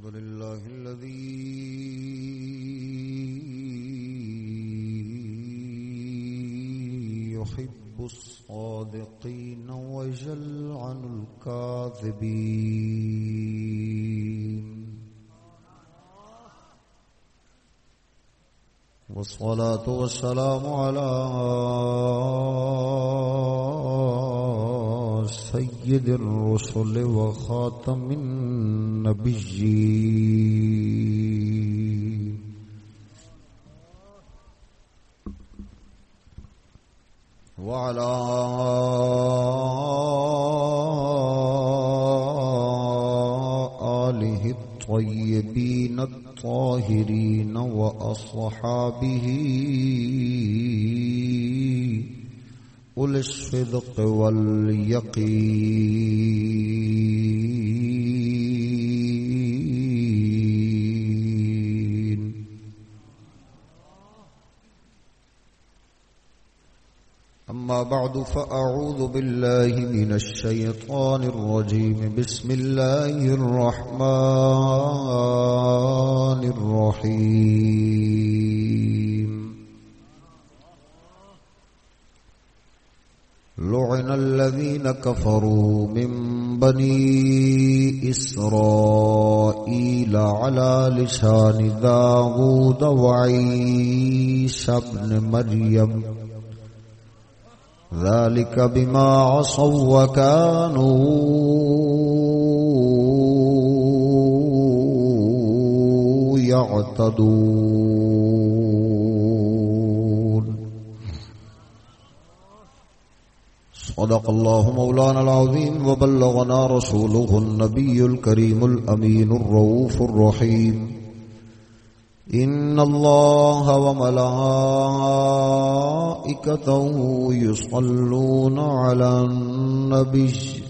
الحمد لله الذي يحب الصادقين ويجل عن الكاذبين. والصلاة والسلام على سيد الرسل وخاتم النبيين وعلى آله الطيبين الطاهرين وأصحابه أولي الصدق واليقين. أما بعد فأعوذ بالله من الشيطان الرجيم. بسم الله الرحمن الرحيم. لعن الذين كفروا من بني إسرائيل على لسان داود وعيسى بن مريم. ذلك بما عصوا وكانوا يعتدون. صدق الله مولانا العظيم وبلغنا رسوله النبي الكريم الأمين الرؤوف الرحيم. إن الله وملائكته يصلون على النبي.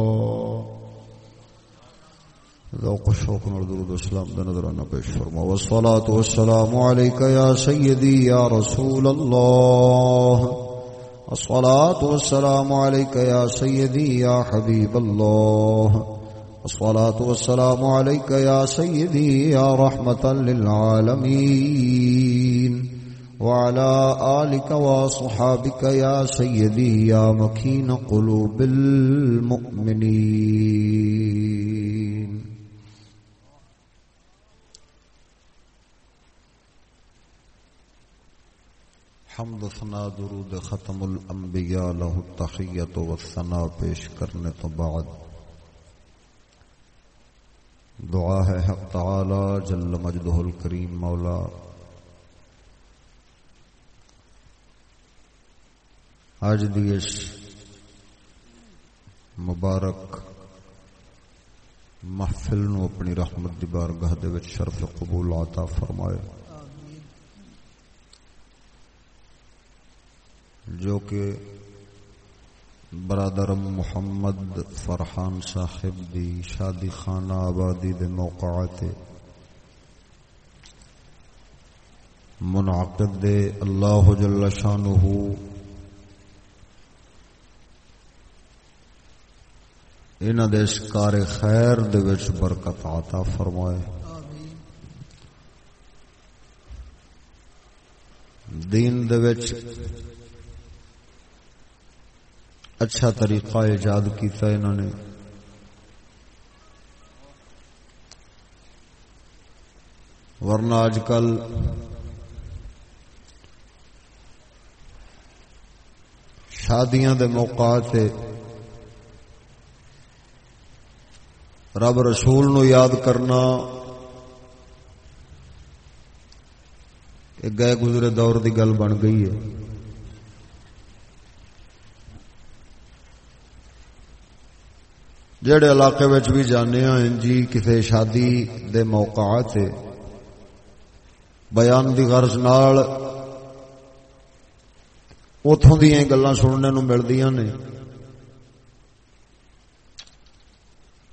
ذوق الشوق من درود والسلام ده نظرانا پیش فرما. والصلاة والسلام عليك يا سيدي يا رسول الله الصلاة والسلام عليك يا سيدي يا حبيب الله الصلاة والسلام عليك يا سيدي يا رحمة للعالمين وعلى آلك وصحابك يا سيدي يا مكين قلوب المؤمنين حمد ثنا درود ختم الانبیاء له التحیت و والثناء پیش کرنے تو بعد۔ دعا ہے حق تعالی جل مجدہ الکریم مولا۔ آج دی اس مبارک محفل نو اپنی رحمت دی بارگاہ دے وچ شرف قبول عطا فرمائے۔ جو کہ برادرم محمد فرحان صاحب دی شادی خانہ آبادی دے موقع تے منعقد دے اللہ جل شانہ انہاں دے اس کار خیر دے وچ برکت عطا فرمائے۔ دین دے وچ اچھا طریقہ ایجاد کیتا انہوں نے۔ ورنہ اج کل شادیاں دے موقع تے رب رسول نو یاد کرنا ایک گئے گزرے دور دی گل بن گئی ہے۔ جڑے علاقے وچ بھی جانے ہیں جی کسی شادی دے موقع تے۔ بیان دی غرض نال اتوں دیا گلا سننے نو ملدیاں نے۔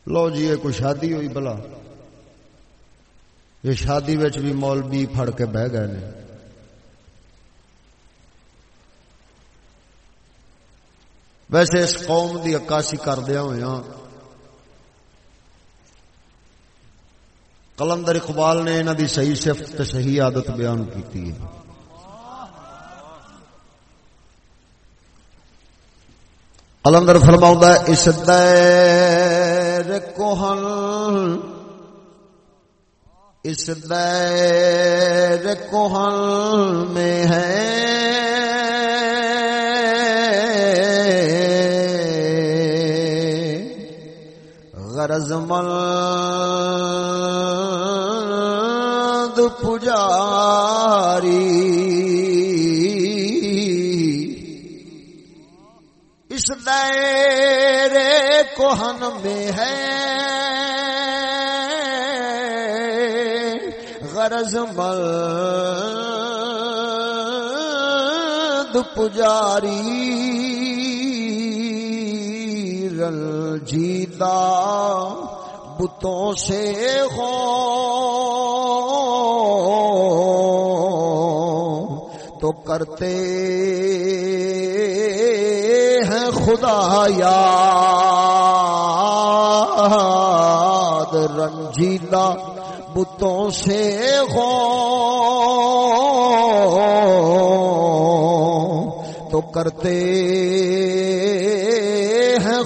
لو جی یہ کوئی شادی ہوئی بلا یہ شادی بھی مولوی پھڑ کے بہ گئے نے۔ ویسے اس قوم کی عکاسی کردیا ہوا کلندر اقبال نے انہوں دی صحیح صفت صحیح عادت بیان کی کلندر فرما اس دیر کوہن، اس دیر کوہن میں ہے۔ غرض مند پجاری۔ اس دیر کوہن میں ہے۔ غرض مند پجاری۔ جیتا بتوں سے ہو کرتے ہیں خدا یاد رنجیتا بتوں سے ہو تو کرتے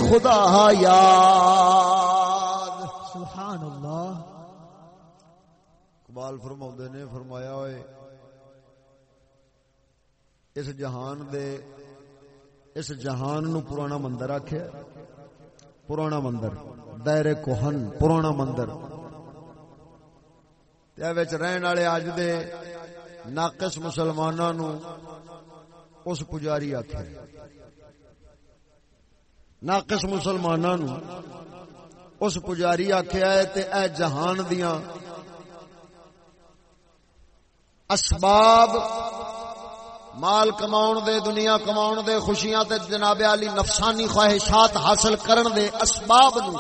خدا یاد سبحان اللہ کمال فرما نے فرمایا ہوئے اس جہان دے اس جہان نو پرانا مندر آخیا پرانا مندر دائر کوہن، پرانا مندر۔ رہن والے اج دے ناقص مسلمانوں اس پجاری آخر ناقص مسلمانوں اس پجاری آخیا ہے تے اے جہان دیا اسباب مال کماؤن دے، دنیا کماؤن دے، خوشیاں تے جناب علی نفسانی خواہشات حاصل کرن دے اسباب نو۔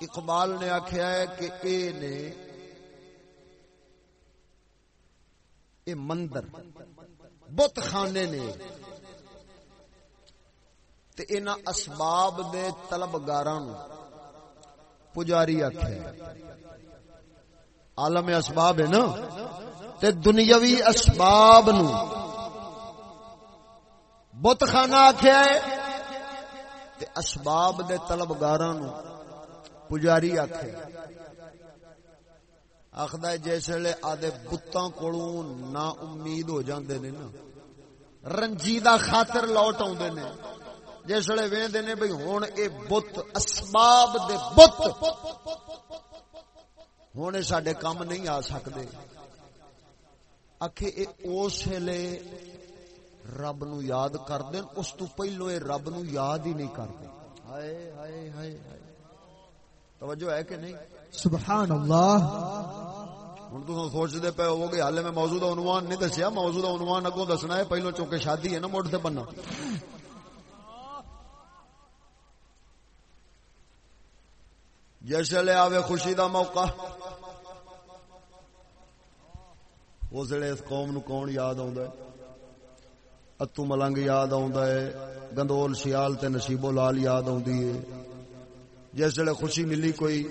اقبال نے آخیا ہے کہ اے نے اے مندر، بت خانے نے۔ تے انہاں اسباب دے طلبگاراں نو پجاری آکھے عالم اسباب ہے نا؟ تے دنیاوی اسباب نو۔ بت خانہ آکھیا ہے تے اسباب دے طلبگاراں نو پجاری آکھے۔ آخدا ہے جیسے لے آدھے بتاں کولوں نا امید ہو جاندے نے نا۔ رنجیدہ خاطر لوٹ آوندے نے۔ جس ویل وہدے نے بھائی ہوں اے بت، اسباب دے بت۔ ہوں سڈے کام نہیں آ سکتے آخے اس ویلے رب نو یاد کر دین اس تو پہلو اے رب نو یاد ہی نہیں کرتے ہائے ہائے ہائے توجہ ہے کہ نہیں؟ سبحان اللہ ہوں تو سوچتے پے ہو گے ہالے میں موجودہ عنوان نہیں دسیا موجودہ عنوان اگوں دسنا ہے پہلو چونکہ شادی ہے نا موڈ سے بننا۔ جیسے لے آوے خوشی دا موقع۔ اس لیے اس قوم نو کون یاد ہے؟ اتو ملنگ یاد ہے، گندول سیال تے نصیبو لال یاد ہے۔ جس ویلے خوشی ملی کوئی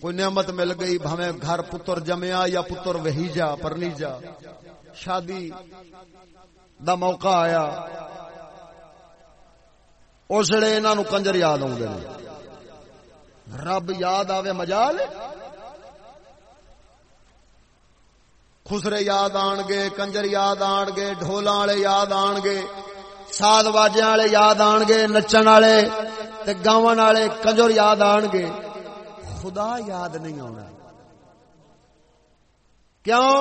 کوئی نعمت مل گئی، بھاویں گھر پتر جمیا یا پتر وہی جا پرنی جا شادی دا موقع آیا۔ اس لیے انہوں کنجر یاد آدھے رب یاد آوے مجال؟ خسرے یاد آن گے کنجر یاد آن گے ڈھولا والے یاد آن گے ساد واجے والے یاد آن گے نچن والے گاو والے کنجر یاد آن گے خدا یاد نہیں آنا کیوں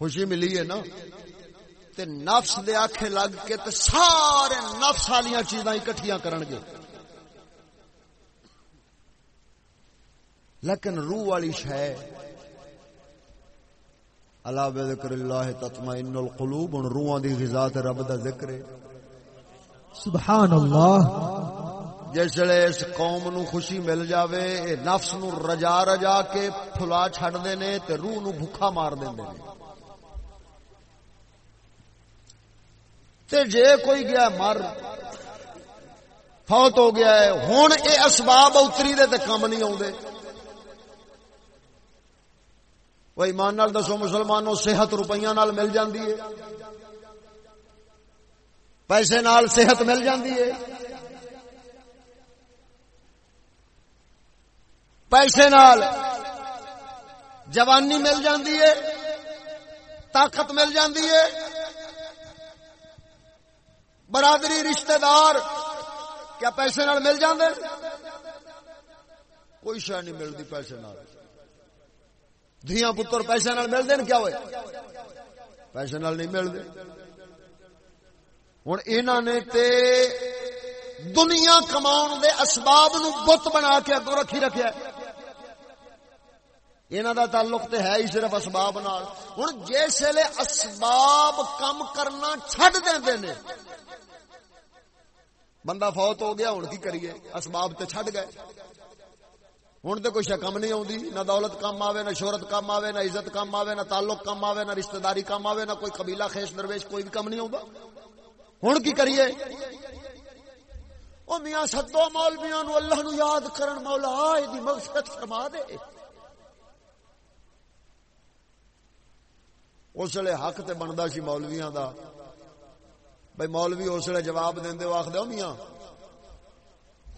خوشی ملی ہے نا تے نفس دے آکھے لگ کے تے سارے نفس والی چیزاں اکٹھیاں کرن گے لیکن روح والی شے۔ اللہ بذکر اللہ تطمئن القلوب ان روحاں دی غذا تے رب دا ذکر ہے۔ سبحان اللہ جس ویلے اس قوم نو خوشی مل جاوے اے نفس نو رجا رجا کے پھلا چھڑ دے نے تے روح نو بھوکا مار دیندے نے تے جے کوئی گیا مر فوت ہو گیا ہے ہن اے اسباب اتری دے تے کم نہیں آوندے۔ وہ ایمان نال دسو، مسلمانوں صحت روپیہ نال مل جاندی ہے۔ پیسے نال صحت مل جاندی ہے۔ پیسے نال جوانی مل جاندی ہے، طاقت مل جاندی ہے۔ برادری، رشتہ دار، کیا پیسے نال مل جاندے؟ کوئی شہ نہیں ملتی پیسے نال۔ دیا پتر پیسے نال ملتے کیا ہوئے؟ پیسے نہیں ملتے ہوں انہوں نے تے دنیا کما دے اسباب نو بت بنا کے اگوں رکھی رکھا انہوں دا تعلق تے ہے ہی صرف اسباب نال۔ ہوں جس ویلے اسباب کم کرنا چھڈ دے نے بندہ فوت ہو گیا ہوں کی کریے؟ اسباب تے چھڈ گئے۔ ہوں تو کوئی شکم نہیں آتی نہ دولت کم آوے، نہ شہرت کم آوے، نہ عزت کم آوے، نہ تعلق کم آوے، نہ رشتہ داری کم آوے، نہ کوئی قبیلہ خیش درویش کوئی بھی کم نہیں آتا ہوں کی کریے؟ او میاں سدو مولویاں نو اللہ نو یاد کرن، مولا دی مغفرت فرما دے۔ اس لیے حق تے بنتا سی مولویاں دا۔ بھائی مولوی اس لیے جواب دیندے دے آخد میاں،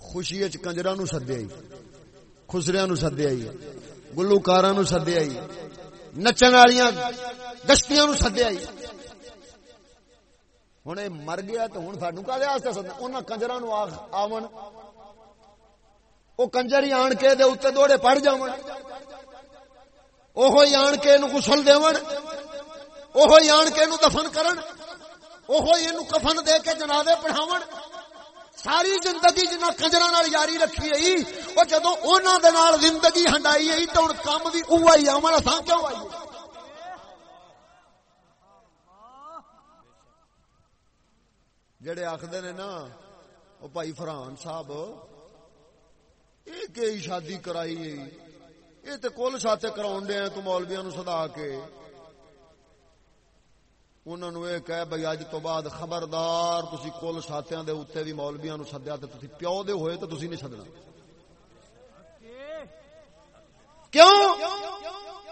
خوشی کنجرا نو سدیا خسریا نو سدیا گلوکار نو سدیا نچن والی گشتیاں نو سدیا ہوں یہ مر گیا تو ہوں سانو کا سد ان کنجرا نو آون وہ کنجر ہی آن کے دے اتنے دوڑے پڑ جا آن کے گسل دون وہ آن کے دفن کرن وہ کفن دے کے جنازے پڑھاو ساری زندگی جنہ کجر یاری رکھی آئی وہ جدو انہوں زندگی ہنڈائی آئی تو ہوں کام بھی او آئی آمن اصا کیوں آئی؟ جڑے آخر نے نا وہ بھائی فرحان صاحب یہ شادی کرائی یہ تو کل ساتے کرا دیا تو مولویا نو سدا کے۔ انہوں نے یہ کہ بھائی اج تو بعد خبردار تسی کل ساتیاں دے اتنے بھی مولویاں نو سدیا تے تسی پیو دے ہوئے تو تسی نہیں سدنا۔ کیوں؟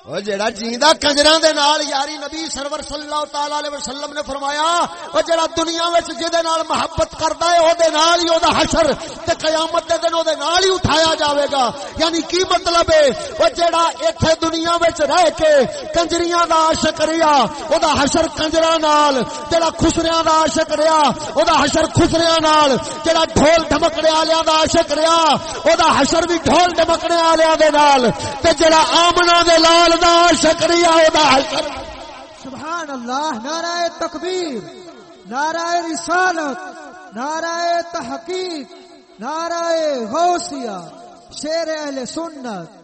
او جڑا جیندا کنجراں دے نال یاری نبی سرور صلی اللہ تعالی علیہ وسلم نے فرمایا او جڑا دنیا وچ جے نال محبت کردا ہے او دے نال ہی او دا حشر تے قیامت دے دن او دے نال ہی اٹھایا جاوے گا یعنی کی مطلب ہے او جڑا ایتھے دنیا وچ رہ کے کنجریاں دا عاشق رہیا او دا حشر کنجراں نال جڑا خسریاں دا عاشق رہیا او دا حشر خسریاں نال جڑا ڈھول ڈھمکنے والےاں دا عاشق رہیا او دا حشر بھی ڈھول ڈھمکنے والےاں دے نال تے جڑا آمنا دے لال شکریہ سبحان اللہ نعرہ تکبیر نعرہ رسالت نعرہ تحقیق نعرہ غوثیہ شیر اہل سنت۔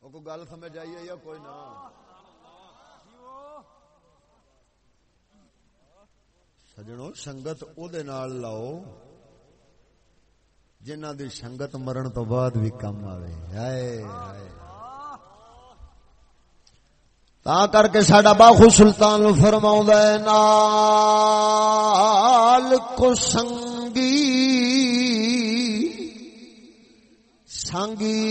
کوئی گل سمجھ آئیے یا کوئی نہ؟ سجنوں سنگت او دے نال لاؤ۔ جنہ دی سنگت مرن تو بعد بھی کم آوے۔ ہائے ہائے۔ تا کر کے ساڈا باخو سلطان فرما نال کو سنگی سنگی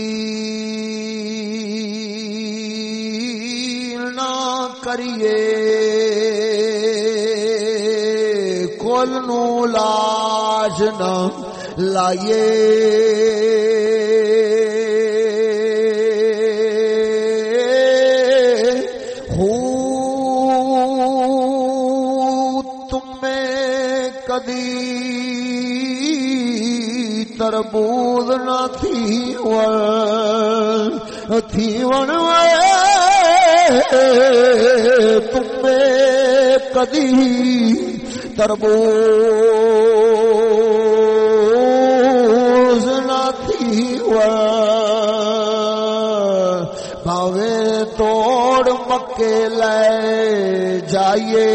نہ کریے، کول نو لاج نہ لائیے۔ تربوز نہ تھی ون تھی ون تمہیں کدی تربوز نہ تھی بھاوے توڑ مکے لے جائیے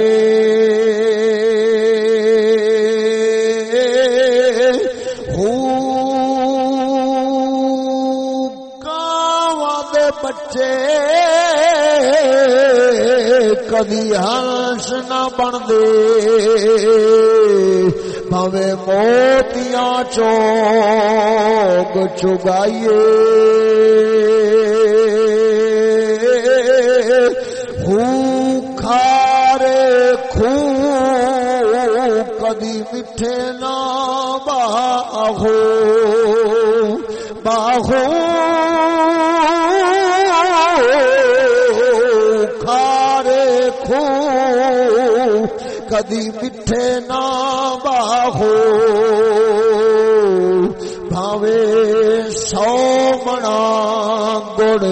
کدی ہنس نہ بن دے بھوے موتیاں چوک چگائیے کھارے خو کدی میٹھے نہ باہو باہو کدی میٹھے نہ باہو۔ بھاوے سو منا گڑ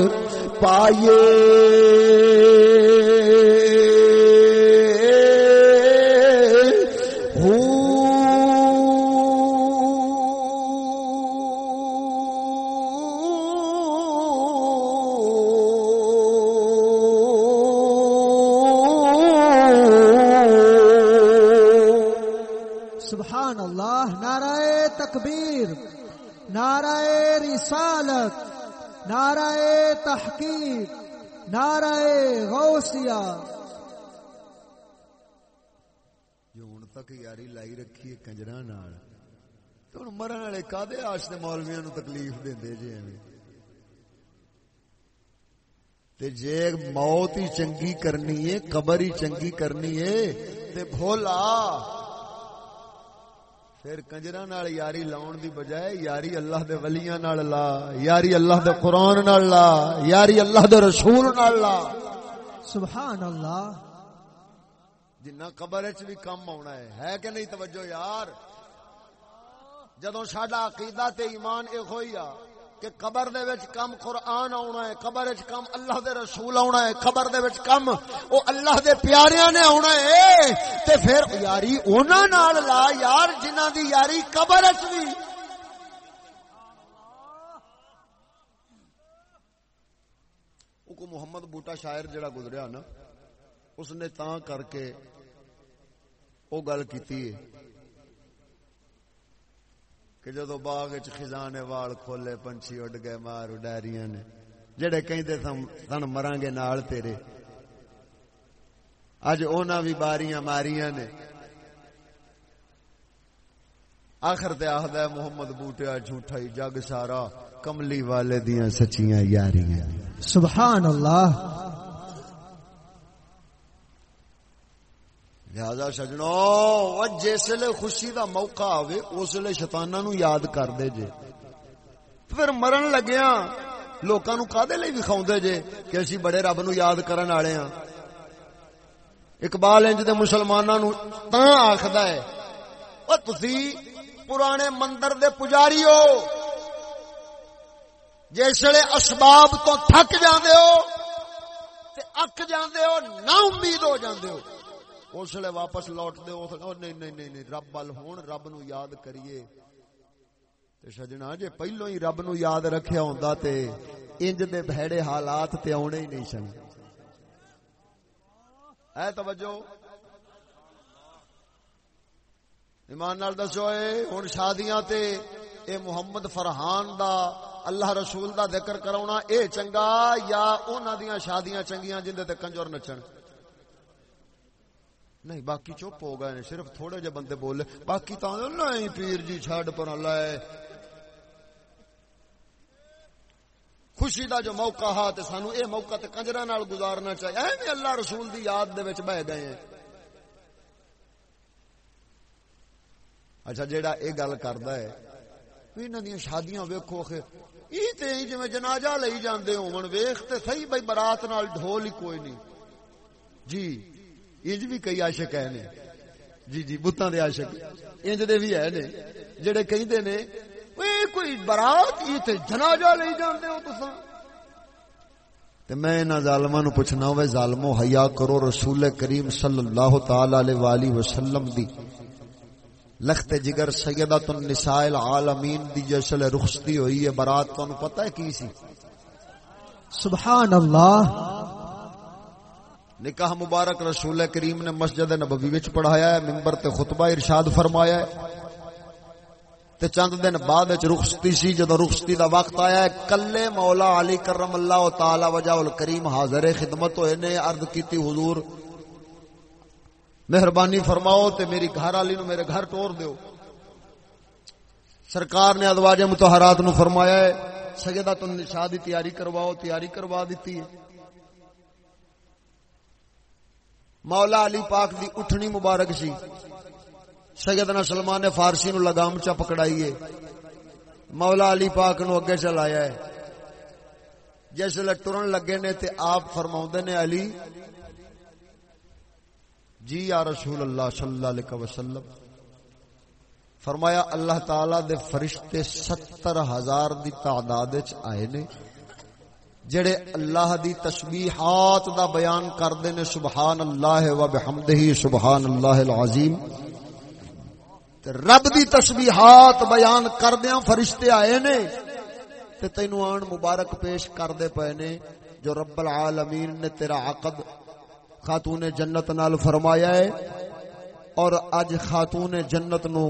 پائیے۔ تک یاری لائی رکھی ہے کنجرا نال۔ تو ہوں مرن والے کادے آشتے مولویاں نو تکلیف دے جی تے جے موت ہی چنگی کرنی ہے، قبر ہی چنگی کرنی ہے، تے بھولا۔ پھر کنجرا نال یاری لاؤن دی بجائے یاری اللہ دے ولیاں نال لا، یاری اللہ دے قرآن نال لا، یاری اللہ دے رسول نال لا۔ سبحان اللہ۔ جنہ قبر چ بھی کم آنا ہے۔ ہے کہ نہیں؟ توجہ یار۔ جدو ساڈا عقیدہ تے ایمان اے ہوئی آ کہ قبر دے وچ کم قرآن آنا ہے، قبر وچ کم اللہ دے رسول آنا ہے، قبر دے وچ کم او اللہ دے پیاریاں نے آنا ہے، تے پھر یاری انہاں نال لا یار جنہاں دی یاری قبر وچ بھی کو محمد بوٹا شاعر جڑا گزریا نا، اس نے تاں کر کے او گل کیتی ہے کہ جدو باغ خزانے وال کھولے، پنچھی اڈ گئے مار ڈیریاں نے۔ جڑے کہندے سن مران گے نال تیرے۔ اج اونا بھی باریاں ماریاں نے۔ آخر تے آخد ہے، محمد بوٹیا جھوٹا ہی جگ سارا، کملی والے دیاں سچیاں یاریاں۔ سبحان اللہ۔ لہذا سجنو جسے خوشی دا موقع آوے، اس لیے شیطاناں نو یاد کر دے جے۔ پھر مرن لگیا لوکاں نو کادے لئی وکھاوندے جے کہ اسی بڑے رب نو یاد کرن والے ہاں۔ اقبال انج دے مسلماناں نو تاں آکھدا ہے، او تسی پرانے مندر دے پجاری ہو جسے اسباب تو تھک جاندے ہو، تے اک جاندے ہو، نا امید ہو جاندے ہو۔ اس لیے واپس لوٹ دے نہیں نہیں نہیں نہیں، رب بل ہون، رب نو یاد کریے۔ تے سجنا، جے پہلو ہی رب نو یاد رکھیا ہوندا تے انج دے بھڑے حالات تے آونے ہی نہیں سن۔ اے توجہ۔ ایمان نال دسو، اے، ہن شادیاں تے اے محمد فرحان دا، اللہ رسول دا ذکر کراونا، اے چنگا یا انہاں دیاں شادیاں چنگیاں جندے تے کنجر نچن؟ نہیں، باقی چپ ہو گئے صرف تھوڑے جے بندے بولے، باقی تو نہیں پیر جی چھڈ پر لائے خوشی دا جو موقع ہا تے سانو اے موقع تے کنجرا نال گزارنا چاہیے۔ ایویں اللہ رسول دی یاد دے وچ بہ گئے ہیں۔ اچھا جیڑا اے گل کردا ہے انہاں دی شادیاں ویکھو خے ای تے جویں جنازہ لئی جاندے ہون، ویکھ تے صحیح بھائی برات نال ڈھول ہی کوئی نہیں۔ جی۔ انج بھی کئی عاشق ہے نے جی جی بتاں دے عاشق انج دے بھی ہے نے جڑے کہندے نے اوے کوئی برات یہ تے جنازہ لئی جاندے ہو تساں تے میں انہاں ظالماں نو پوچھنا ہوے ظالمو حیا کرو رسول کریم صلی اللہ تعالی علیہ والہ وسلم دی لخت جگر سیدۃ النساء العالمین دی جسل رخصتی ہوئی ہے برات تانوں پتہ ہے کی سی سبحان اللہ نکاح مبارک رسول کریم نے مسجد نبوی وچ پڑھایا ہے، منبر تے خطبہ ارشاد فرمایا ہے۔ تے چند دن بعد وچ رخصتی سی، جدوں رخصتی دا وقت آیا ہے، کلے مولا علی کرم اللہ تعالی وجہ الکریم حاضر خدمت ہوئے نے عرض کیتی، حضور، مہربانی فرماؤ تے میری گھر والی نو میرے گھر ٹور دیو۔ سرکار نے ادواج متحرات نو فرمایا ہے سجدہ تم نشاہ دی تیاری کرواؤ، تیاری کروا دیتی ہے۔ مولا علی پاک دی اٹھنی مبارک سی۔ سیدنا سلمان نے فارسی نو لگام چا پکڑائی ہے۔ مولا علی پاک نو اگے چلایا ہے۔ جس لے ٹرن لگے نے تے آپ فرماؤں نے علی جی یا رسول اللہ صلی اللہ علیہ وسلم، فرمایا اللہ تعالی دے فرشتے ستر ہزار دی تعداد آئے نے۔ جڑے اللہ دی تسبیحات دا بیان کردے نے سبحان اللہ و بحمدہ سبحان اللہ العظیم تے رب دی تسبیحات بیان کردیاں فرشتے آئے نے تے تینو آن مبارک پیش کردے پے نے جو رب العالمین نے تیرا عقد خاتون جنت نال فرمایا ہے اور اج خاتون جنت نو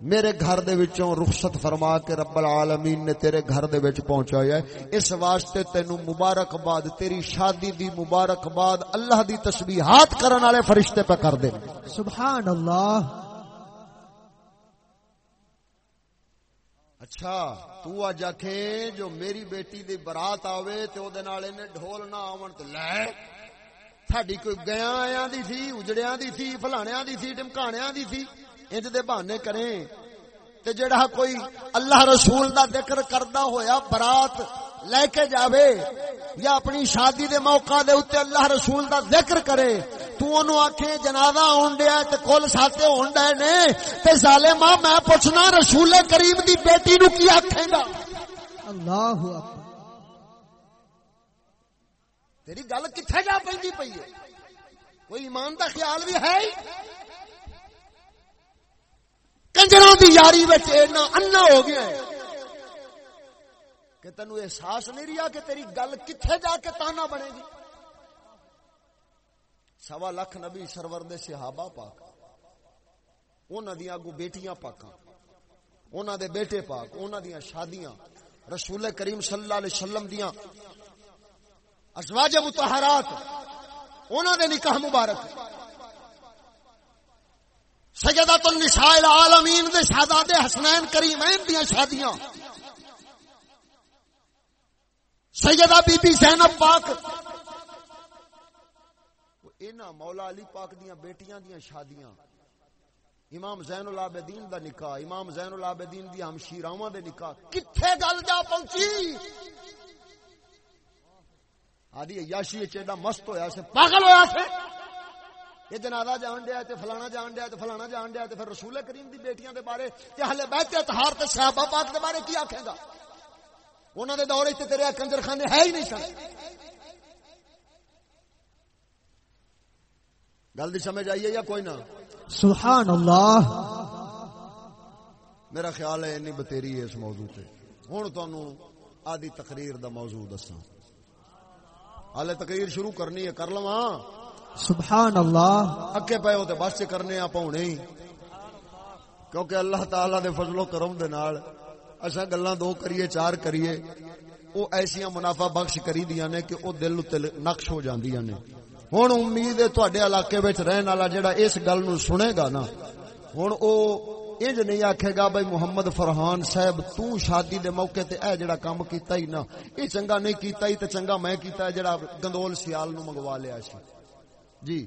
میرے گھر دے وچوں رخصت فرما کے رب العالمین نے تیرے گھر دے وچ پہنچایا ہے۔ اس واسطے تینو مبارک باد تیری شادی دی مبارک باد اللہ دی تسبیحات کرن والے فرشتے پہ کر دے۔ سبحان اللہ اچھا تو اج آکھے جو میری بیٹی دی برات آوے تے او دے نال نے ڈھول نہ آون تے لے۔ ساڈی کوئی گیا آیا دی سی اجڑیاں دی سی فلانیاں دی سی ڈمکانیاں دی سی انج دے بہانے کریں۔ تے جڑا کوئی اللہ رسول دا ذکر کردا ہویا برات لے کے جاوے یا اپنی شادی دے موقع دے اوتے اللہ رسول دا ذکر کرے تو اونوں آکھے جنازہ ہون ڈیا تے کل ساتے ہون ڈے نے تے ظالما میں پوچھنا رسول کریم دی بیٹی نو کی آکھے گا؟ اللہ اکبر۔ تیری گل کتنے جا پی پی ہے؟ کوئی ایمان دا خیال بھی ہے کنجر دی یاری اینا انا ہو گیا ہے کہ تینو احساس نہیں رہا کہ تیری گل کتنے جا کے تانا بنے گی سوا لکھ نبی سرور دے صحابہ پاک انہوں دیا اگو بیٹیاں پاکاں انہوں دے بیٹے پاک انہوں دیا شادیاں رسول کریم صلی اللہ علیہ وسلم دیاں ازواج متحرات انہوں نے نکاح مبارک سجدت النساء العالمین دے شہزادے حسنین کریمین دیاں شادیاں۔ سیدہ بی بی زینب پاک۔ اینا مولا علی پاک دیاں بیٹیاں دیاں شادیاں۔ امام زین العابدین دا نکاح، امام زین العابدین دی ہمشیراواں دے نکاح۔ کتھے گل جا پہنچی؟ آدھی یاشی چیڈا مست ہویا سے، پاگل ہویا سے۔ یہ جنازہ جان دیا تے فلانا جان دیا تے فلانا جان دیا تے پھر رسول کریم دی بیٹیاں دے بارے تے ہلے بیٹھے اتہار تے صحابہ پاک دے بارے کی آکھے گا؟ انہاں دے دور وچ تیرے کنجر خانے ہے ہی نہیں سن۔ گل دی سمجھ آئی ہے یا کوئی نہ؟ سبحان اللہ میرا خیال ہے انی بتیری ہے اس موضوع تے۔ ہن تانوں آدھی تقریر دا موضوع دساں۔ ہالے تقریر شروع کرنی ہے کر لوا سبحان اللہ اکے پے ہوتے بس کرنے آپ ہونے ہی۔ کیونکہ اللہ تعالی دے فضل و کرم دے نال اسا گلاں دو کریے، چار کریے۔ او ایسیاں منافع بخش کری دیاں نے کہ او دل تے نقش ہو جاندیاں نے۔ ہن امید ہے تواڈے علاقے وچ رہن والا جڑا اس گل نو سنے گا نا، ہن او انج نہیں آکھے گا بھائی محمد فرحان صاحب، تو شادی دے موقع تے اے جڑا کام کیتا ہی نا۔ اے چنگا نہیں کیتا ہی تے چنگا میں کیتا ہے جڑا گندول سیال نو منگوا لیا سی۔ جی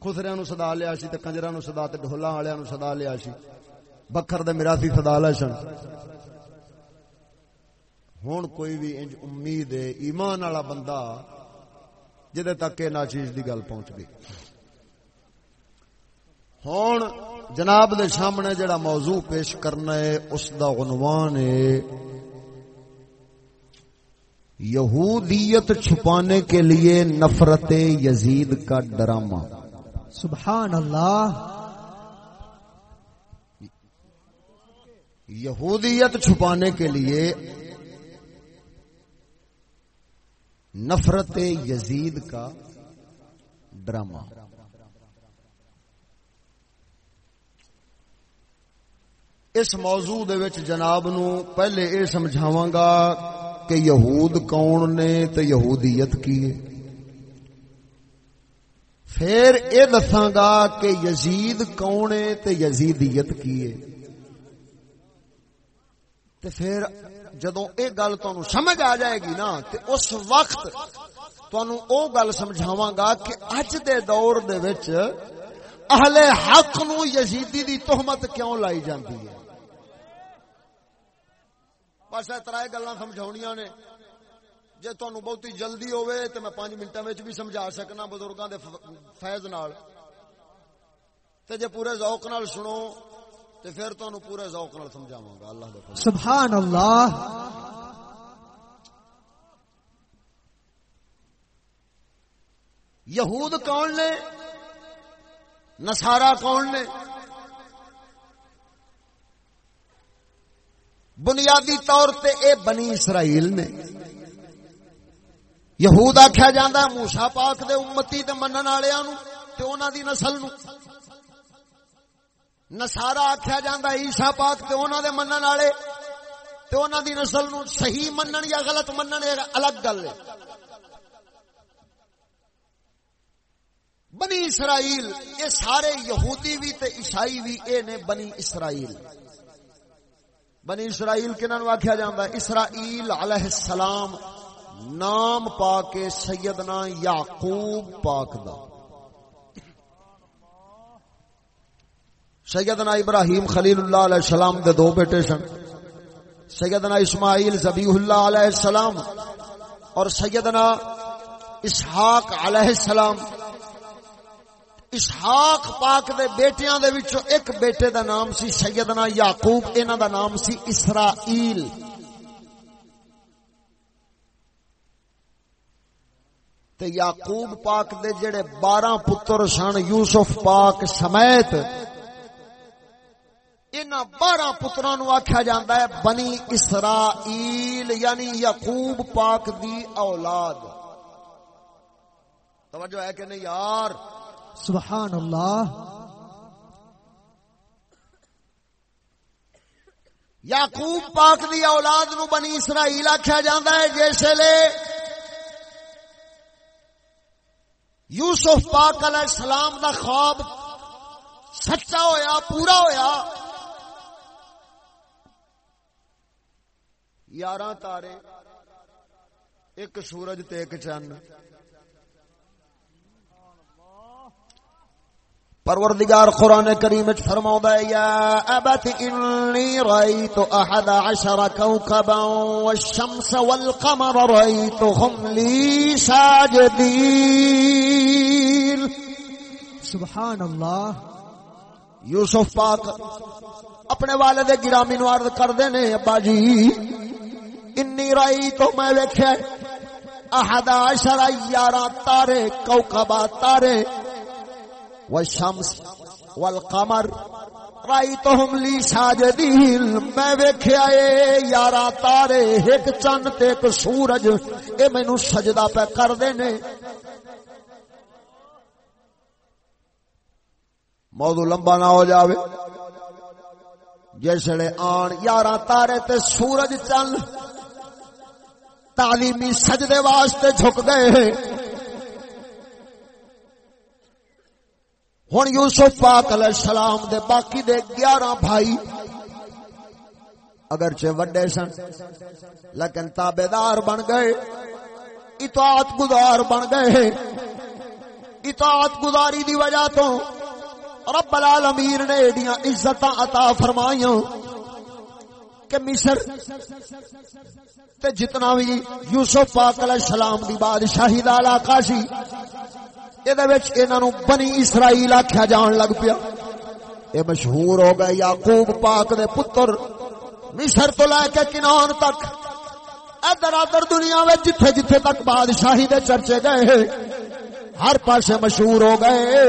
خسریاں نو صدا لیا سی تے کنجراں نو صدا تے ڈھولاں والےاں نو صدا لیا سی۔ بکھر دے میراثی صدا لے سن۔ ہن کوئی بھی انج امید ہے، ایمان والا بندہ جدے تک کہ ناچیز دی گل پہنچ گئی۔ ہون جناب دے سامنے جڑا موضوع پیش کرنا ہے، اس دا عنوان ہے یہودیت چھپانے کے لیے نفرت یزید کا ڈرامہ۔ سبحان اللہ یہودیت چھپانے کے لیے نفرت یزید کا ڈرامہ۔ اس موضوع دے وچ جناب نو پہلے اے سمجھاواں گا کہ یہود کون نے تے یہودیت کی ہے؟ پھر یہ دساں گا کہ یزید کون ہے تے یزیدیت کی ہے؟ تے پھر جدوں اے گل تانوں سمجھ آ جائے گی نا، تے اس وقت تانوں او گل سمجھاواں گا کہ اج دے دور دے وچ اہل حق نو یزیدی دی تہمت کیوں لائی جاندی ہے؟ بس اے ترائے گلاں سمجھاونیاں نے۔ جے تانوں بہتی جلدی ہوے تے میں 5 منٹاں وچ بھی سمجھا سکنا بزرگاں دے فیض نال۔ تے جے پورے ذوق نال سنو تے پھر تانوں پورے ذوق نال سمجھاواں گا۔ اللہ دے فضل۔ سبحان اللہ یہود کون نے؟ نصارا کون نے؟ بنیادی طور تے اے بنی اسرائیل نے۔ یہود آخیا جاندہ موسا پاک دے امتی تے منن والےاں نو تے انہاں دی نسل نو نصارا آخیا جاندہ عیسیٰ پاک تے انہاں دے منن والے تے انہاں دی نسل نو صحیح منن یا غلط منن الگ گل ہے۔ بنی اسرائیل یہ سارے یہودی بھی تے عیسائی بھی اے نے بنی اسرائیل۔ بنی اسرائیل کنہاں نو آکھیا ہے، اسرائیل علیہ السلام نام پا کے سیدنا یعقوب پاک دا۔ سیدنا ابراہیم خلیل اللہ علیہ السلام دے دو بیٹے سن۔ سیدنا اسماعیل زبیح اللہ علیہ السلام اور سیدنا اسحاق علیہ السلام اسحاق پاک دے بیٹیاں دے وچوں ایک بیٹے دا نام سی سیدنا یعقوب، انہاں دا نام سی اسرائیل۔ تے یعقوب پاک دے جڑے بارہ پتر سن یوسف پاک سمیت، انہاں بارہ پتراں نو آکھیا جاندا ہے بنی اسرائیل یعنی یعقوب پاک دی اولاد۔ توجہ ہے کہ نہیں یار؟ سبحان اللہ۔ یعقوب پاک دی اولاد نو بنی اسرائیل آکھیا جاندا ہے، جس یوسف پاک علیہ السلام دا خواب سچا ہویا، پورا ہویا۔ یارہ تارے، ایک سورج تے ایک چند پروردگار قرآن کریم وچ فرماوندا ہے یا ابت انی رایت احد عشر کوكبا والشمس والقمر رایتهم لی ساجدین. سبحان اللہ یوسف پاک اپنے والد گرامی نو عرض کردے نے ابا جی انی رایت میں ویکھیا احد عشر یارہ تارے کوكبا تارے والشمس والقمر رایتهم لی ساجدین میں ویکھیا اے یارا تارے، ایک چند تے ایک سورج، اے مینوں سجدہ پہ کر دے نے موضوع لمبا نہ ہو جاوے۔ جسے آن یارہ تارے تے سورج چند تعلیمی سجدے واسطے جھک گئے۔ ہیں ہوں یوسف پاک علیہ السلام دے باقی دے گیارہ بھائی اگرچہ وڈے سن، لیکن تابے دار بن گئے، اطاعت گزار بن گئے۔ اطاعت گزاری دی وجہ تو رب العالمین نے ایڈیاں عزت عطا فرمائیاں کہ مصر تے جتنا بھی یوسف پاک علیہ السلام دی بادشاہی دا علاقہ سی یہ بنی اسرائیل آخیا جان لگ پیا یہ مشہور ہو گئے یعقوب پاک دے پتر مصر تو لے کے کنان تک ادھر ادھر دنیا میں جتھے جتھے تک بادشاہی دے چرچے گئے ہر پاسے مشہور ہو گئے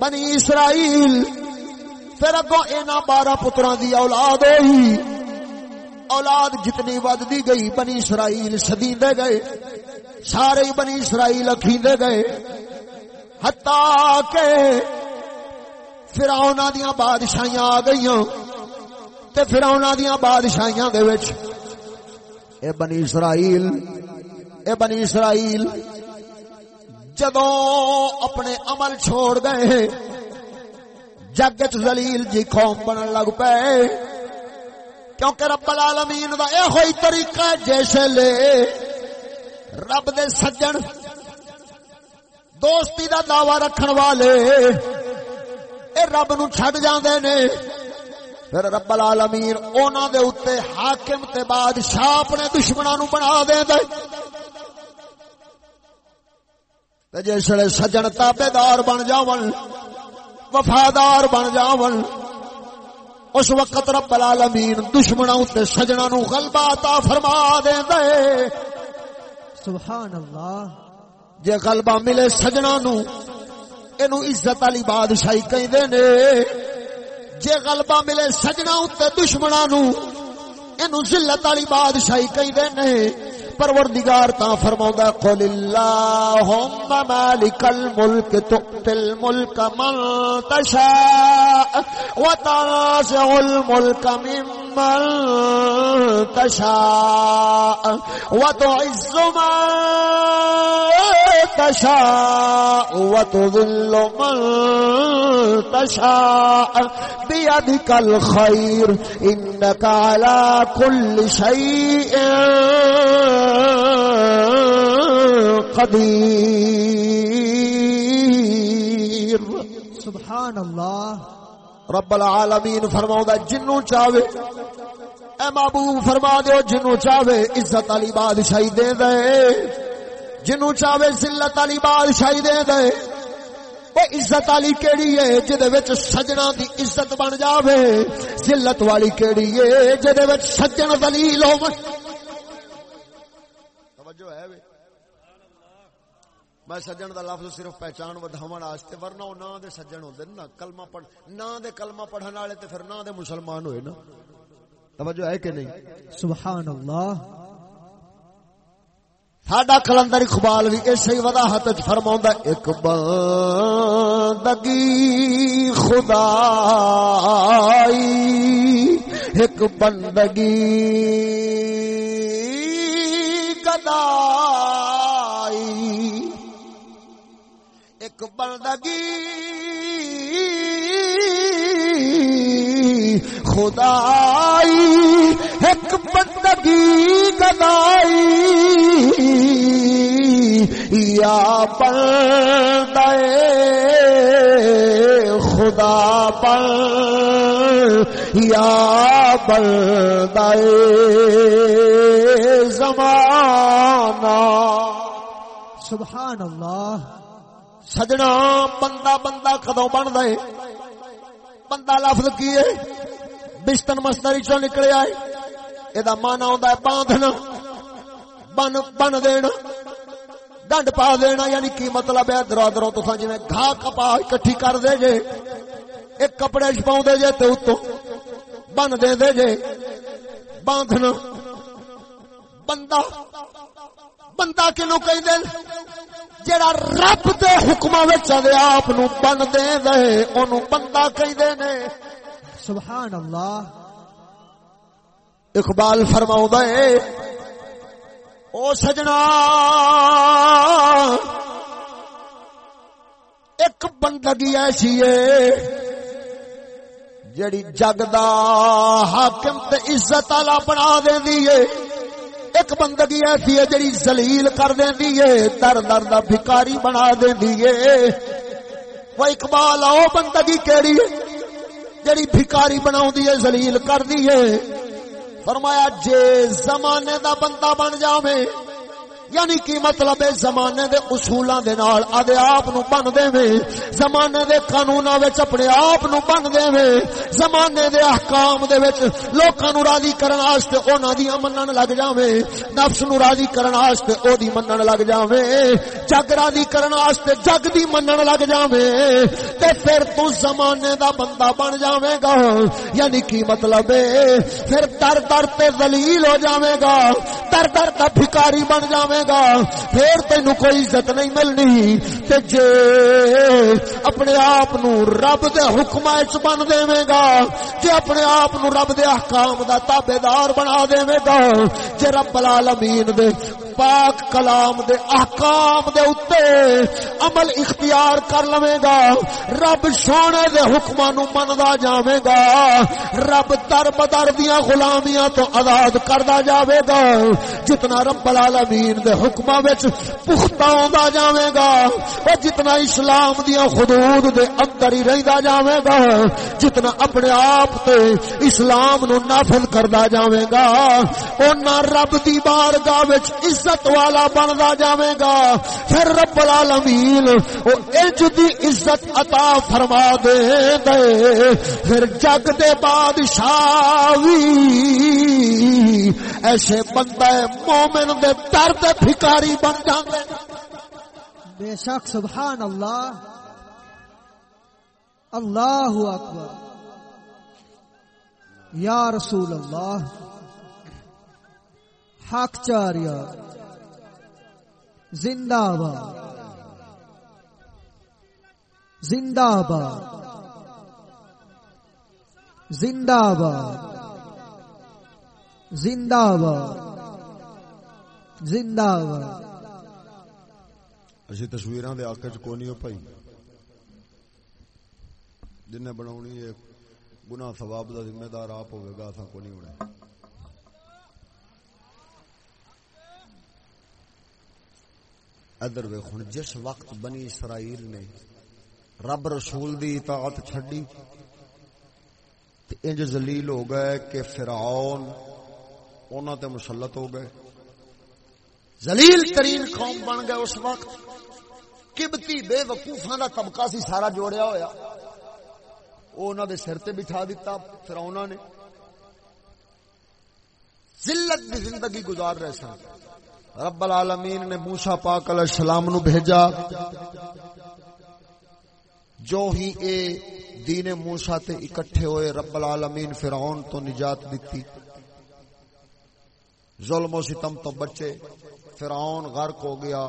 بنی اسرائیل پھر اگو اینا بارہ پترا دی اولاد ہوئی اولاد جتنی ودتی گئی بنی اسرائیل سدی دے گئے سارے بنی اسرائیل اکھیندے گئے۔ ہتا کہ فراؤنا دیا بادشاہیاں آ گئی تے فراؤنا دیا بادشاہیاں دے وچ اے بنی اسرائیل، اے بنی اسرائیل جدو اپنے عمل چھوڑ گئے، جگ چلیل جی قوم بنن لگ پے۔ کیونکہ رب العالمین دا اے ہوئی طریقہ جیسے لے رب دے سجن، دوستی دا دعوی رکھن والے، اے رب نو چھڈ جاندے نے۔ پھر رب العالمین اونا دے اتے حاکم تے بادشاہ اپنے دشمنوں نو بنا دے تے جسے سجن تابے دار بن جاون، وفادار بن جاون، اس وقت رب العالمین دشمنوں تے سجنا نو غلبہ عطا فرما دے سبحان اللہ۔ جے غلبہ ملے سجنا نو، اینو عزت علی بادشاہی کہندے نے۔ جے غلبہ ملے سجنا تے دشمناں نو، اینو ذلت علی بادشاہی کہندے نے۔ پروردگار تا فرماوندا قل اللهم مالک الملک تؤتي الملك من تشاء وتنزع الملك ممن تشاء وتعز من تشاء وتذل من تشاء بيدك الخير إنك على كل شيء قدیر۔ سبحان اللہ رب العالمین فرماؤں جنوں چاہے اے محبوب فرما دیو جنوں چاہے عزت علی بادشاہی دے دے۔ جنوں چاہے ذلت علی بادشاہی دے دے۔ وہ عزت والی کیڑی ہے جدے وچ سجنا دی عزت بن جاوے۔ ذلت والی کیڑی ہے جدے وچ سجن ذلیل ہوون میں سجن دا لفظ صرف پہچان ودھاون واسطے ورنہ او نام دے سجن ہوندے نا کلمہ پڑھ نام دے کلمہ پڑھن والے تے پھر نام دے مسلمان ہوئے نا۔ توجہ ہے کہ نہیں؟ سبحان اللہ ساڈا کلندر اقبال بھی اسی وضاحت فرماوندا ایک بندگی خدائی ایک بندگی گدائی۔ ایک بندگی۔ خدائی، ایک بندگی گدائی یا بندے، خدا بن یا بندے، زمانہ۔ سبحان اللہ۔ سجنا بندہ بندہ کدو بن دے بندہ لفظ کی ہے بستن مستری چو نکلے آئے یہ مانا ہے باندھنا بن بن دینا ڈنڈ پا دینا یعنی کی مطلب ہے درو درو تو جی گھا کپا اکٹھی کر دے جے ایک کپڑے چھپاؤ دے جے تے اتو بن دے دے جے باندھنا بندہ بندہ کنو کہیں دے جڑا رب دے حکماں وچ دے آپ نو بن دے دے اونوں بندہ نے۔ سبحان اللہ اقبال فرماؤں دے او سجنا ایک بندگی ایسی ہے جڑی جگ دا حاکم تے عزت والا بنا دیندی ہے۔ ایک بندگی ایسی ہے جڑی زلیل کر دیندی ہے، در در دا بھکاری بنا دیندی ہے۔ وہ اقبال او بندگی کیڑی ہے؟ جڑی بھکاری بناوندی ہے، ذلیل کر دی ہے۔ فرمایا، جے زمانے دا بندہ بن جاویں یعنی کی مطلب ہے زمانے دے اصولاں دے نال آدے آپ نو بن دے میں زمانے دے قانوناں وچ اپنے آپ نو بن دے میں زمانے دے احکام دے وچ لوکاں نو راضی کرن واسطے انہاں دی منن لگ جاویں نفس نو راضی کرن واسطے او دی منن لگ جاویں جگ راضی کرن واسطے جگ دی منن لگ جاویں تے پھر تو زمانے دا بندہ بن جاویں گا یعنی کی مطلب ہے؟ پھر در در تے ذلیل ہو جاویں گا، در در دا بھکاری بن جاویں جاوے گا پھر تینو کوئی عزت نہیں ملنی۔ تے جے اپنے آپ نو رب دے حکم وچ بن دیویں گا، جے اپنے آپ نو رب دے احکام دا تابعدار بنا دیویں گا، جے رب العالمین دے پاک کلام دے احکام دے اتے عمل اختیار کر لوے گا۔ رب سونے دے حکماں نو مندا جاوے گا۔ رب در بدر دیاں غلامیاں تو آزاد کردا جاوے گا۔ جتنا رب العالمین دے حکماں وچ پختہ ہوندا جاوے گا۔ او جتنا اسلام دیاں حدود دے اندر ہی رہندا جاوے گا، جتنا اپنے آپ تے اسلام نو نافذ کردا جاوے گا، اونا رب دی بارگاہ وچ عزت والا بندا جاوے گا۔ پھر رب العالمین او انج دی عزت عطا فرما دے۔ دے پھر جگ دے بادشاہ وی، ایسے بندہ مومن دے درد بھکاری بن جاندے بے شک، سبحان اللہ۔ اللہ اکبر۔ یا رسول اللہ۔ حق چاریا زندہ باد۔ زندہ باد۔ زندہ باد۔ زندہ باد۔ زندہ باد اسی تصویراں دے آکے چ کونی ہو پائی جن نے بناونی ہے گناہ ثواب دا ذمہ دار آپ ہوے گا اساں کونی ہونا ادھر ویکھ ہن، جس وقت بنی اسرائیل نے رب رسول دی اطاعت چھڈی، تے انج ذلیل ہو گئے کہ فرعون انہاں تے مسلط ہو گئے۔ ذلیل ترین قوم بن گئے اس وقت۔ کبتی بے وقوفاں دا طبقہ سی سارا جوڑیا ہویا۔ وہ انہوں دے سر تے بٹھا دیتا فرعون نے۔ ذلت دی زندگی گزار رہے سن۔ رب العالمین نے موسا پاک علیہ السلام نو بھیجا۔ جو ہی اے دین موسا تے اکٹھے ہوئے رب العالمین فرعون تو نجات دیتی۔ ظلم و ستم تو بچے۔ فرعون غرق ہو گیا۔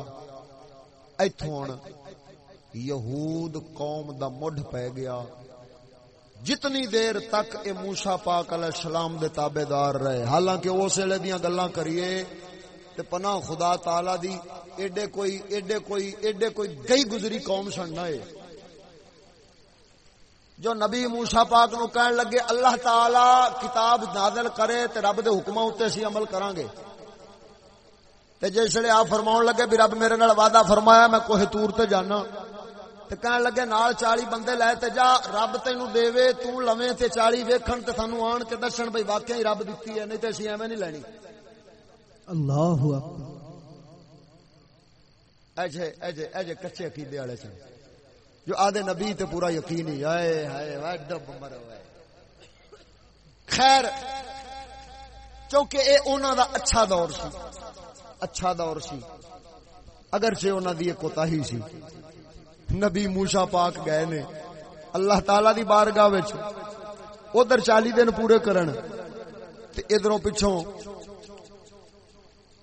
ایتھوں یہود قوم دا مڈھ پہ گیا۔ جتنی دیر تک اے موسا پاک علیہ السلام دے تابے دار رہے، حالانکہ اس ویلے دیاں گلاں کریے، تے پناہ خدا تعالی دی ایڈے کوئی ایڈے کوئی ایڈے کوئی گئی گزری قوم سن نہ جو نبی موسا پاک نو کہن لگے، اللہ تعالی کتاب نازل کرے تے رب دے حکماں اوتے اسی عمل کران گے تے جسلے آپ فرماون لگے بھی رب میرے نال وعدہ فرمایا میں کوہ تور تے جانا۔ تے کہن لگے نال 40 بندے لے تے جا رب تینو دیوے تو لویں تے 40 ویکھن تے سانو آن کے دسن بھئی واقعی رب دتی ہے نہیں تے اسی ایویں نہیں لینی۔ اللہ اکبر۔ ایجے ایجے ایجے کچے عقیدے والے سن۔ جو آدھے نبی تے پورا یقین ہی آئے ہائے وڈ بمر ہوئے خیر چونکہ اے انہاں دا اچھا دور سی۔ اچھا دور سی۔ اگرچہ انہاں دی ایک کوتاہی سی۔ نبی موسا پاک گئے نے۔ اللہ تعالی دی بارگاہ وچ ادھر 40 دن پورے کرن تے ادھروں پچھوں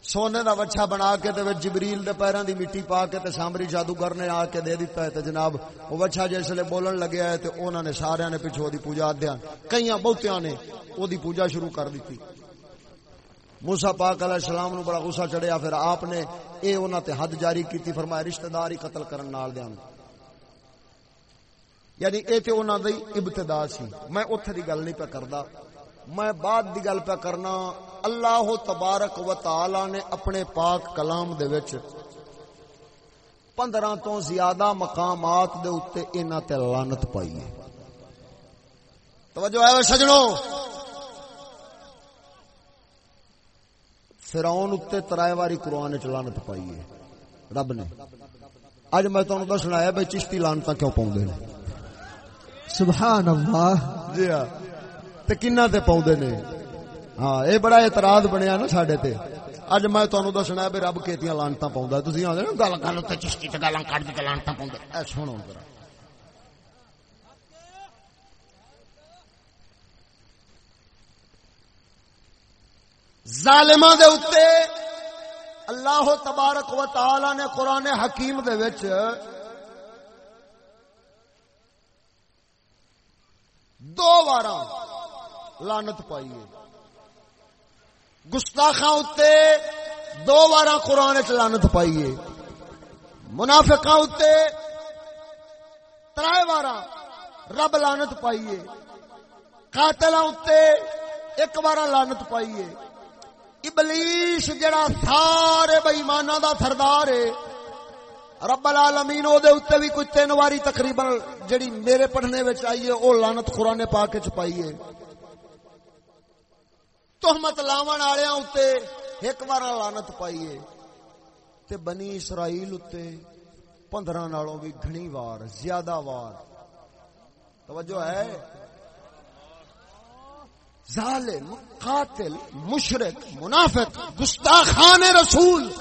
سونے دا وچھا بنا کے تے جبریل دے پیراں دی مٹی پا کے تے سامری جادوگر نے آ کے دے دیتا ہے تے جناب، وہ وچھا جسلے بولن لگیا ہے تے انہاں نے سارے نے پیچھے دی پوجا دھیان کئیاں بہتیاں نے او دی پوجا شروع کر دتی موسی پاک علیہ السلام نو بڑا غصہ چڑھیا، پھر آپ نے اے انہاں تے حد جاری کیتی، فرمایا رشتہ دار ہی قتل کرن نال دیاں یعنی اے تے انہاں دی ابتدا سی۔ میں اوتھے دی گل نہیں پہ کردا، میں بعد دی گل پہ کرنا، اللہ تبارک و تعالی نے اپنے پاک کلام دے وچ پندرہ تو زیادہ مقامات دے اتے انہ تے لانت پائی ہے۔ توجہ ہے سجنوں؟ فرعون اتے ترائے واری قرآن چ لانت پائی ہے۔ رب نے۔ اج میں تمہیں دسنا ہے بھائی چشتی لانتا کیوں پاؤں سبحان اللہ جی ہاں۔ تے کنا تے پاؤں نے؟ ہاں اے بڑا اعتراض بنیا نا ساڈے تے۔ اج میں تانوں دسنا ہے بے رب کیتیاں لانتاں پاوندا تسی آندے نا گل گل تے چشتی تے گلاں کڈ کے لانتاں پاوندا اے سنو ذرا۔ ظالماں دے اللہ تبارک و تعالی نے قرآن حکیم دے وچ دو بار لانت پائی ہے۔ گستاخاں اتے دو بار قرآن چ لانت پائیے منافقہ اتنے ترائے بار رب لانت پائیے قاتل اتنے ایک بار لانت پائیے ابلیس جڑا سارے بئیمانہ دا سردار ہے۔ رب العالمین او دے اوتے بھی کوئی تین واری تقریباً جڑی میرے پڑھنے وچ آئی ہے، او لعنت قران پاک وچ پائی ہے۔ تہمت لاون والےاں اوتے ایک بار لعنت پائی ہے۔ تے بنی اسرائیل اوتے 15 نالوں بھی گھنی وار، زیادہ وار۔ توجہ ہے؟ ظالم، قاتل، مشرک، منافق، گستاخان رسول۔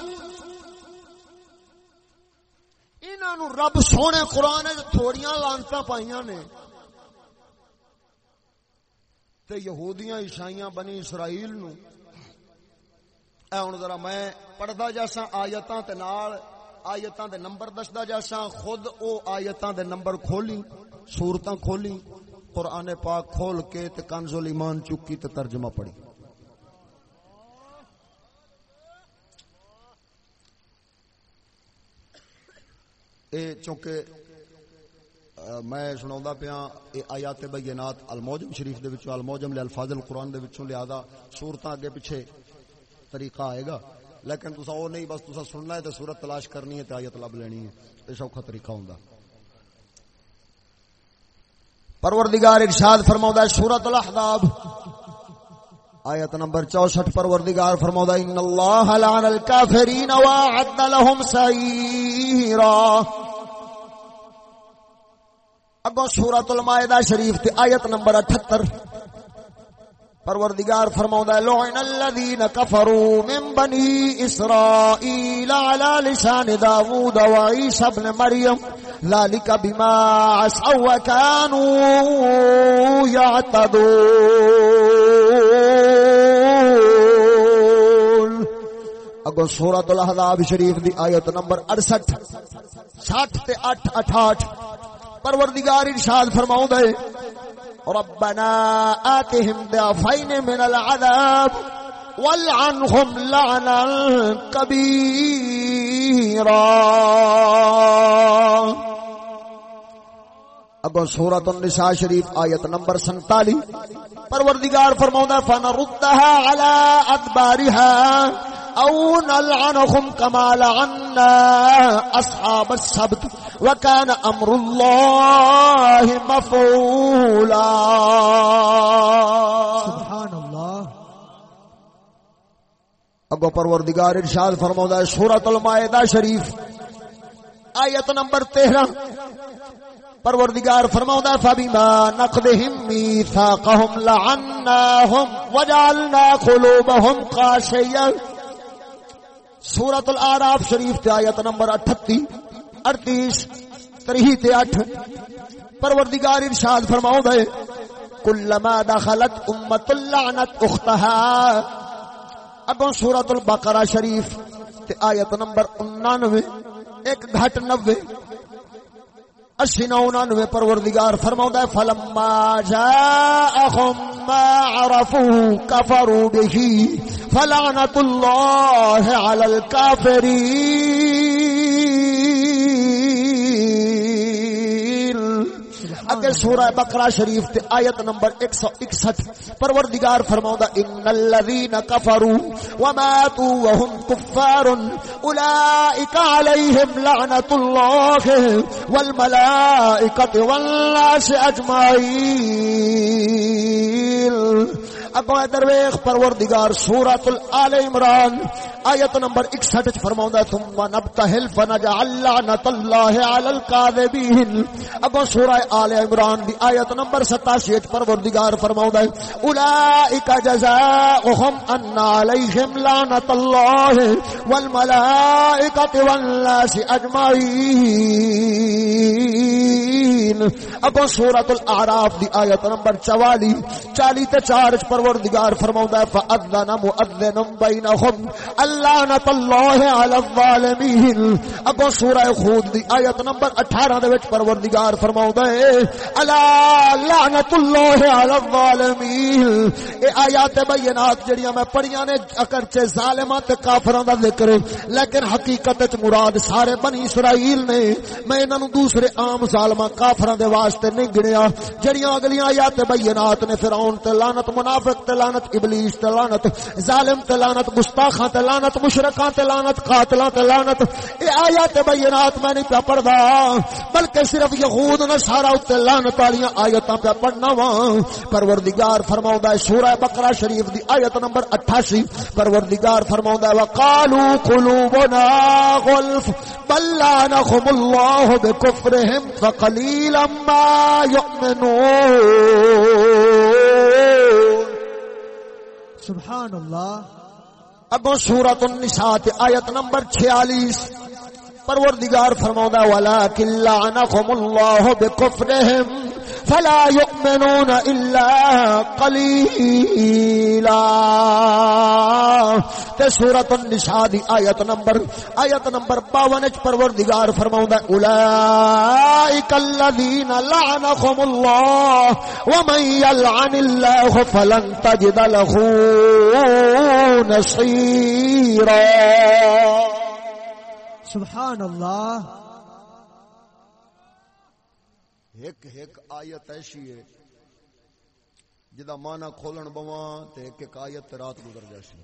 انہوں رب سونے قرآن تھوڑیاں لانتا پائیاں نے۔ تے یہودیاں، عیسائیاں، بنی اسرائیل نو۔ اے ہن ذرا میں پڑھدا جاسا آیتاں تے نال، آیتاں دے نمبر دسدا جاسا خود او آیتاں دے نمبر کھولی، سورتاں کھولی۔ قرآن پاک کھول کے تے کنز ایمان چکی تے ترجمہ پڑھی۔ اے چونکہ میں سنا پیا، اے آیات بینات الموجم شریف دے وچوں، الموجم لے الفاظ القرآن دے وچوں لہذا صورتاں اگے پیچھے طریقہ آئے گا۔ لیکن تسا او نہیں، بس تسا سننا ہے تے صورت تلاش کرنی ہے تے آیت لب لینی ہے۔ اے سوکھا طریقہ ہوندا۔ پروردگار ارشاد فرماؤں ہے سورۃ الاحزاب آیت نمبر 64 پروردگار فرماؤں ہے ان اللہ لعن الکافرین واعد لهم سعیرا اگو سورۃ المائدہ شریف تے آیت نمبر 78 پروردگار فرماؤں ہے، لعن الذین کفروا من بنی اسرائیل علی لسان داوود و عیسی ابن مریم ذلك بما عصوا وكانوا يعتدون۔ اگو سورۃ الاحزاب شریف دی آیت نمبر 68 60 تے 8 68 پروردگار ارشاد فرماؤں دے ربنا آتهم ضعفين من العذاب والعنهم لعنا كبيرا۔ اگو سورت النساء شریف آیت نمبر سنتالی پروردگار فرماؤں فنردها على ادبارها او نلعنهم كما لعنا اصحاب السبت وكان امر الله مفعولا۔ سبحان اللہ۔ اگو پروردگار ارشاد فرماؤں سورت المائدہ شریف، آیت نمبر تیرہ۔ پروردگار فرماؤں فبما نقضهم ميثاقهم لعناهم وجعلنا قلوبهم قاسية سورة الآراف شریف تے آیت نمبر 38 38 تریہ تے 8 پروردگار ارشاد فرماؤں دے کلما دخلت امت لعنت اختها اگوں سورة البقرہ شریف تے آیت نمبر 99 ایک گھٹ 90 اسی نو انانوے پروردگار فرماؤں ہے، فلما جاءهم ما عرفوا كفروا به فلعنت الله على الكافرين اگر سورہ بقرہ شریف تے آیت نمبر 161 پروردگار فرماوندا ان الذين كفروا وماتوا وهم كفار اولئك عليهم لعنه الله والملائكه والناس اجمعين اگو درویخ پروردگار سورۃ الال عمران، آیت نمبر 61 وچ فرماوندا ثم نبتهل فنجعل لعنت الله علی الكاذبین اگو سورہ آل عمران دی آیت نمبر 87 وچ پروردگار فرماوندا اولئک جزاؤہم ان علیہم لعنت الله والملائکۃ والناس اجمعین اگو سورۃ الاعراف دی آیت نمبر 44 40 تے 4 وچ پروردگار فرماوندا ہے فاذن مؤذن بینہم اللعنۃ اللہ علی الظالمین اگو سورہ ہود دی آیت نمبر 18 دے وچ پروردگار فرماوندا ہے، الا لعنۃ اللہ علی الظالمین اے آیات بینات جڑیاں میں پڑھیاں نے، اگرچہ ظالماں تے کافراں دا ذکر، لیکن حقیقت وچ مراد سارے بنی اسرائیل نے۔ میں انہاں نو دوسرے عام ظالماں کافراں دے واسطے نہیں گنیا، جڑیاں اگلیاں آیات بینات نے فرعون تے لعنت منافق تے لعنت ابلیس تے لعنت ظالم تے لعنت گستاخاں تے لعنت مشرکاں تے لعنت قاتلاں تے لعنت اے آیات بینات میں نہیں پیا پڑھدا، بلکہ صرف یہود نے سارا تے لعنت والیاں آیتاں پیا پڑھنا وا۔ پروردگار فرماوندا ہے سورہ بقرہ شریف دی آیت نمبر 88 پروردگار فرماوندا ہے وقالو قلوبنا غلف، بل لعنهم الله بكفرهم فقليلا ما يؤمنون۔ سبحان اللہ۔ ابو سورت النساء تے آیت نمبر 46 پروردگار فرماؤں ہے ولکن لعنهم الله بكفرهم۔ فلا يؤمنون الا قليلا. تے سورۃ النساء دی آیت نمبر آیت نمبر 52 وچ پروردگار فرماوندا ہے، اولائک الذین لعنهم الله ومن يلعن الله فلن تجد له نصيرا سبحان اللہ ایک ایک آیت ایسی ہے جدا مانا کھولن بواں تے ایک ایک آیت رات گزر جاسی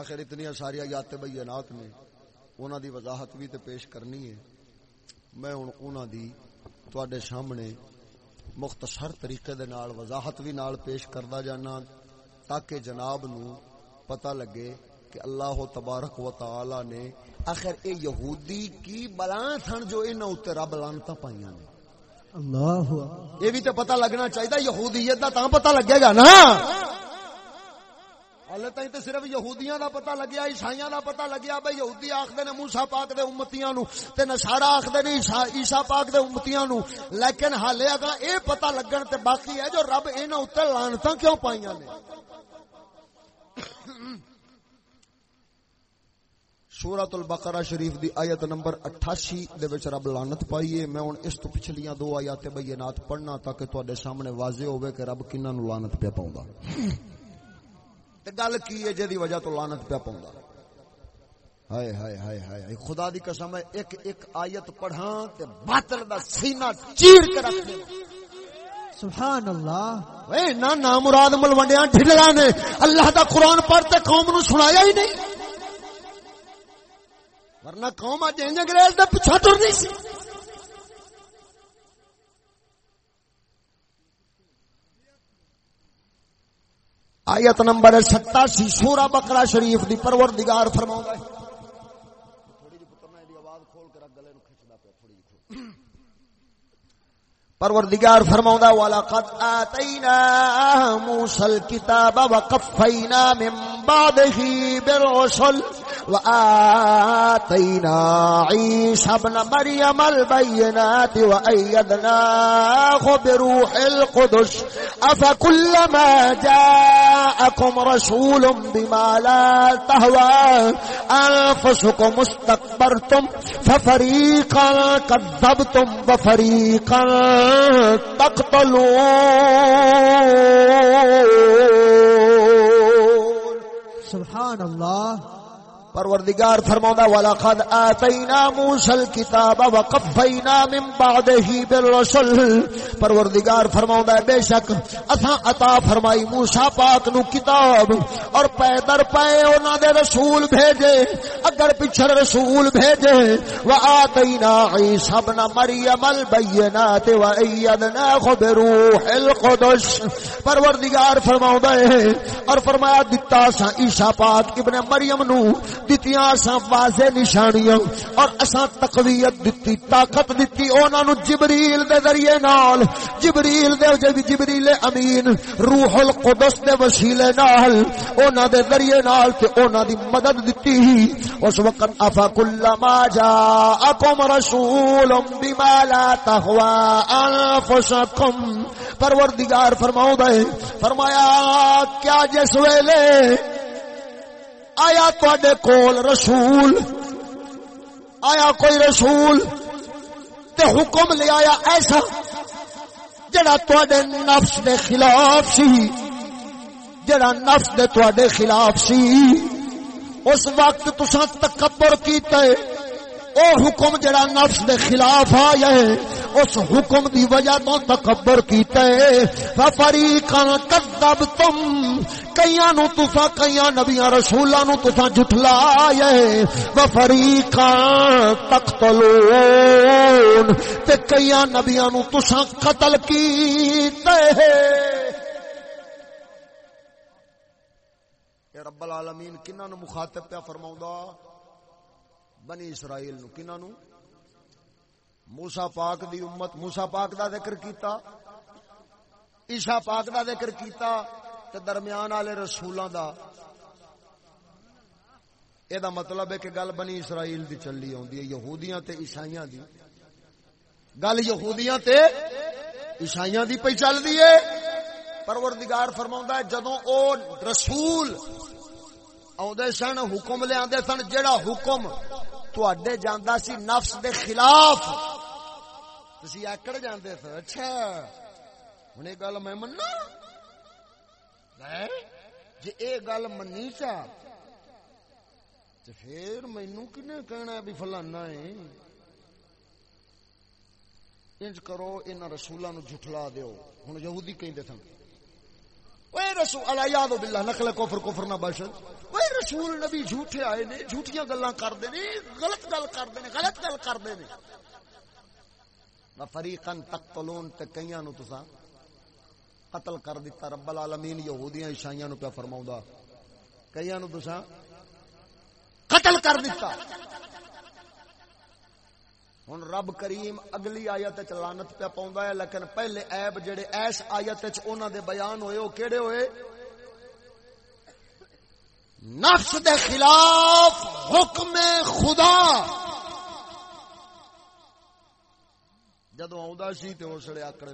آخر اتنی ساری آیات بینات نے انہاں دی وضاحت بھی تے پیش کرنی ہے۔ میں ہن انہاں دی تواڈے سامنے مختصر طریقے دے نال وضاحت بھی نال پیش کردا جانا تاکہ جناب نو پتہ لگے کہ اللہ تبارک و تعالی نے آخر اے یہودی کی بلاں سن جو انہاں اوتے رب لعنتاں پائیاں نے۔ اللہ یہ بھی تو پتہ لگنا چاہیے یہودیت دا تاں پتہ لگے گا نا۔ ہلے تائیں تے صرف یہودیاں دا پتہ لگیا عیسائیاں دا پتہ لگیا بھئی یہودی آکھدے نے موسی پاک دے امتیاں نو تے نصارا آکھدے نے عیسیٰ پاک دے امتیاں نو۔ لیکن حالے اگا اے پتہ لگن تے باقی ہے جو رب انہاں اوتے لعنتاں کیوں پائیاں نے؟ سورۃ البقرہ شریف دی آیت نمبر 88 دے وچ رب لعنت پائی ہے۔ میں ہن اس تو پچھلیاں دو آیات بینات پڑھنا تاکہ تواڈے سامنے واضح ہوے کہ رب کیناں نو لعنت پیا پاوندا تے گل کی ہے جدی وجہ تو لعنت پیا پاوندا ہائے ہائے ہائے ہائے خدا دی قسم ہے ایک ایک آیت پڑھاں تے باطل دا سینہ چیر کے رکھ دے۔ سبحان اللہ اے نہ نامراد ملوڈیاں ڈھلڑا نے۔ اللہ دا قرآن پڑھ تے قوم نو سنایا ہی نہیں۔ ورنہ قوم اج انج انگریز دے پیچھے ٹرنی سی۔ آیت نمبر 87 سورہ بقرہ شریف دی پروردگار فرماؤں گا تھوڑی جی پتر نہ دی آواز کھول کے رکھ گلے نو کھچدا پیا تھوڑی جی پروردگار فرماوندا والا قد اتینا موسی الكتاب وقفینا من بعده بالرسل وآتينا عيسى ابن مريم البينات وأيدناه بروح القدس أفكلما جاءكم رسول بما لا تهوى أنفسكم استكبرتم ففريقا كذبتم وفريقا تقتلون۔ سبحان اللہ۔ پروردگار فرماوندا والا قد اتینا موسی الكتاب وقفینا من بعده بالرسل۔ پروردگار فرماوندا ہے، بے شک اساں عطا فرمائی موسی پاک نو کتاب اور پے در پے انہاں دے رسول بھیجے۔ اگر پچھڑ رسول بھیجے واتینا عیسی ابن مریم البینات وایدناه بروح القدس۔ پروردگار فرماوندا ہے، اور فرمایا، دتا سا عیسی پاک ابن مریم نو دتیاں، اساں واضح نشانیاں اور اساں تقویت دتی، طاقت دتی انہاں نو جبریل دے ذریعے نال۔ جبریل دے جب جبریل امین، روح القدس دے وسیلے نال۔ انہاں دے ذریعے نال تے انہاں دی مدد دتی۔ ہی اس وقت افا کل ما جاءکم رسول بما لا تهوا انفسکم۔ پروردگار فرماؤ دے فرمایا، کیا جس ویلے آیا تے کول رسول؟ آیا کوئی رسول؟ تے حکم لے آیا ایسا جڑا تے نفس دے خلاف سی، جڑا نفس دے تے خلاف سی۔ اس وقت تسا تکبر کیتے او حکم جڑا نفس دے خلاف آیا ہے، اس حکم دی وجہ تو تکبر کیتا کیتے فریقان کذبتم کئیاں نو تسا کئیاں نبیاں رسولاں نو تسا جھٹلایا و فریقان تقتلون، تے کئیاں نبیاں نو تسا قتل کیتے رب العالمین کنہ نو مخاطب پہ فرماؤں بنی اسرائیل نو کنہ نو؟ موسا پاک دی امت موسا پاک دا ذکر کیتا عیسا پاک دا ذکر کیتا، تے درمیان والے رسولاں دا۔ اے دا مطلب ہے کہ گل بنی اسرائیل دی چلی ہوندی ہے، یہودیاں تے عیسائیاں دی۔ گل یہودیاں تے عیسائیاں دی پئی چلدی ہے۔ پروردگار فرماوندا ہے، جدوں او رسول اوندے سن، حکم لے آندے سن، جیڑا حکم تواڈے جاندا سی نفس دے خلاف۔ تسی آکڑ جاندے سو اچھا۔ ہن یہ گل میں مننا۔ جی اے گل منی چا پھر مینو کنے کہنا بھی فلانا ہے؟ انج کرو ان رسولوں نو جھٹلا دیو۔ ہن یہودی کہندے سن اوے رسول، الا یاد باللہ، نقل کفر کفر نہ بشن رسول نبی جھوٹے آئے نے، جھوٹیاں گلاں کردے نے، غلط گل کردے نے، غلط گل کردے نے۔ و فریقن تقتلون تے کئیاں نو تساں قتل کر دیتا رب العالمین یہودیاں عیسائیاں نو پیا فرماوندا کئیاں نو تساں قتل کر دیتا ہن رب کریم اگلی آیت وچ لعنت پیا پاوندا ہے، لیکن پہلے عیب جڑے ایس آیت وچ انہاں دے بیان ہوئے، او کیڑے ہوئے؟ نفس دے خلاف حکم خدا۔ جدو آ سی تو اس لیے آکڑ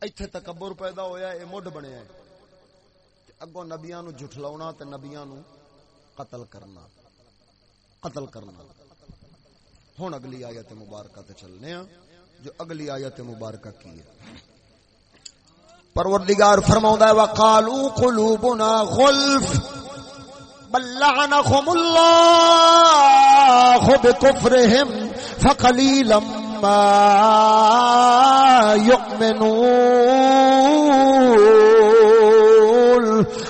ایتھے تکبر پیدا ہویا، اے مڈ بنیا ہے۔ اگوں نبیاں نو جھٹلاونا تے نبیاں نو قتل کرنا۔ قتل کرنا۔ ہن اگلی آیت مبارکہ تے چلنے ہاں جو اگلی آیت مبارکہ کی ہے۔ پروردگار فرماوندا ہے وقالو قلوبنا غلف بل لعنهم الله بكفرهم فقليلا ما يؤمنون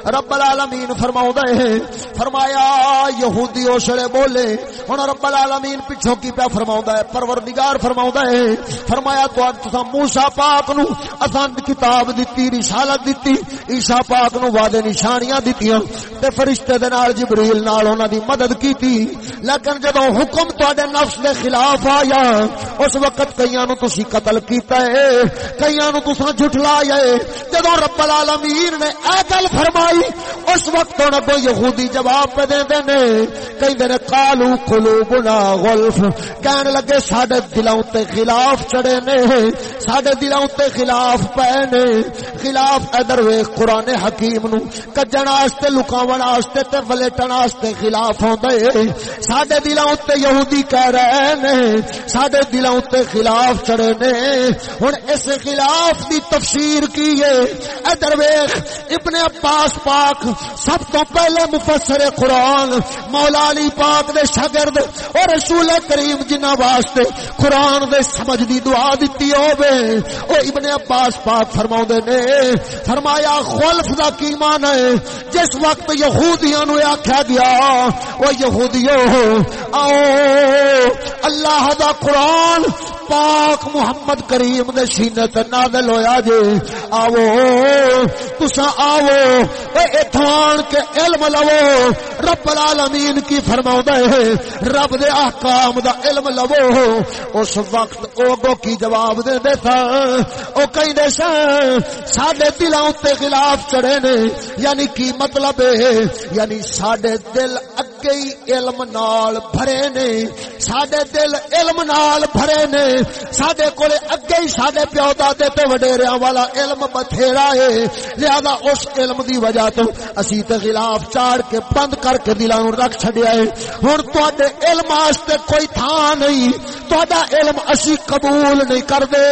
رب العالمین فرماؤں دے۔ فرمایا، یہودی اوشڑے بولے۔ ہن رب العالمین پیچھوں کی پیا فرماؤں دے۔ پروردگار فرماؤں دے۔ فرمایا، تو تساں موسی پاک نو اساں کتاب دتی، رسالت دتی، عیسی پاک نو وعدے نشانیاں دتیاں۔ تے فرشتے دے نال، جبریل نال انہاں دی مدد کیتی۔ لیکن جدوں حکم تواڈے نفس دے خلاف آیا، اس وقت کئیاں نو تسی قتل کیتا ہے کئیاں نو تساں جھٹلایا ہے جدوں رب العالمین نے اے گل فرمائی آئی۔ اس وقت ہوں اگو یہودی جواب پہ دے نے۔ کہیں دے کالو قلوبنا غلف۔ کہنے لگے، ساڈے دلوں تے خلاف چڑے نے۔ ساڈے دلوں تے خلاف پے نے۔ خلاف ادھر ویکھ قران حکیم نو۔ کجن واسطے لکاون واسطے تے ولیٹن واسطے خلاف ہوندے ساڈے دلوں تے یہودی کہہ رہے نے۔ ساڈے دلوں تے خلاف چڑے نے۔ ہن اس خلاف دی تفسیر کی ہے ادھر ویکھ، ابن عباس پاک، سب تو پہلے مفسر قرآن، مولا علی پاک دے شاگرد اور رسول کریم جنہ واسطے قرآن دے سمجھ دی دعا دیتی ہوے او ابن عباس پاک فرماؤ نے، فرمایا، خلف دا کی مان ہے؟ جس وقت یہودیاں نو آکھیا گیا، او یہودیو، آؤ، اللہ دا قرآن پاک محمد کریم دے سینے تے نازل ہویا جے آو تسا آو اے اتھان کے علم لو، رب العالمین کی فرماؤں ہے، رب دے احکام دا علم لو۔ اس وقت او گو کی جواب دے دے تھا۔ او کئی دے سا ساڑے دلاؤں تے خلاف چڑھے نے یعنی کی مطلب ہے؟ یعنی ساڑے دل اگے علم نال بھرے نے ساڈے دل علم نال بھرے نے ساڈے کولے اگے ہی ساڈے پیو دادے تے وڈیریاں والا علم بتھیرا ہے لہذا اس علم دی وجہ تو اسی تے خلاف چاڑ کے بند کر کے دلاں نوں رکھ چھڈیا ہے ہن تواڈے علم واسطے کوئی تھان نہیں تہاڈا علم اسی قبول نہیں کردے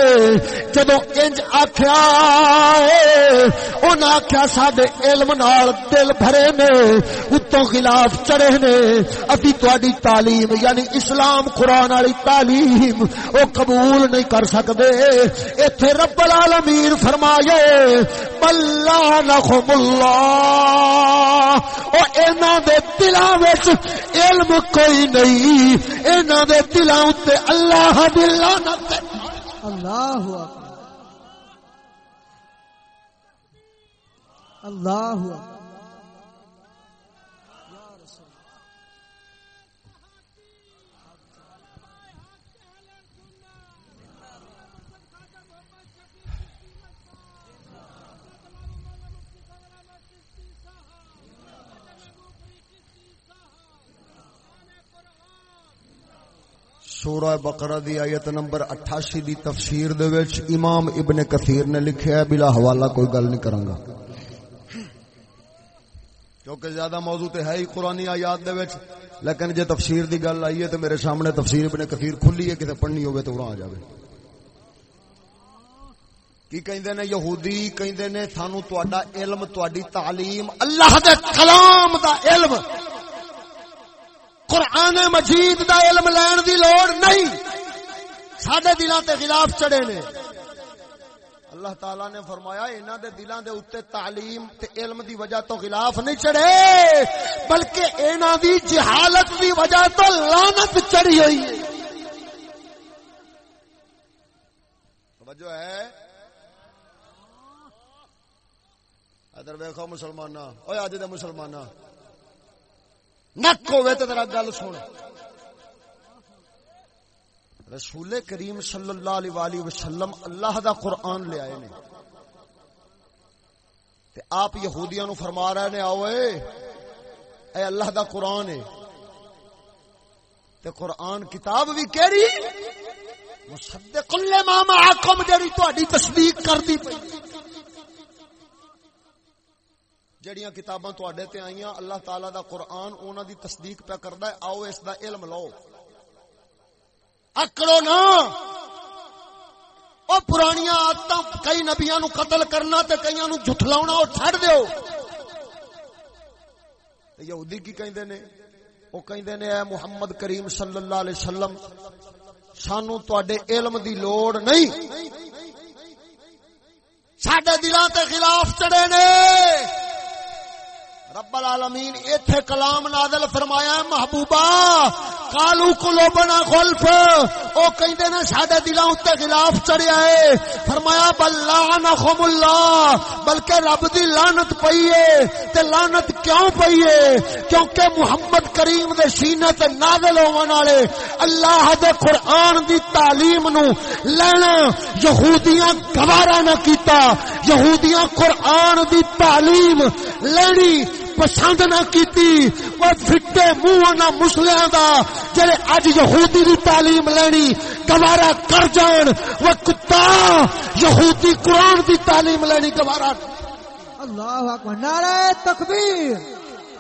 جدوں انج آکھیا انہاں آکھیا ساڈے علم نال دل بھرے نے اتوں خلاف چڑھے نے، ابھی تہاڈی تعلیم یعنی اسلام قرآن والی تعلیم وہ قبول نہیں کر سکتے اتے رب العالمین فرمائے بلا نخم اللہ او دے دلوں علم کوئی نہیں۔ انہوں دے دلوں تے اللہ دلہ اللہ اللہ سورہ بقرہ دی آیت نمبر 88 دی تفسیر دے وچ امام ابن کثیر نے لکھیا ہے، بلا حوالہ کوئی گل نہیں کراں گا۔ کیونکہ زیادہ موضوع تے ہے ہی قرآنی آیات دے وچ، لیکن جے تفسیر دی گل آئی ہے تے میرے سامنے تفسیر ابن کثیر کھلی ہے کتے پڑھنی ہوے تے وہاں آ جاوے۔ کی کہندے نے یہودی؟ کہندے نے تھانو تہاڈا علم، تہاڈی تعلیم، اللہ دے کلام دا علم۔ قرآن مجید دا علم لین دی لوڑ نہیں۔ سڈے دلوں تے خلاف چڑے نے۔ اللہ تعالی نے فرمایا انہوں دے دلوں دے اتنے تعلیم تے علم دی وجہ تو خلاف نہیں چڑھے، بلکہ انہوں دی جہالت دی وجہ تو لانت چڑھی ہوئی۔ ہے توجہ ہے؟ ادھر ویکو مسلمان اج دے مسلمان نک ہوئے تو تیرا گل سن۔ رسول کریم صلی اللہ علیہ وآلہ وسلم اللہ دا قرآن لے آئے نے۔ تے آپ یہودیاں نو فرما رہے نے، آؤ اے اللہ دا قرآن ہے تے قرآن کتاب بھی کیڑی؟ مصدق لما معکم، جڑی تہاڈی تصدیق کردی پئی۔ جڑیاں کتاباں تواڈے تے آئیاں، اللہ تعالی دا قرآن انہاں دی تصدیق پہ کردا ہے، آؤ اس دا علم لو۔ اکڑو نا۔ او پرانیاں عادتاں کئی نبیاں نو قتل کرنا تے کئیاں نو جھٹلاونا او چھڑ دیو۔ تے یہودی کی کہندے نے؟ او کہندے نے، اے محمد کریم صلی اللہ علیہ وسلم سانو تواڈے علم دی لوڑ نہیں۔ ساڈے دلاں تے خلاف چڑے نے۔ رب العالمین، ایتھے کلام نازل فرمایا محبوبہ کالو کلو بنا خلف او کہندے نے ساڈے دلاں تے خلاف چڑھیا ہے۔ فرمایا، بل لعنهم اللہ، بلکہ رب دی لعنت پئی ہے۔ تے لعنت کیوں پئی ہے؟ کیونکہ محمد کریم دے سینے تے نازل ہون والے اللہ دے قرآن دی تعلیم نو لینا یہودیاں گوارا نہ کیتا، یہودیاں قرآن دی تعلیم لینی۔ پسند نہ کیتی منہ نہ مسلیاں دا، جڑے اج یہودی دی تعلیم لینی، گوارا کر جان، وہ کتا یہودی قرآن دی تعلیم لینی، گوارا۔ اللہ اکبر۔ نعرہ تکبیر،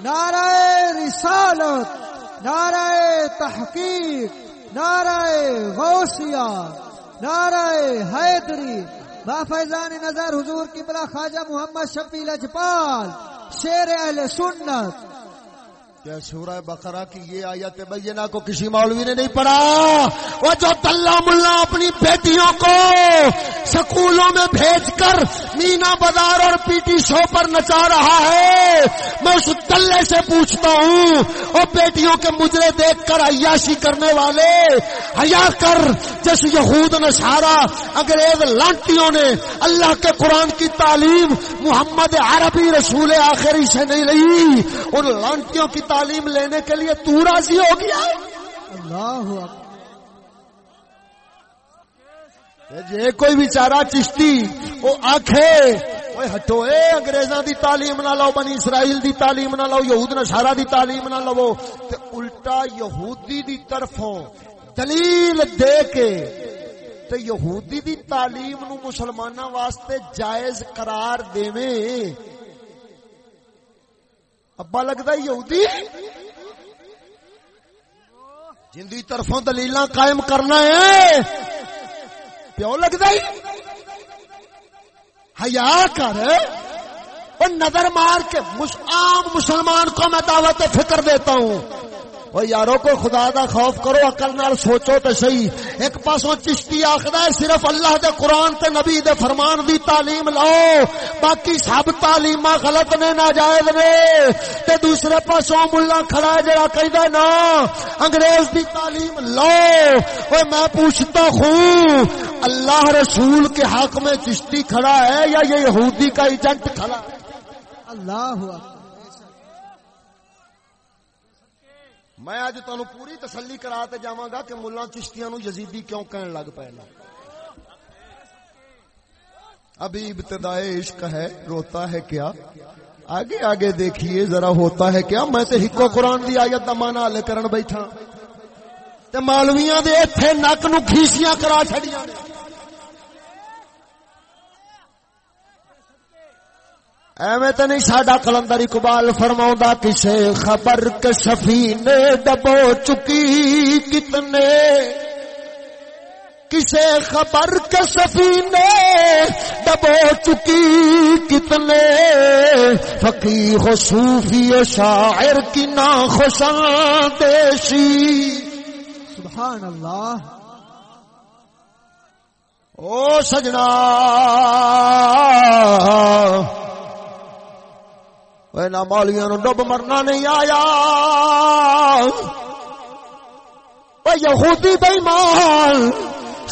نعرہ رسالت، نعرہ تحقیق، نعرہ غوثیہ نعرہ حیدری۔ با فیضان نظر حضور کی بلا خواجہ محمد شفیع لجپال شیر اہل سنت کیا سورہ بقرہ کی یہ آیت بینہ کو کسی مولوی نے نہیں پڑھا؟ وہ جو تلہ ملا اپنی بیٹیوں کو سکولوں میں بھیج کر مینا بازار اور پی ٹی شو پر نچا رہا ہے، میں اس دلے سے پوچھتا ہوں اور بیٹیوں کے مجرے دیکھ کر عیاشی کرنے والے، حیا کر، جس یہود نشارہ انگریز لانٹیوں نے اللہ کے قرآن کی تعلیم محمد عربی رسول آخری سے نہیں لئی، ان لانٹیوں کی تعلیم لینے کے لیے تو راضی ہو گیا؟ اللہ جی کوئی بیچارہ چشتی وہ آخے ہٹو اے انگریزاں دی تعلیم نہ لو بنی اسرائیل دی تعلیم نہ لو یہود نشارہ دی تعلیم نہ لو تے الٹا یہودی دی طرفوں دلیل دے کے تے یہودی دی تعلیم نو مسلماناں واسطے جائز قرار دیویں۔ ابا لگتا یہودی؟ جن کی طرفوں دلیل قائم کرنا ہے۔ پیو لگتا ہی ہیا کر۔ اور نظر مار کے عام مسلمان کو میں دعوت فکر دیتا ہوں۔ وہ یارو کو خدا دا خوف کرو عقل نال سوچو تے صحیح ایک پاسوں چشتی آخر ہے صرف اللہ دے قرآن تے نبی دے فرمان دی تعلیم لاؤ باقی سب تعلیم غلط نے ناجائز نے تے دوسرے پاسوں ملا کھڑا ہے جڑا کہندا نا انگریز دی تعلیم لاؤ اوے میں پوچھتا ہوں اللہ رسول کے حق میں چشتی کھڑا ہے یا یہ یہودی کا ایجنٹ کھڑا ہے اللہ میں اج تمہیں پوری تسلی کرا تے جاواں گا کہ ملا چشتیاں نو یزیدی کیوں کہن لگ پے نا؟ ابھی ابتدائے عشق ہے، روتا ہے کیا؟ آگے آگے دیکھیے، ذرا ہوتا ہے کیا؟ میں تے ہکو قرآن دی آیت دا مانا لے کرن بیٹھا۔ تے مالویاں دے ایتھے نک نو کھیسیاں کرا چھڑیاں نے۔ ایویں تو نہیں ساڈا کلندر اقبال فرما کسے خبر کشفی نے ڈبو چکی کتنے؟ کسے خبر کشفی نے ڈبو چکی کتنے؟ فقی ہو صوفی و شاعر کی نا خوشاں دیشی سبحان اللہ او سجنا۔ مالیاں نو ڈب مرنا نہیں آیا یہودی بےمان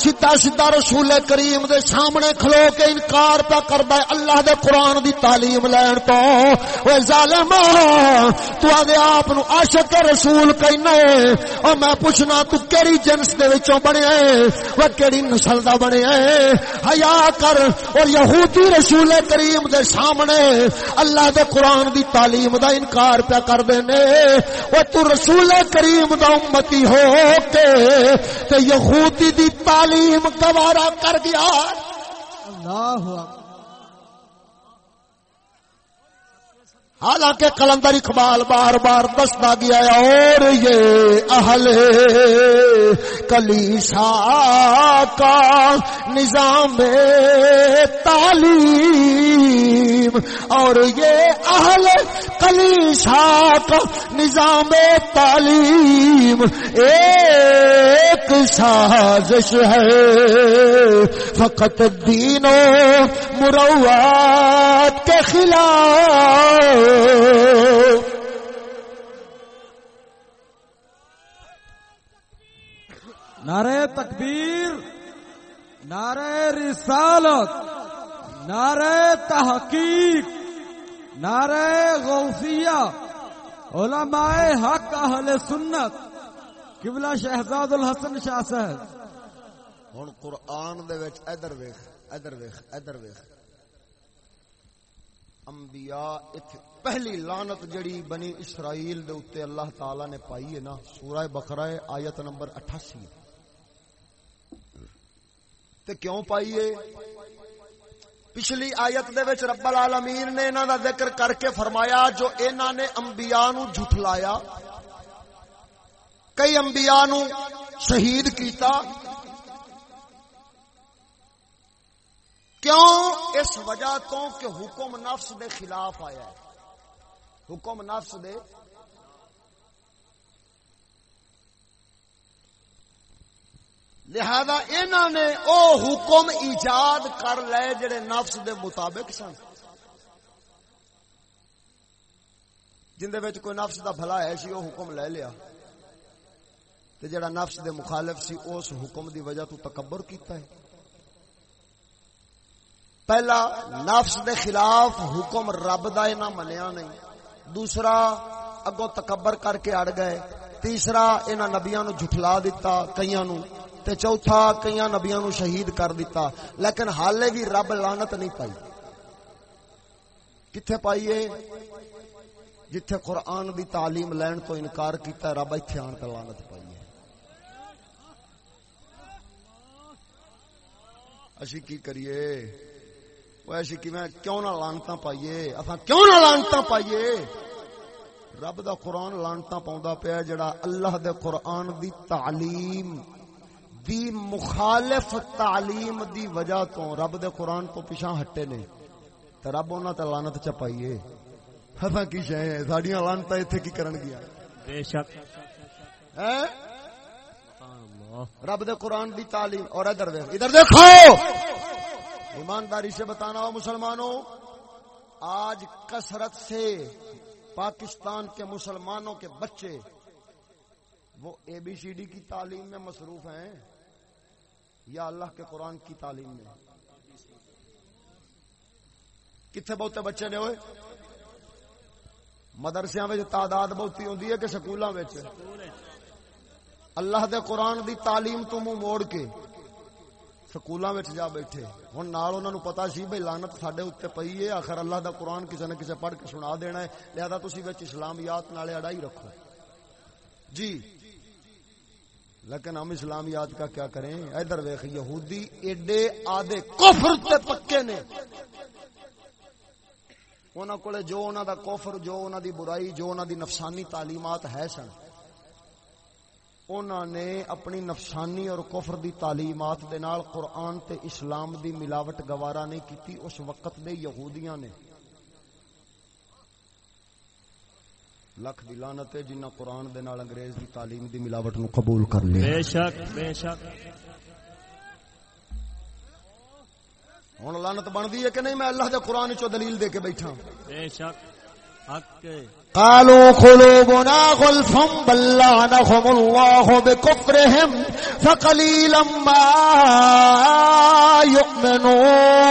سیدھا سیدھا رسول کریم دے سامنے کھلو کے انکار پہ کردا ہے۔ اللہ دے قرآن دی تعلیم لین تو او ظالم، تو آدے آپ نو عاشق رسول کہنا ہے۔ او میں پوچھنا، تو کیڑی جنس دے وچوں بنے ہے؟ او کیڑی نسل دا بنے ہے؟ حیا کر۔ اور یہودی رسول کریم دے سامنے اللہ دے قرآن دی تعلیم دا انکار پہ کر دینے۔ او تو رسول کریم دا امتی ہو کے تے یہودی دی تعلیم تعلیم گوارا کر گیا اللہ حالانکہ کلندر اقبال بار بار دستا گیا اور یہ اہل کلیسا کا نظام تعلیم، اور یہ اہل کلیسا کا نظام تعلیم ایک سازش ہے۔ فقط دینوں مروات کے خلاف نعرہ تکبیر، نعرہ رسالت، نعرہ تحقیق، نعرہ غوثیہ، علماء حق، اہل سنت، قبلہ شہزاد الحسن شاہ صاحب۔ ہن قرآن دے وچ ادھر ویکھ ادھر ویکھ ادھر ویکھ۔ انبیاء اتھے پہلی لانت جڑی بنی اسرائیل دے اتے اللہ تعالی نے پائی ہے نا، سورہ بقرہ آیت نمبر اٹھاسی۔ تے کیوں پائی ہے؟ پچھلی آیت دے وچ رب العالمین نے انہاں دا ذکر کر کے فرمایا، جو انہاں نے انبیاء نو جھٹلایا، کئی انبیاء نو شہید کیتا۔ کیوں؟ اس وجہ تو کہ حکم نفس دے خلاف آیا ہے۔ حکم نفس دے۔ لہذا انہوں نے او حکم ایجاد کر لے جڑے نفس دے مطابق سن۔ جن کوئی نفس دا بھلا ہے سی، او حکم لے لیا۔ تے جڑا نفس دے مخالف سی، اس حکم دی وجہ تو تکبر کیتا ہے۔ پہلا، نفس دے خلاف حکم رب دا نہ منیا نہیں۔ دوسرا اگوں تکبر کر کے اڑ گئے، تیسرا انہاں نبیاں نو جھٹلا دیتا کئیاں نو تے چوتھا کئیاں نبیاں نو شہید کر دیتا لیکن حالے بھی رب لعنت نہیں پائی۔ کتھے پائیے جتھے قرآن دی تعلیم لین تو انکار کیتا ہے، رب ایتھے آن تے لعنت پائی ہے۔ اسی کی کریے؟ ایسی کیوں نہ لانتا پائیے؟ اساں کیوں نہ لانتا پائیے؟ رب دا قرآن لانتا پاؤں پیا جڑا اللہ دے قرآن دی تعلیم دی مخالف تعلیم دی وجہ تو رب دے قرآن تو پیچھا ہٹے نے۔ تے رب انہاں تے لعنت چپائیے۔ ہساں کی شے ہے؟ ساڈیاں لعنتاں ایتھے کی کرن گیا؟ بے شک۔ ہیں؟ رب دے قرآن دی تعلیم اور ادھر دیکھ ادھر دیکھو! ایمانداری سے بتانا ہو مسلمانوں، آج کثرت سے پاکستان کے مسلمانوں کے بچے وہ اے بی سی ڈی کی تعلیم میں مصروف ہیں یا اللہ کے قرآن کی تعلیم میں؟ کتنے بہتے بچے نے ہوئے؟ مدرسیا میں تعداد بہتی ہوں کہ سکولوں میں اللہ دے قرآن دی تعلیم تو منہ موڑ کے سکولوں میں جا بیٹھے۔ ہوں نال انہوں پتا سی بھائی لانت سڈے اتنے پی ہے، آخر اللہ دا قرآن کسی نہ کسی پڑھ کے سنا دینا ہے۔ لہذا تھی اسلامیات نالے اڑائی رکھو۔ جی۔ لیکن ہم اسلامیات کا کیا کریں؟ ادھر ویخ یہودی ایڈے آدھے کفر تے پکے نے۔ انہوں کو جو انہوں دا کفر، جو انہوں دی برائی، جو انہوں دی نفسانی تعلیمات ہے سن۔ انہوں نے اپنی نفسانی اور کفر دی تعلیمات دے نال قرآن تے اسلام دی ملاوٹ گوارا نہیں کیتی اس وقت دے یہودیاں نے۔ لکھ دی لعنت ہے جنہ قرآن دے نال انگریز دی تعلیم دی ملاوٹ نو قبول کر لیا۔ بے شک بے شک۔ ہن لعنت بندی ہے کہ نہیں؟ میں اللہ دے قرآن چو دلیل دے کے بیٹھا۔ بے شک حق قالوا قلوبنا غلف بل لعنهم الله بكفرهم فقليلا ما يؤمنون.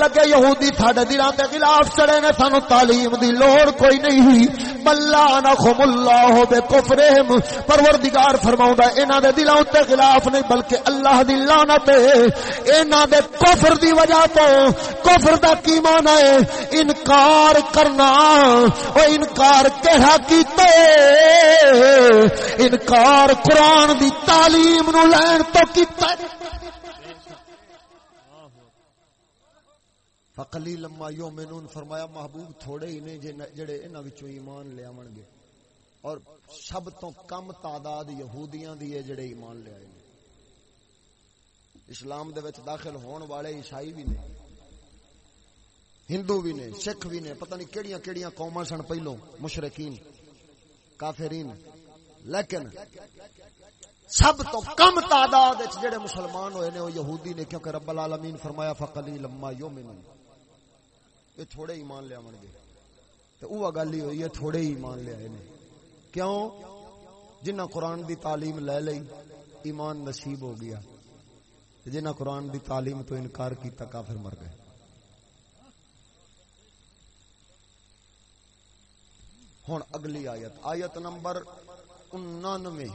لگے یہودی تھاڈے دلاں تے خلاف چڑے نے، سانو تعلیم دی لوڑ کوئی نہیں ہوئی۔ بلا نخم اللہ بے کفرہم پروردگار فرماوندا انہاں دے دلاں تے خلاف نہیں، بلکہ اللہ دی لعنت ہے۔ انہاں دے کفر دی وجہ تو کفر دا کی معنی ہے؟ انکار کرنا۔ او انکار کہڑا کیتے انکار قرآن دی تعلیم نو لین تو کیتا فقلی لما یومنون فرمایا محبوب تھوڑے ہی نے جڑے انہاں وچوں ایمان لے آون گے۔ اور سب تو کم تعداد یہودیاں دی ہے جڑے ایمان لے آئے اسلام دے وچ داخل ہون والے عیسائی بھی نے، ہندو بھی نے، سکھ بھی نے، پتہ نہیں کیڑیاں کیڑیاں قوماں سن پہلو، مشرکین، کافرین۔ لیکن سب تو کم تعداد جڑے مسلمان ہوئے نے، وہ یہودی نے، کیونکہ رب العالمین فرمایا فقلی لما یومنون یہ تھوڑے ایمان لے آن گے۔ تو وہ گل ہی ہوئی ہے تھوڑے ہی ایمان لے آئے نے۔ کیوں؟ جنہ قرآن دی تعلیم لے لئی، ایمان نصیب ہو گیا۔ جنہ قرآن دی تعلیم تو انکار کیتا کافر مر گئے۔ ہوں اگلی آیت آیت نمبر انانوے۔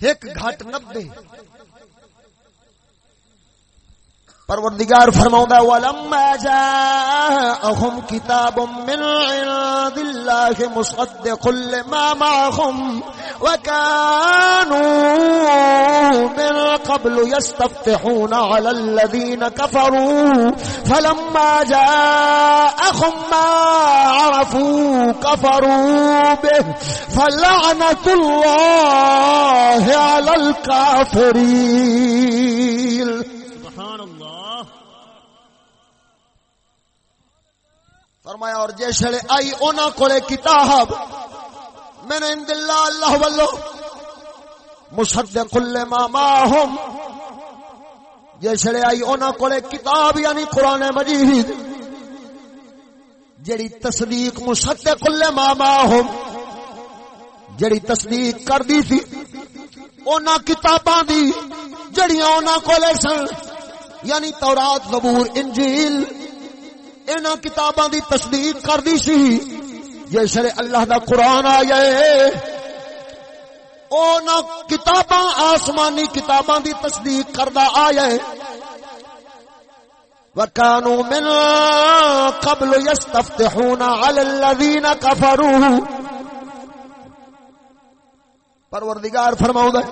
ایک گھٹ نبے پروردگار فرماؤں ولما جاءهم كتاب من عند الله مصدق لما معهم وكانوا من قبل يستفتحون على الذين كفروا فلما جاءهم ما عرفوا كفروا به فلعنة الله على الكافرين فرمایا، اور جیسے آئی اونا کولے کتاب من عند اللہ اللہ واللہ مصدق لما معهم جسڑے آئی اونا کولے کتاب یعنی قرآن مجید جڑی تصدیق مصدق لما معهم جڑی تصدیق کر دی تھی، اونا کتاباں دی جڑیاں اونا کولے سن یعنی تورات، زبور، انجیل اینا کتاباں دی تصدیق کر دی سی جسڑے اللہ دا قرآن آئے او نہ کتاباں، آسمانی کتاباں دی تصدیق کردا آیا ہے۔ وکانو من قبل یستفتحون علی الذین کفروا پروردگار فرماؤں ہے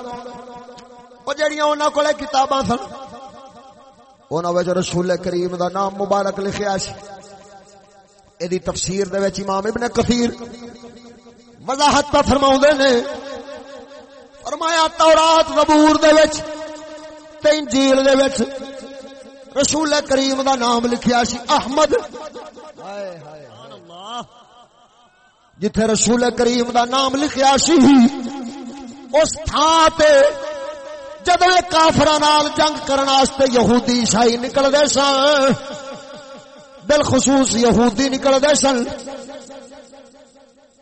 او جڑیاں انہاں کولے کتاباں سن انہاں وچ رسول کریم دا نام مبارک لکھیا سی۔ ایدی تفسیر دے وچ امام ابن کثیر وضاحت پہ فرماؤں نے۔ فرمایا تورات زبور دے وچ تے انجیل دے وچ رسول کریم دا نام لکھیا سی احمد۔ سبحان اللہ جتھے رسول کریم دا نام لکھیا سی، اس تھان تے جدو کافراں جنگ کرن واسطے یہودی عیسائی نکل دے سن، بالخصوص یہودی نکل دے سن،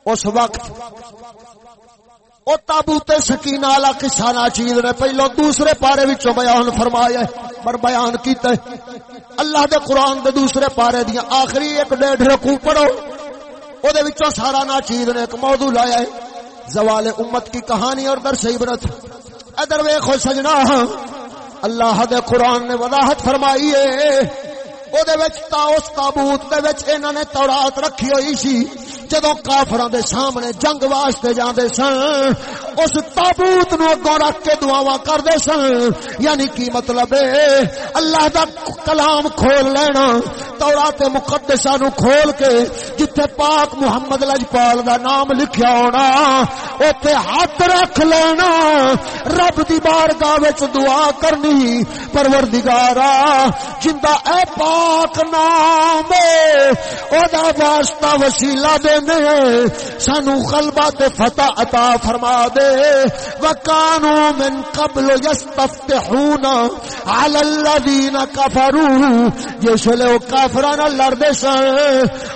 اس وقت او تابوت سکینہ والا قصہ ناچیز نے پہلو دوسرے پارے وچوں بیان فرمایا ہے، پر بیان کیتا ہے۔ اللہ دے قرآن دے دوسرے پارے دیاں آخری ایک ڈیڑھ رکوع پڑھو او دے وچوں سارا ناچیز نے ایک موضوع لایا ہے۔ زوال امت کی کہانی اور درس عبرت۔ ادر ویکھو سجنا۔ اللہ دے قرآن نے وضاحت فرمائی ہے۔ او دے وچ تا اس تابوت دے وچ انہاں نے تورات رکھی ہوئی سی۔ جدو کافراں دے سامنے جنگ واسطے جاندے سن، اس تابوت نو اگوں رکھ کے دعاواں کردے سن۔ یعنی کی مطلب ہے؟ اللہ دا کلام کھول لینا، تورات مقدسہ نو کھول کے جتھے پاک محمد لجپال دا نام لکھیا ہونا اوتے ہاتھ رکھ لینا۔ رب دی بارگاہ وچ دعا کرنی، پروردگارا، جندا اے پاک نام او دا واسطہ وسیلہ دینے سانو غلبہ تے فتح عطا فرما دے۔ وکانو من قبل یستفتحون علی الذین کفروا جس لے او کافراں نال لڑدے سن،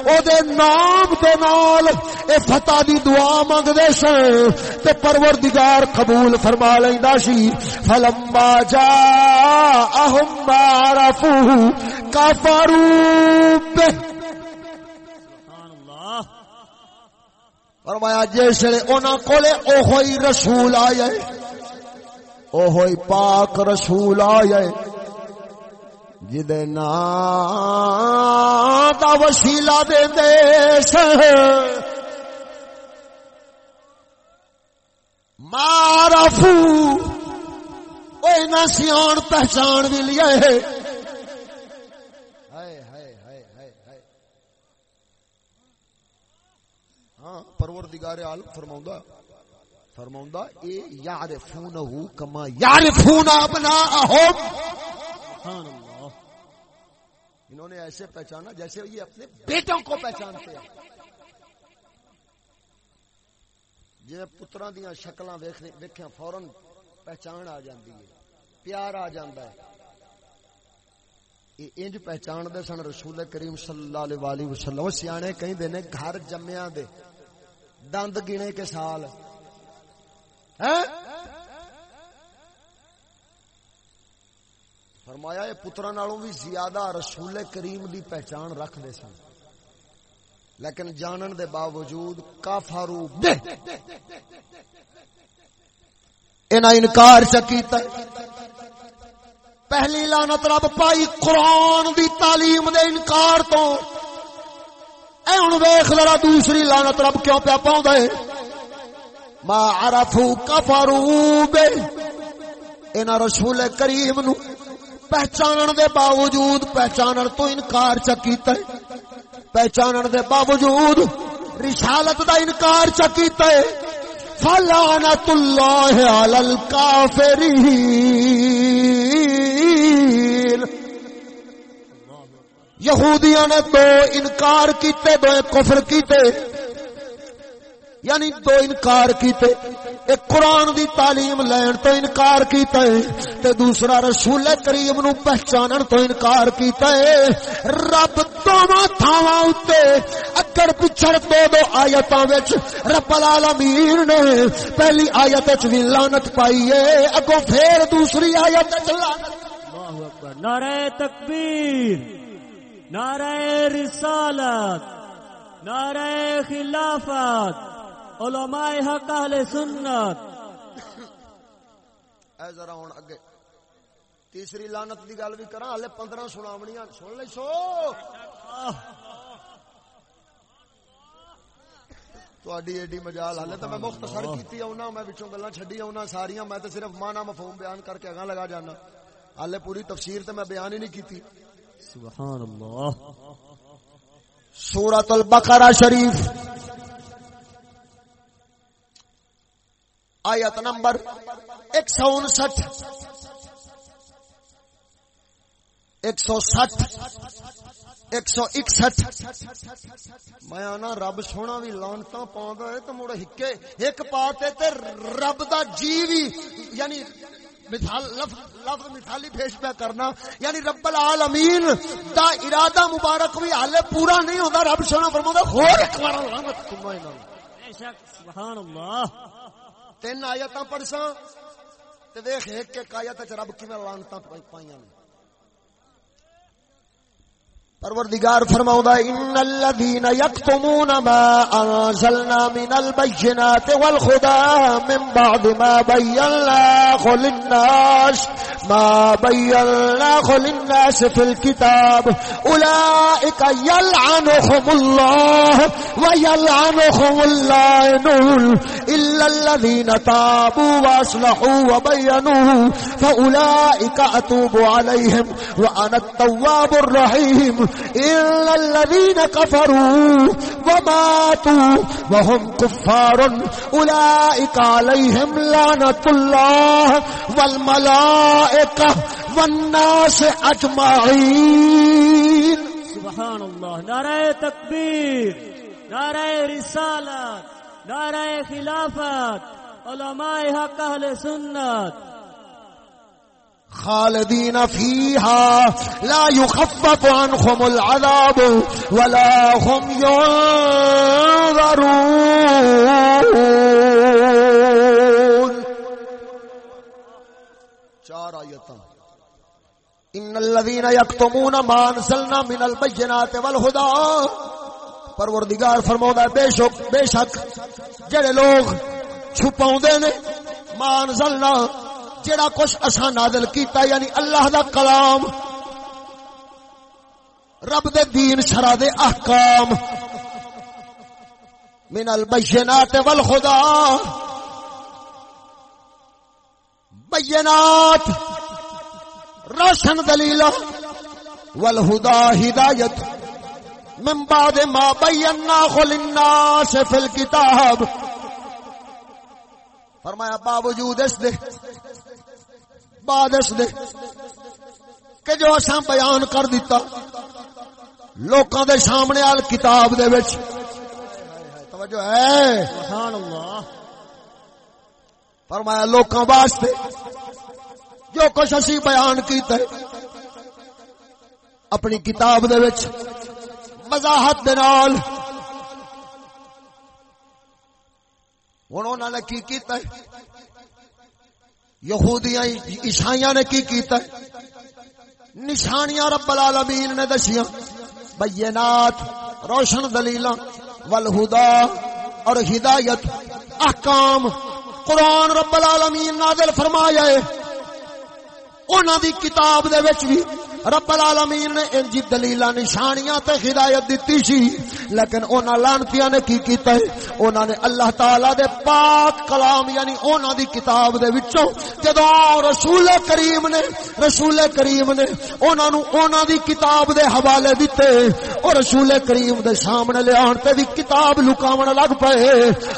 او دے نام دے نال اے فتح دی دعا منگدے سن۔ تے پروردگار قبول فرما لیندا سی۔ فلما جاءہم معرفو کفروا به سبحان اللہ فرمایا جیسے اونا کولے او رسول آئے او ہوئی پاک رسول آئے، جدے نام دا وسیلہ دے دے سن، معرفو او اینا سیان پہچان بھی لیا ہے ہائے ہائے ہائے ہائے ہائے ہاں پروردگار عالم فرماوندا فرماوندا اے یعرفونہ کما یعرفون ابناءہم سبحان اللہ۔ انہوں نے ایسے پہچانا جیسے یہ اپنے بیٹوں کو پہچانتے ہیں۔ جی پترا دیا شکل ویکھیا فورن پہچان آ جاندی ہے، پیار آ جاندہ ہے۔ یہ انج پہچان دے سن رسول کریم صلی اللہ علیہ وآلہ وسلم۔ سیانے کہیں دینے گھر جمعیاں دے۔ دند گنے کے سال۔ فرمایا یہ پترا نالوں بھی زیادہ رسول کریم دی پہچان رکھ دے سن۔ لیکن جانن دے باوجود کافارو بے۔ انہا انکار چکیتا پہلی لانت رب پائی قرآن دی تعلیم دے انکار تو۔ اے ان ویخ ذرا دوسری لانت رب کیوں پیا پاؤں دے ما عرفو کفرو بے انہا رسول کریم نو پہچانن دے باوجود پہچانن تو انکار چکیتا ہے۔ پہچانن دے باوجود رسالت دا انکار چکیتا ہے۔ فلعنت اللہ علی الکافرین۔ یہودیاں نے دو انکار کیتے، دو کفر کیتے۔ یعنی دو انکار کیتے۔ ایک قرآن دی تعلیم لین تو انکار کیتا ہے، تے دوسرا رسول کریم نو پہچانن تو انکار کیتا ہے۔ رب دوواں تھاواں اتے اگر پچھڑ دو دو آیتاں وچ رب العالمین نے پہلی آیت وچ وی لعنت پائی ہے، اگوں پھر دوسری آیت وچ لعنت۔ اللہ اکبر، نعرہ تکبیر۔ نعرہ رسالت، نعرہ خلافت، علماء حق اہل سنت۔ اے ذرا ہن اگے۔ تیسری لعنت دی گل بھی کراں، ہلے 15 سناونیاں۔ سن لے سو تہاڈی ایڈی مجال، ہلے تو میں مختصر کیتی اونا میں وچوں گلاں چھڈی اونا ساریاں، میں تے صرف معنی مفہوم بیان کر کے اگاں لگا جانا۔ ہلے پوری تفسیر تے میں بیان ہی نہیں کیتی۔ سبحان اللہ۔ سورۃ البقرہ شریف۔ آیت نمبر ایک سو انسٹھ۔ ایک سو سٹھ۔ ایک سو اکسٹھ۔ میں آنا رب سونا بھی لانتا پاؤں ہے تو مڑ ہکے۔ ایک پاتے تے رب دا جی بھی یعنی مثال لفظ لفظ مثالی پیش پہ کرنا یعنی رب العالمین دا ارادہ مبارک بھی حالے پورا نہیں ہوتا رب سونا فرما ہور ایک بار لعنت تمہیں بے شک سبحان اللہ۔ تین آیت پڑھساں تے دیکھ ایک ایک آیت چ رب کیویں لعنتاں پائیاں نے پروردگار فرماؤں ان الذين يكتمون ما انزلنا من البينات والهدى من بعد ما بيناه للناس ما بيناه للناس في الكتاب اولئك يلعنهم الله ويلعنهم اللعنون الا الذين تابوا واصلحوا وبينوا فاولئك اتوب عليهم وانا التواب الرحيم إلا الذين كفروا وماتوا وهم كفار أولئك عليهم لعنة الله والملائكة والناس أجمعين سبحان اللہ نعرہ تکبیر، نعرہ رسالت، نعرہ خلافت، علماء حق اہل سنت خالدين فيها لا يخفف عنهم العذاب ولا هم ينظرون چار آیتاں۔ ان الذين يكتمون ما انزلنا من البينات والهدى پروردگار فرماؤندا بے شک بے شک، جڑے لوگ چھپاوندے نے، ما انزلنا جڑا کچھ اساں نازل کیتا یعنی اللہ دا کلام، رب دے دین شرع دے احکام، من البینات والخدا، بینات، روشن دلیل، والہدا، ہدایت، من بعد ما بینا للناس فی الكتاب فرمایا، باوجود اس دے بعد اس دے کہ جو اساں بیان کر دیتا لوکاں دے سامنے آل کتاب دے وچ۔ توجہ ہے۔ سبحان اللہ فرمایا لوکاں واسطے جو کچھ اسی بیان کیتا ہے اپنی کتاب دے وچ وضاحت دے نال۔ ہن انہاں نے کی کیتا ہے؟ یہودیاں عیسائیاں نے کی کیتا ہے؟ نشانیاں رب العالمین نے دسیاں۔ بینات، روشن دلیلاں، والہدا اور ہدایت، احکام۔ قرآن رب العالمین نازل فرمایا ہے۔ انہاں دی کتاب دے وچ بھی رب العالمین نے انجی دلیلہ نشانیاں تے ہدایت دیتی سی، لیکن انہاں لانتیاں نے کی کیتا ہے؟ انہاں نے اللہ تعالی دے پاک کلام یعنی انہاں دی کتاب دے وچوں جدوں رسول کریم نے، رسول کریم نے انہاں نو انہاں دی کتاب دے حوالے دتے اور رسول کریم دے سامنے لے آن تے بھی کتاب لکاون لگ پئے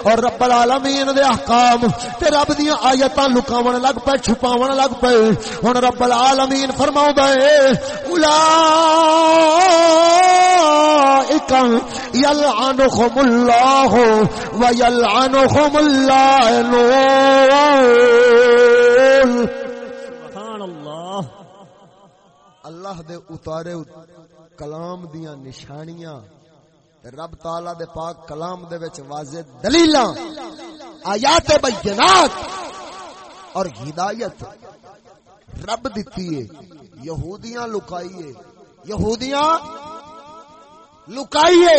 اور رب العالمین دے احکام تے رب دیاں آیتاں لکاون لگ پئے چھپاون لگ پئے ہن رب العالمین فرماوندا اے یلعنہم اللہ و اللعنون سبحان اللہ. اللہ دے اتارے کلام دیاں نشانیاں رب تعالی دے پاک کلام دے وچ واضح دلیلاں آیات بینات اور ہدایت رب دتی ہے۔ یہودیاں لکائیے یہودیاں لکائیے۔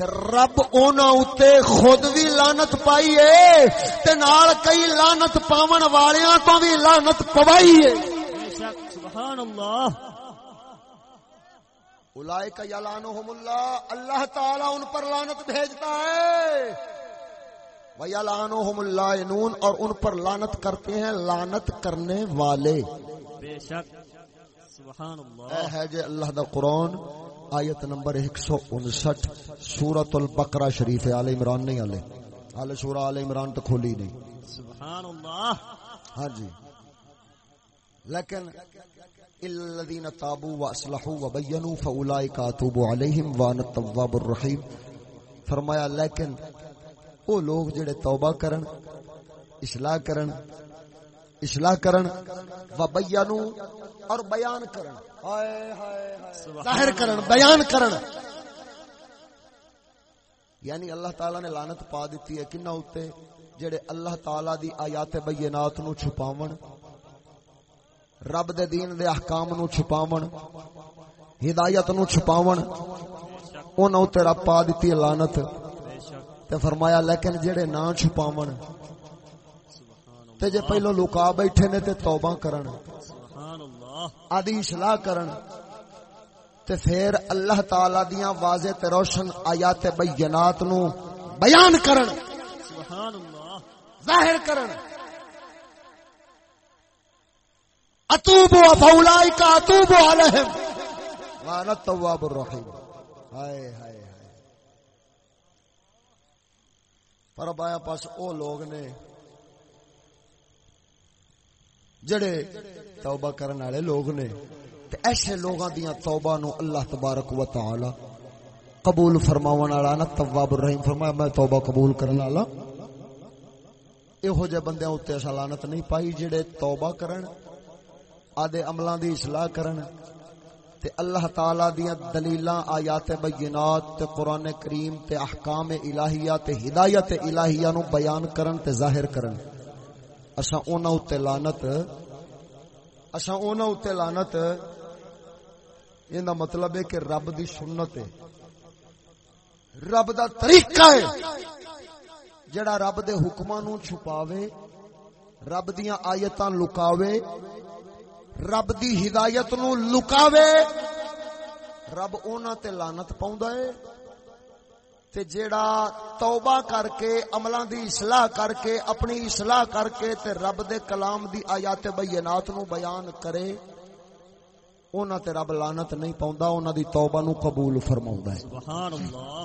رب اونا اتے خود بھی لانت پائیے تے نال کئی لانت پاون والیاں تو بھی لانت پوائیے۔ سبحان اللہ اولائک یلانہم اللہ اللہ تعالی ان پر لانت بھیجتا ہے۔ ویلانہم اللائنون اور ان پر لانت کرتے ہیں لانت کرنے والے۔ بے شک۔ سبحان اے اللہ ہے جے اللہ دا قرآن آیت نمبر 159 سورۃ البقرہ شریف ہے آل عمران نہیں آلے۔ آل سورہ آل عمران تو کھولی نہیں۔ سبحان اللہ. ہاں جی۔ لیکن الذين تابوا واصلحوا وبينوا فاولئك اتوب عليهم وانا التواب الرحيم فرمایا لیکن وہ لوگ جڑے توبہ کرن اصلاح کرن اصلاح کرن وبینوا اور بیان کرن۔ ہائے ہائے ہائے۔ ظاہر کرن بیان کرن۔ یعنی اللہ تعالی نے لعنت پا دیتی ہے کنہ اوتے جڑے اللہ تعالی دی آیات بینات نو چھپاون رب دے دین دے احکام نو چھپاون ہدایت نو چھپاون انہاں تے رب پا دتی ہے لعنت۔ شک۔ تے فرمایا لیکن جڑے نہ چھپاون تے جے پہلو لکا بیٹھے نے تے توبہ کرن۔ سبحان اللہ آدی اصلاح کرن۔ تے پھر اللہ تعالی دیاں واضح تے روشن آیات بینات نو بیان کرن۔ سبحان اللہ ظاہر کرن۔ اتوبو فاولائک اتوبو علیہم۔ وانا التواب الرحیم۔ ہائے ہائے ہائے۔ پر بایا پاس او لوگ نے جڑے توبہ کرن والے لوگ نے، تے ایسے لوگاں دیاں توبہ نو اللہ تبارک و تعالی قبول فرماون والا نا، تواب الرحیم فرمایا، میں توبہ قبول کرن والا۔ یہو جہ بندیاں اتنے اصا لانت نہیں پائی جڑے توبہ کرن، آدھے عملاں دی اصلاح کرن۔ تے اللہ تعالی دیاں دلیلاں، آیات بینات، تے قرآن کریم، تے احکام الہیہ، تے ہدایت الہیہ نو بیان کرن، تے ظاہر کرن۔ اساں انہاں اتے لعنت، اساں انہاں اتے لعنت۔ ایندا مطلب ہے کہ رب دی سنت ہے۔ رب دا طریقہ ہے۔ جڑا رب دے حکماں نو چھپاوے، رب دیاں آیتاں لکاوے، رب دی ہدایت نو لکاوے، رب اونا تے لانت پاوندا ہے۔ تے جیڑا توبہ کر کے عملاں دی اصلاح کر کے اپنی اصلاح کر کے تے رب دے کلام دی آیات بینات نو بیان کرے اونا تے رب لانت نہیں پاوندا اونا دی توبہ نو قبول فرماوندا ہے۔ سبحان اللہ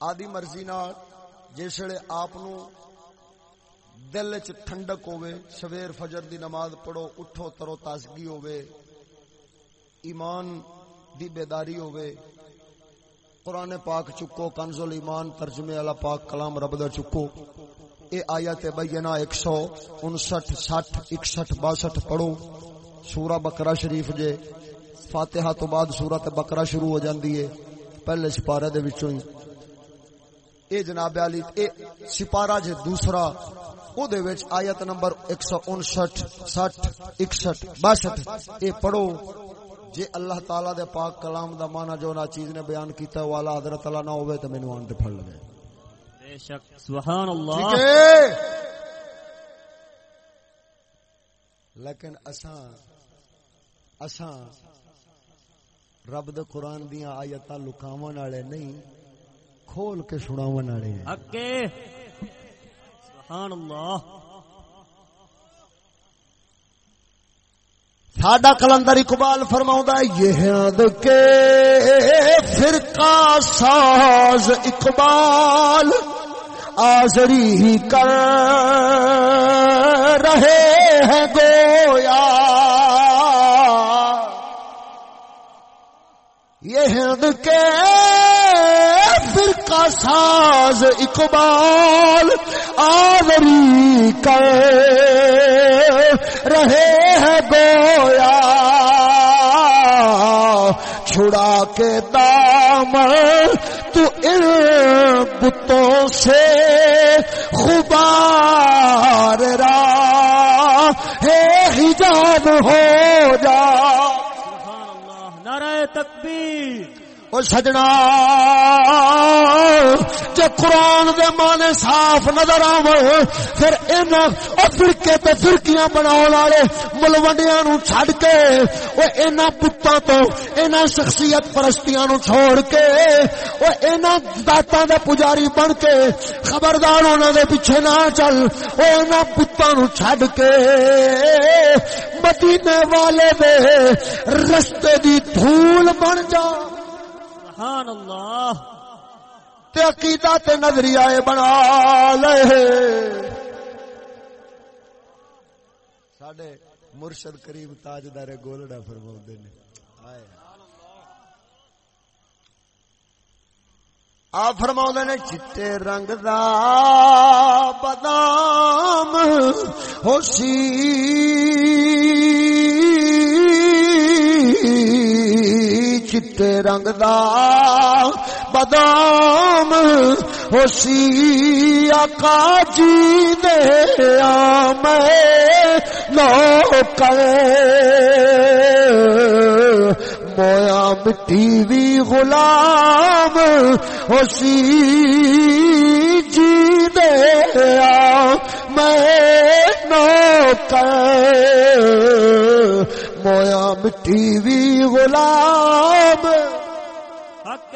آدی مرضی نال جسے آپ دل چ ٹھنڈک ہوے سویر فجر دی نماز پڑھو اٹھو ترو تازگی ہوے ایمان دی بیداری ہوے قرآن پاک چکو کنز ایمان، ترجمے والا پاک کلام رب دا چکو۔ اے آیت بینہ ایک سو انسٹھ، سٹھ، اکسٹھ، باسٹھ پڑھو۔ سورہ بکرا شریف جے۔ فاتحہ تو بعد سورت بکرا شروع ہو جاندی ہے۔ پہلے سپارے دے وچوں ہی۔ اے جناب علی، اے سپارہ جے دوسرا، او دے وچ آیت نمبر 159 60 61 62 اے پڑھو۔ جے اللہ تعالی دے پاک کلام دا معنی جو نا چیز نے بیان کیتا ہے والا حضرت اللہ نہ ہوے تے مینوں آن تے پھڑ لگے۔ بے شک سبحان اللہ۔ ٹھیک ہے؟ لیکن اساں اساں رب دے قرآن دیاں آیتاں لکاون والے نہیں کھول کے سناون والے ہیں۔ حقے سبحان اللہ۔ ساڈا کلندر اقبال فرماؤں یہ ہند کے فرقہ ساز اقبال آزری کر رہے ہیں گویا۔ یہ ہند کے فرقہ ساز اقبال آوری کر رہے ہیں گویا چھڑا کے دام تو ان بتوں سے خبار را ہے حجاب ہو جا سبحان اللہ، نعرہ تکبیر۔ او سجنا جو قرآن دے مانے صاف نظر آو پھر ان او فرقے تے فرقیاں بناون والے ملوڈیاں نو چھڈ کے او انہاں پتاں تو انہاں شخصیت پرستیاں نو چھوڑ کے او انہاں ذاتاں دے پجاری بن کے خبردار انہاں دے پیچھے نہ چل او انہاں پتاں نو چھڈ کے مدینے والے دے رستے دی دھول بن جا سبحان اللہ۔ تے عقیدہ تے نظریہ بنا لے۔ ساڈے مرشد کریم تاجدار گولڑا فرماوندے نے۔ آئے۔ آ فرماوندے نے، چٹے رنگ دا بادام ہوسی چٹے رنگ دا بادام ہوسی آقا جی دے میں لوک مویا مٹی بھی غلام ہوسی جی دے میں نوک مویا مٹی بھی غلام۔ حق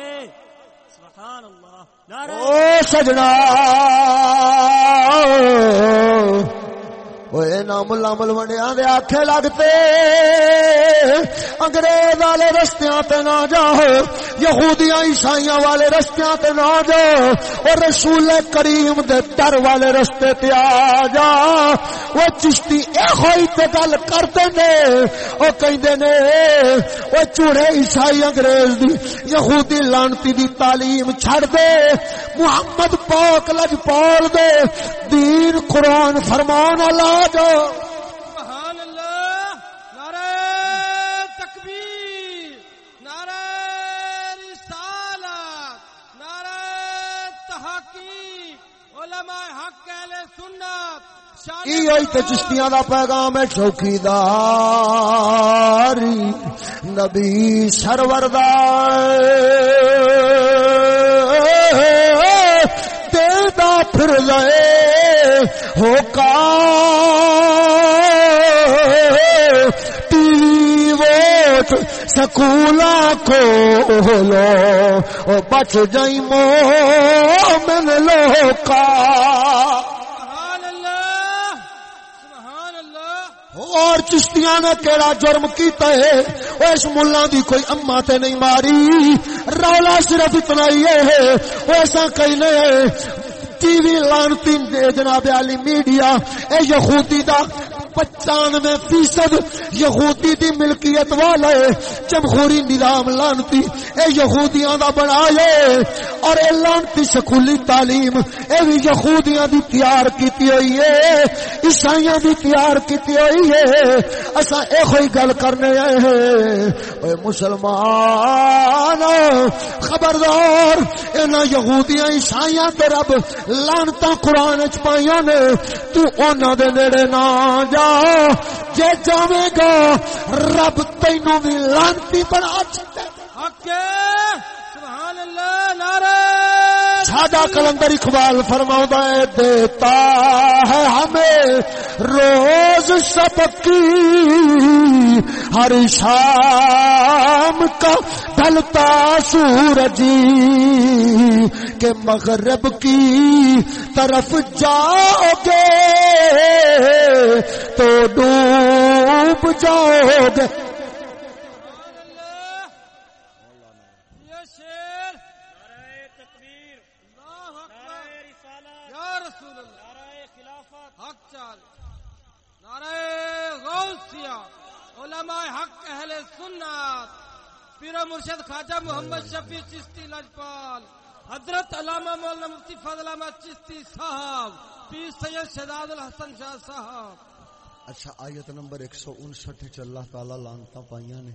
سبحان اللہ۔ او سجنا۔ اوے نا ملا ملوڈیا دے آکھے لگتے انگریز والے رستیاں تے نہ جاؤ یہودیاں عیسائیاں والے رستیاں تے نہ جاؤ اور رسول کریم دے در والے رستے تے آ جا وہ چشتی اے ہوئی تے گل کرتے نے او کہندے نے او چوڑے عیسائی انگریز دی یہودی لانتی دی تعلیم چھڑ دے محمد پاک لجپال دے دین قرآن فرمان اللہ جا سبحان اللہ نعرہ تکبیر نعرہ رسالت نعرہ تحقیق علماء حق اہل سنت شان یہ تے چشتیاں دا پیغام ہے چوکی داری نبی سرور دا دیدا پھر لے ہو کا ٹی وی ووٹ سکولا او بچ جائی مومن لوکا۔ سبحان اللہ اور چشتیاں نے کیڑا جرم کیتا ہے۔ وہ اس ملا دی کوئی اما تے نہیں ماری۔ رولا صرف اتنا ہی ہے۔ وہ ایسا کہیں نہیں ٹی وی لانتی جناب علی میڈیا، اے یہودی دا پچانوے فیصد یہودی دی ملکیت والا ہے، جمہوری نظام لانتی، اے یہودیاں دا بنا لے اور اے لانتی سکولی تعلیم، اے بھی یہودیاں دی تیار کیتی ہوئی ہے، عیسائیاں دی تیار کیتی ہوئی ہے۔ اسا اے ہوئی گل کرنے آئے ہیں۔ اے مسلمان، خبردار انہاں یہودیاں، عیسائیاں تے رب لانتا قرآن چ پائیاں نے، تو انہاں دے نیڑے نہ جا۔ جے جاویں گا، رب تینوں بھی لانتی بنا چھڈے۔ حق ساڈا کلندر اقبال فرماؤں ہے، دیتا ہے ہمیں روز سبق ہر شام کا ڈھلتا سورج کہ مغرب کی طرف جاؤ گے تو ڈوب جاؤ گے سبحان اللہ یہ شیر نعرہ تکبیر اللہ اکبر نعرہ رسالت یا رسول اللہ نعرہ خلافت حق چال نعرہ غوثیہ علماء حق اہل سنت، پیر و مرشد خواجہ محمد شفیع چشتی لجپال، حضرت علامہ مولانا مفتی فضل احمد چشتی صاحب، پیر سید شہزاد الحسن شاہ صاحب۔ اچھا آیت نمبر 159 چ اللہ تعالی لانتا پائیاں نے،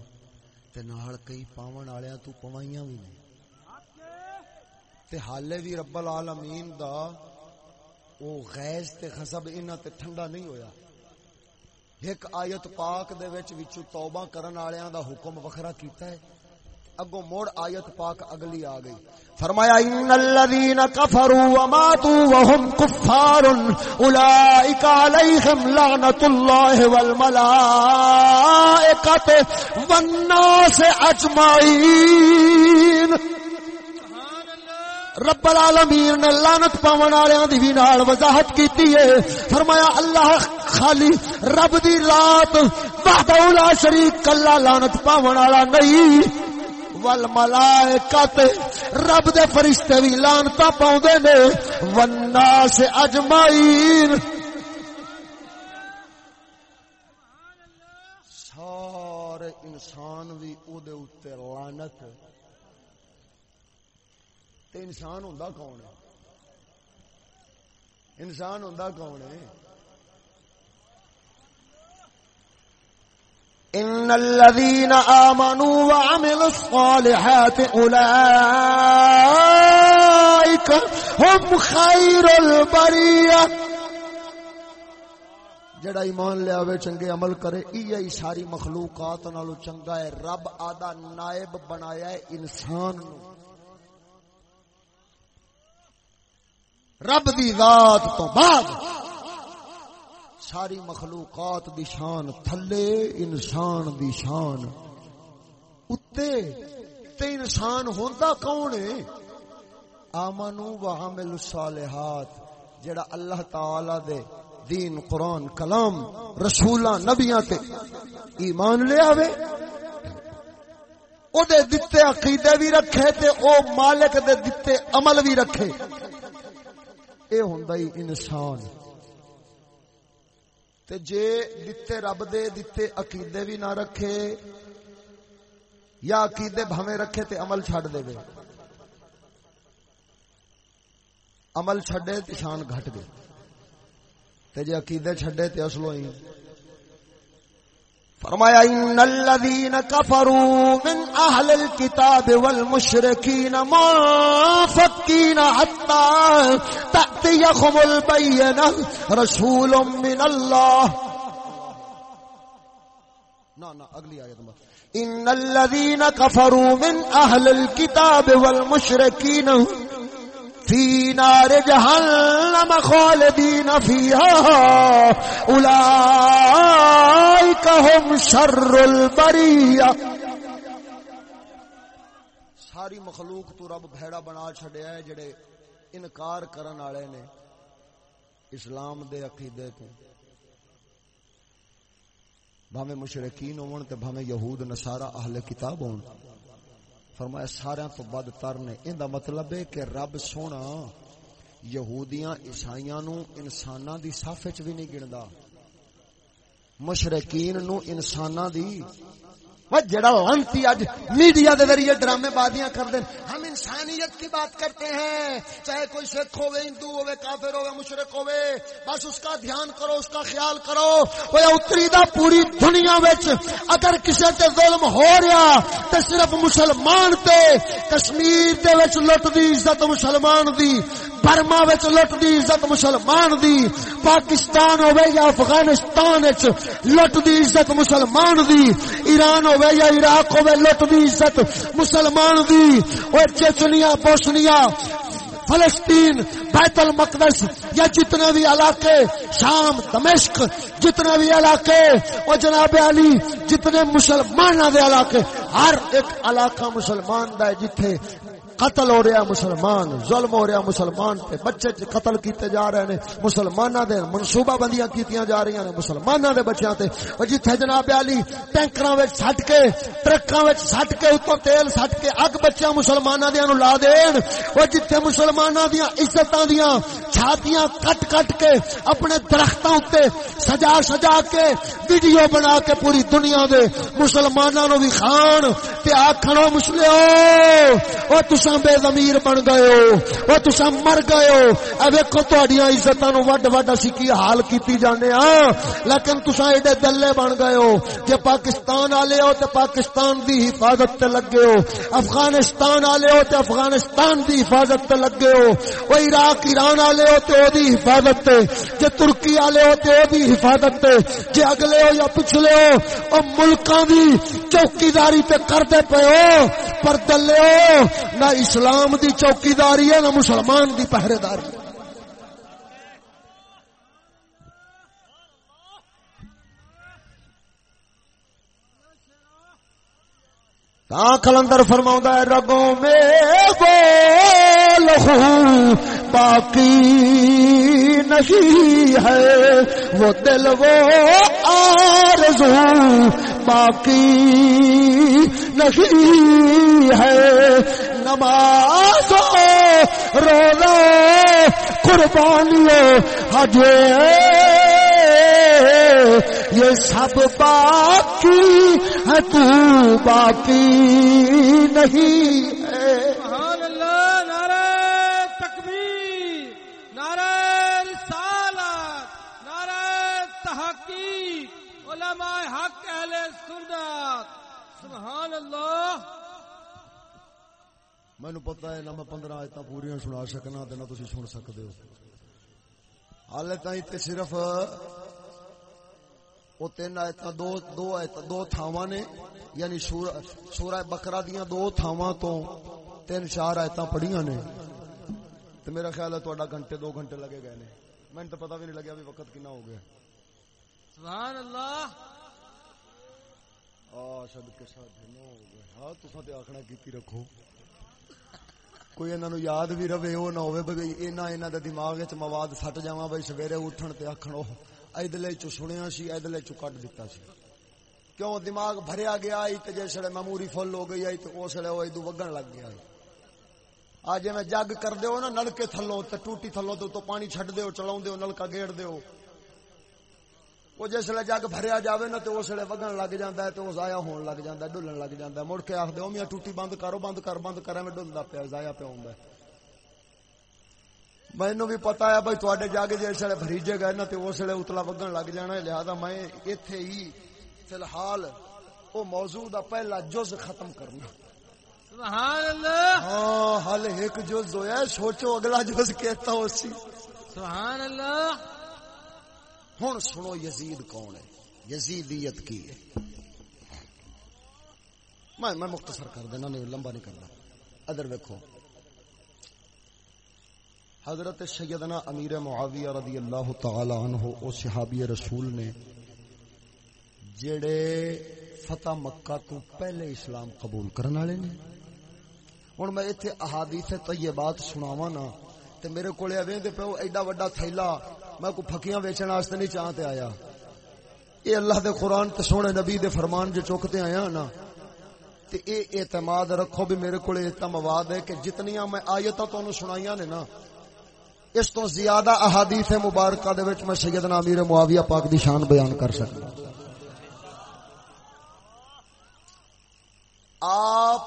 تے نال کئی پاون والیاں تو پوائیاں وی نے۔ تے حالے بھی رب العالمین دا، او غیظ تے غضب انہاں تے ٹھنڈا نہیں ہویا۔ ایک آیت پاک دے وچ وچوں توبہ کرن والیاں دا حکم وکھرا کیتا ہے۔ اگوں موڑ آیت پاک اگلی آ گئی۔ فرمایا، ان الذين كفروا وماتوا وهم كفار اولئك عليهم لعنه الله والملائكه والناس اجمعين رب العالمین نے لعنت پاون والےاں دی بھی نال وضاحت کیتی ہے۔ فرمایا، اللہ خالی رب دی ذات وحدہ لا شریک، کلا لعنت پاون والا نہیں۔ والملائکۃ رب دے فرشتے بھی لعنت پاوندے نے۔ والناس اجمعین۔ سارے انسان بھی او دے اوتے لعنت۔ تے انسان ہوندا کون ہے؟ انسان ہوندا کون ہے؟ ان الذين امنوا وعملوا الصالحات اولئك هم خير البريه جڑا ایمان لے آوے چنگے عمل کرے ای ساری مخلوقات نالو چنگا ہے۔ رب آدھا نائب بنایا ہے انسان نو رب دی ذات تو بعد ساری مخلوقات دی شان تھلے، انسان دی شان اتے تے انسان ہوندا کون ہے؟ آمنو و عمل الصالحات، جڑا اللہ تعالی دے دین، قرآن، کلام، رسولاں، نبیاں تے ایمان لے آوے۔ او دے دتے عقیدے بھی رکھے تے او مالک دے دتے عمل بھی رکھے۔ اے ہوندا ہی انسان تے جے دتے رب دے دتے عقیدے بھی نہ رکھے یا عقیدے بھویں رکھے تے عمل چھڈ دے وے عمل چھڈے تے شان گھٹ گئے تے جے عقیدے چھڈے تے اصلوں ہی فرمایا ان الذين كفروا من اهل الكتاب والمشركين منفكين حتى تاتيهم البينه رسول من الله. نا نا، اگلی آیت نمبر۔ ان الذين كفروا من اهل الكتاب والمشركين في نار جهنم خالدين فيها أولئك هم شر البرية ساری مخلوق تو رب بھیڑا بنا چھڈیا ہے جڑے انکار کرن والے نے اسلام دے عقیدے تو. بھاویں مشرکین ہون تے بھاویں یہود نصارا اہل کتاب ہون. فرمایا سارا تو بد تر نے۔ ان دا مطلب ہے کہ رب سونا یہودیاں، عیسائیاں نو، انساناں دی صف وچ وی نہیں گندا۔ مشرکین نو، انساناں دی وہ جڑا لانتی اج میڈیا دے ذریعے ڈرامے بازیاں کر دیں ہم انسانیت کی بات کرتے ہیں۔ چاہے کوئی سکھ ہوے ہندو ہوے کافر ہوے مشرک ہوے بس اس کا دھیان کرو، اس کا خیال کرو۔ وہ اتری دا پوری دنیا وچ اگر کسے تے ظلم ہو رہا تے صرف مسلمان تے، کشمیر دے وچ لٹ دی، عزت مسلمان دی۔ برما وچ لٹ دی عزت مسلمان دی، پاکستان ہوے یا افغانستان وچ لٹ دی عزت مسلمان دی، ایران ہوے یا عراق ہوے لٹ دی عزت مسلمان دی۔ او چچنیا بوسنیا فلسطین، بیت المقدس یا جتنے بھی علاقے، شام، دمشق جتنے بھی علاقے وہ جناب علی، جتنے مسلمان دے علاقے، ہر ایک علاقہ مسلمان دا ہے جتھے قتل ہو رہا مسلمان، ظلم ہو رہا مسلمان تے بچے چ قتل کیتے جا رہے نے، مسلماناں دے منصوبہ بندیاں کیتیاں جا رہی نے، مسلماناں دے بچیاں تے۔ او جتھے جناب علی ٹینکراں وچ سٹ کے، ٹرکاں وچ سٹ کے اوپر تیل سٹ کے اگ بچیاں مسلماناں دیاں نو لا دین۔ او جتھے مسلماناں دیاں عزتاں دیاں چھاتیاں کٹ کٹ کے اپنے درختاں اوتے سجا سجا کے ویڈیو بنا کے پوری دنیا دے مسلماناں نو بھی خان تے آکھنو مسلمو او تساں بے ضمیر بن گئے ہو۔ او تساں مر گئے ہو۔ اے ویکھو تہاڈیاں عزتاں نو وڈ وڈ اسی کی حال کیتی جانے ہاں۔ لیکن تساں ایڈے دلے بن گئے ہو۔ کہ پاکستان والے ہو تے پاکستان دی حفاظت تے لگے ہو۔ افغانستان والے ہو تے افغانستان دی حفاظت تے لگے ہو۔ او عراق، ایران والے ہو تے او دی حفاظت تے۔ جے ترکی والے ہو تے او دی حفاظت تے۔ جے اگلے ہو یا پچھلے ہو، او ملکاں دی چوکیداری تے کردے پے ہو۔ پر دلے ہو، نہ اسلام دی چوکیداری ہے نہ مسلمان دی پہرے داری تا کلندر فرما ہے، رگوں میں وہ لہو باقی نہیں ہے۔ وہ دل وہ آرزو، باقی نہیں ہے۔ نماز روزہ قربانیوں حج یہ سب باقی ہے، تو باقی نہیں ہے۔ سبحان اللہ، نعرہ تکبیر، نعرہ رسالت، نعرہ تحقیق، علماء حق، اہل سنت۔ سبحان اللہ مینو پتا ہے نہ میں پندرہ آیت پوریا سنا سکنا نہ تھی سن سکتے ہو۔ ہال تے صرف وہ تین آیت دو دو آیت دو تھاواں نے یعنی سورہ بکرا دیا دو تھاواں تو تین چار آیت پڑھیاں نے۔ تو میرا خیال ہے تھوڑا گھنٹے دو گھنٹے لگے گئے نے۔ میں تو پتا بھی نہیں لگیا بھی وقت کنا ہو گیا۔ سبحان اللہ۔ آ کے ساتھ ہو گیا ہاں تو آخنا کیتی رکھو۔ کوئی انہوں یاد بھی رہے وہ نہ ہوئے بھائی انہاں انہاں دے دماغ وچ مواد سٹ جاواں بھائی سویرے اٹھن تے آکھن ادلے چ سنیا سی ادلے چ کٹ دتا سی کیوں دماغ بھریا گیا آئی تے جسے میموری فل ہو گئی آئی تے اس لیے وہ ادو وگن لگ گیا آج میں جگ کر دیو نا نلکے تھلو تے ٹوٹی تھلو تو, تو پانی چھڈ دیو چلاؤ دیو نلکا گیڑ دیو وہ جسے جگ بھریا جاوے نا تو اس لیے وگن لگ جاتا ہے تو وہ ضائع ہون لگ جاتا ہے ڈلن لگ جاتا ہے۔ مڑ کے دو میاں ٹوٹی بند کرو بند کر بند کرے میں ڈلدا پیا ضائع پیا ہوں مینو بھی پتا ہے بھائی تے جگ جس ویلے بریجے گئے نا تو اس ویلے اتلا وگن لگ جانا ہے۔ لہذا میں اتے ہی فی الحال وہ موضوع دا پہلا جز ختم کرنا۔ سبحان اللہ! ہاں حل ایک جز ہویا سوچو اگلا جز کہتا ہو سی سبحان اللہ! ہوں سنو یزید کون ہے؟ یزیدیت کی ہے؟ میں میں مختصر کر دینا، نہیں، لمبا نہیں کرنا۔ ادھر ویکو حضرت سیدنا امیر معاویہ رضی اللہ تعالی عنہ، او صحابی رسول نے، جڑے فتح مکہ تو پہلے اسلام قبول کرنے والے نے۔ ہوں میں اتنے احادیث طیبات سناواں نا، تے میرے کولے ویندے پیو ایڈا وڈا تھیلا میں کو پھکیاں ویچن واسطے نہیں چاہتے آیا۔ یہ اللہ دے قرآن تے سونے نبی دے فرمان جو چوکتے آیا نا، تے اے اعتماد رکھو بھی میرے کو اتنا مواد ہے کہ جتنیاں میں آیتاں تو سنائیاں نے نا، اس تو زیادہ احادیث مبارکہ دے وچ میں سیدنا امیر معاویہ پاک دی شان بیان کر سکتا آپ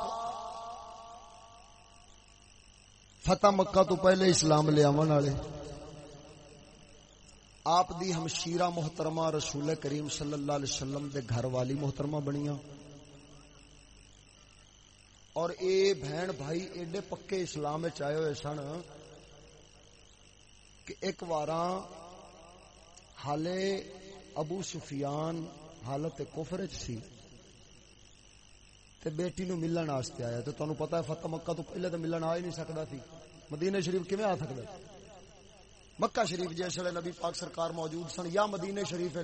فتح مکہ تو پہلے اسلام لے آون والے۔ آپ دی ہمشیرہ محترمہ رسول کریم صلی اللہ علیہ وسلم دے گھر والی محترمہ بنیاں۔ اور اے بہن بھائی ایڈے پکے اسلام آئے ہوئے سن کہ ایک بار حالے ابو سفیان حالت کفر سی تے بیٹی نو ملن واسطے آیا۔ تو تمہیں پتا ہے فتح مکہ تو پہلے تو ملن آ ہی نہیں سکتا سی۔ مدینہ شریف کیون آ سکتا مکہ شریف جس ویلے نبی پاک سرکار موجود سن، یا مدینے شریف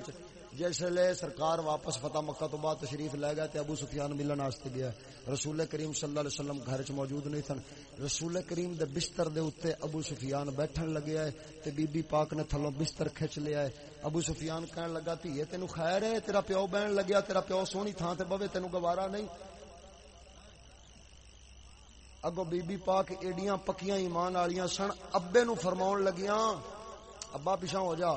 جس ویلے سرکار واپس فتح مکہ تو بعد تشریف لے گئے تے ابو سفیان ملن واسطے گیا۔ رسول کریم صلی اللہ علیہ وسلم گھر چ موجود نہیں سن۔ رسول کریم دے بستر دے اوتے ابو سفیان بیٹھن لگے ہے تے بی بی پاک نے تھلوں بستر کھچ لیا ہے ابو سفیان کہن لگا تھی تینو خیر ہے، تیرا پیو بہن لگیا، تیرا پیو سونی تھان تے بوے، تینو گوارا نہیں۔ اگو بی بی پاک ایڈیاں پکیاں ایمان والیاں سن، ابے نو فرماون لگیاں، ابا پیچھا ہو جا،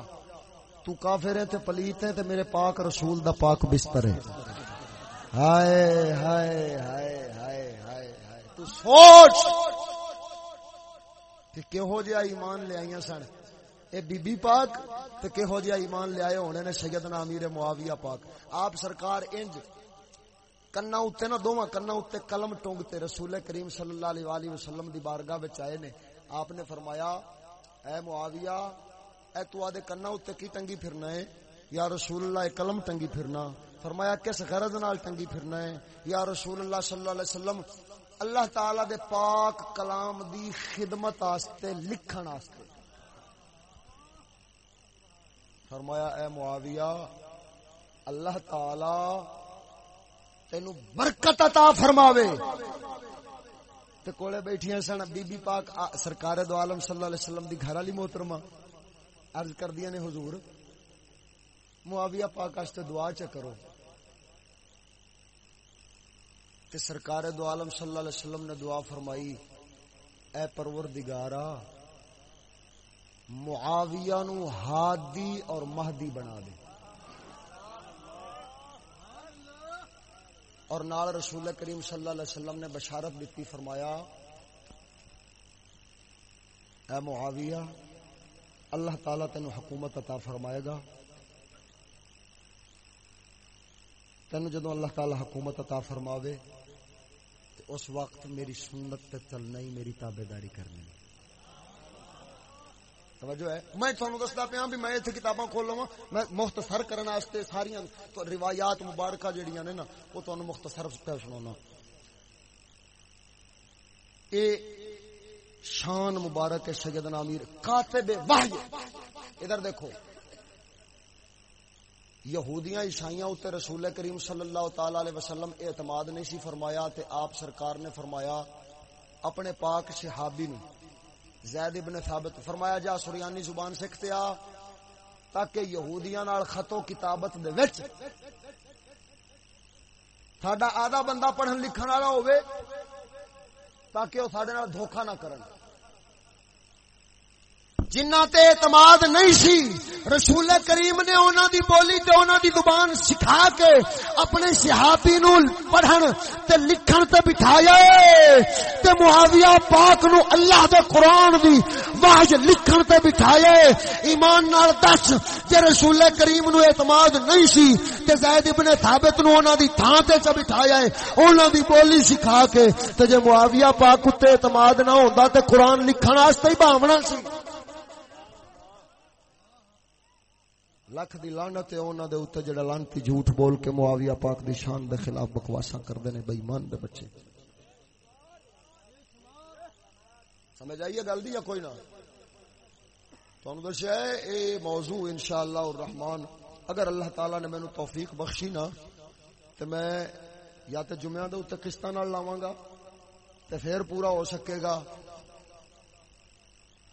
تو کافر ہے تے پلیت ہے تے میرے پاک رسول دا پاک بستر ہے ہائے ہائے ہائے ہائے ہائے ہائے۔ تو سوچ کہ کہو جہا ایمان لے آئیاں سن۔ اے بی بی پاک، تے کہو جہا ایمان لے آئے ہونے نے سیدنا امیر معاویہ پاک۔ آپ سرکار انج کنا اتنے نہ دوواں کنا اتنے قلم ٹونگتے رسول کریم صلی اللہ علیہ وآلہ وسلم دی بارگاہ وچ آئے نے آپ نے فرمایا اے معاویہ اے تو آدے کنا اتنے کی ٹنگی پھرنا ہے یا رسول اللہ قلم ٹنگی پھرنا فرمایا کس غرض نال ٹنگی پھرنا ہے یا رسول اللہ صلی اللہ علیہ وسلم اللہ تعالی دے پاک کلام دی خدمت آستے لکھن آستے فرمایا اے معاویہ اللہ تعالی تینو برکت عطا فرماوے۔ تے کولے بیٹھیاں سن، بی بی پاک سرکار دو عالم صلی اللہ علیہ وسلم دی گھر والی محترمہ۔ عرض کر دیا نے حضور، معاویہ پاک واسطے دعا چ کرو۔ تے سرکار دو عالم صلی اللہ علیہ وسلم نے دعا فرمائی، اے پروردگارا، معاویہ نو ہادی اور مہدی بنا دے۔ اور نال رسول کریم صلی اللہ علیہ وسلم نے بشارت دیتی، فرمایا، اے معاویہ، اللہ تعالیٰ تینو حکومت عطا فرمائے گا۔ تینو جدو اللہ تعالیٰ حکومت عطا فرماوے، تو اس وقت میری سنت تے چلنا ہی میری تابے داری کرنی۔ توجہ ہے۔ میں تھانوں دسدا پیا بھی میں ایتھے کتاباں کھول لواں۔ میں مختصر کرن واسطے ساریاں تو روایات مبارکہ جڑیاں نے نا، وہ تانوں مختصر پہ سنانا اے شان مبارک ہے سیدنا امیر کاتب وحی۔ ادھر دیکھو۔ یہودیاں، عیسائیاں اتنے رسول کریم صلی اللہ تعالی علیہ وسلم اعتماد نہیں سی فرمایا تے آپ سرکار نے فرمایا اپنے پاک صحابی نو زید ابن ثابت فرمایا جا، سریانی زبان سکھتے آ، تاکہ یہودیاں نال خطو کتابت دے وچ ساڈا آدھا بندہ پڑھن لکھن والا ہوے تاکہ وہ ساڈے نال دھوکا نہ کرن۔ جنہ تے اعتماد نہیں سی، رسول کریم نے انہاں دی بولی تے انہاں دی زبان سکھا کے اپنے صحابی نو پڑھن تے لکھن تے بٹھایا تے معاویہ پاک نو اللہ دے قرآن دی واج لکھن تے بٹھایا ایمان نال دس، جے رسول کریم نو اعتماد نہیں سی، تے زید ابن ثابت نو انہاں دی تھاں تے چ بٹھایا انہاں دی بولی سکھا کے، تے جے معاویہ پاک تے اعتماد نہ ہوندا تے قرآن لکھن واسطے ہی بھاونا سی۔ لکھ دی لعنت ہے، انہاں دے اوتے جڑا لعنتی جھوٹ بول کے معاویہ پاک دی شان دے خلاف بکواساں کردے نے بے ایمان دے بچے۔ سمجھ آئیے گل دی یا کوئی نہ؟ تانوں دسیا ہے، اے موضوع انشاءاللہ الرحمن، اگر اللہ تعالی نے مینوں توفیق بخشی نا، تے میں یا تے جمعہ دے اوتے قسطاں نال لاواں گا، تے پھر پورا ہو سکے گا۔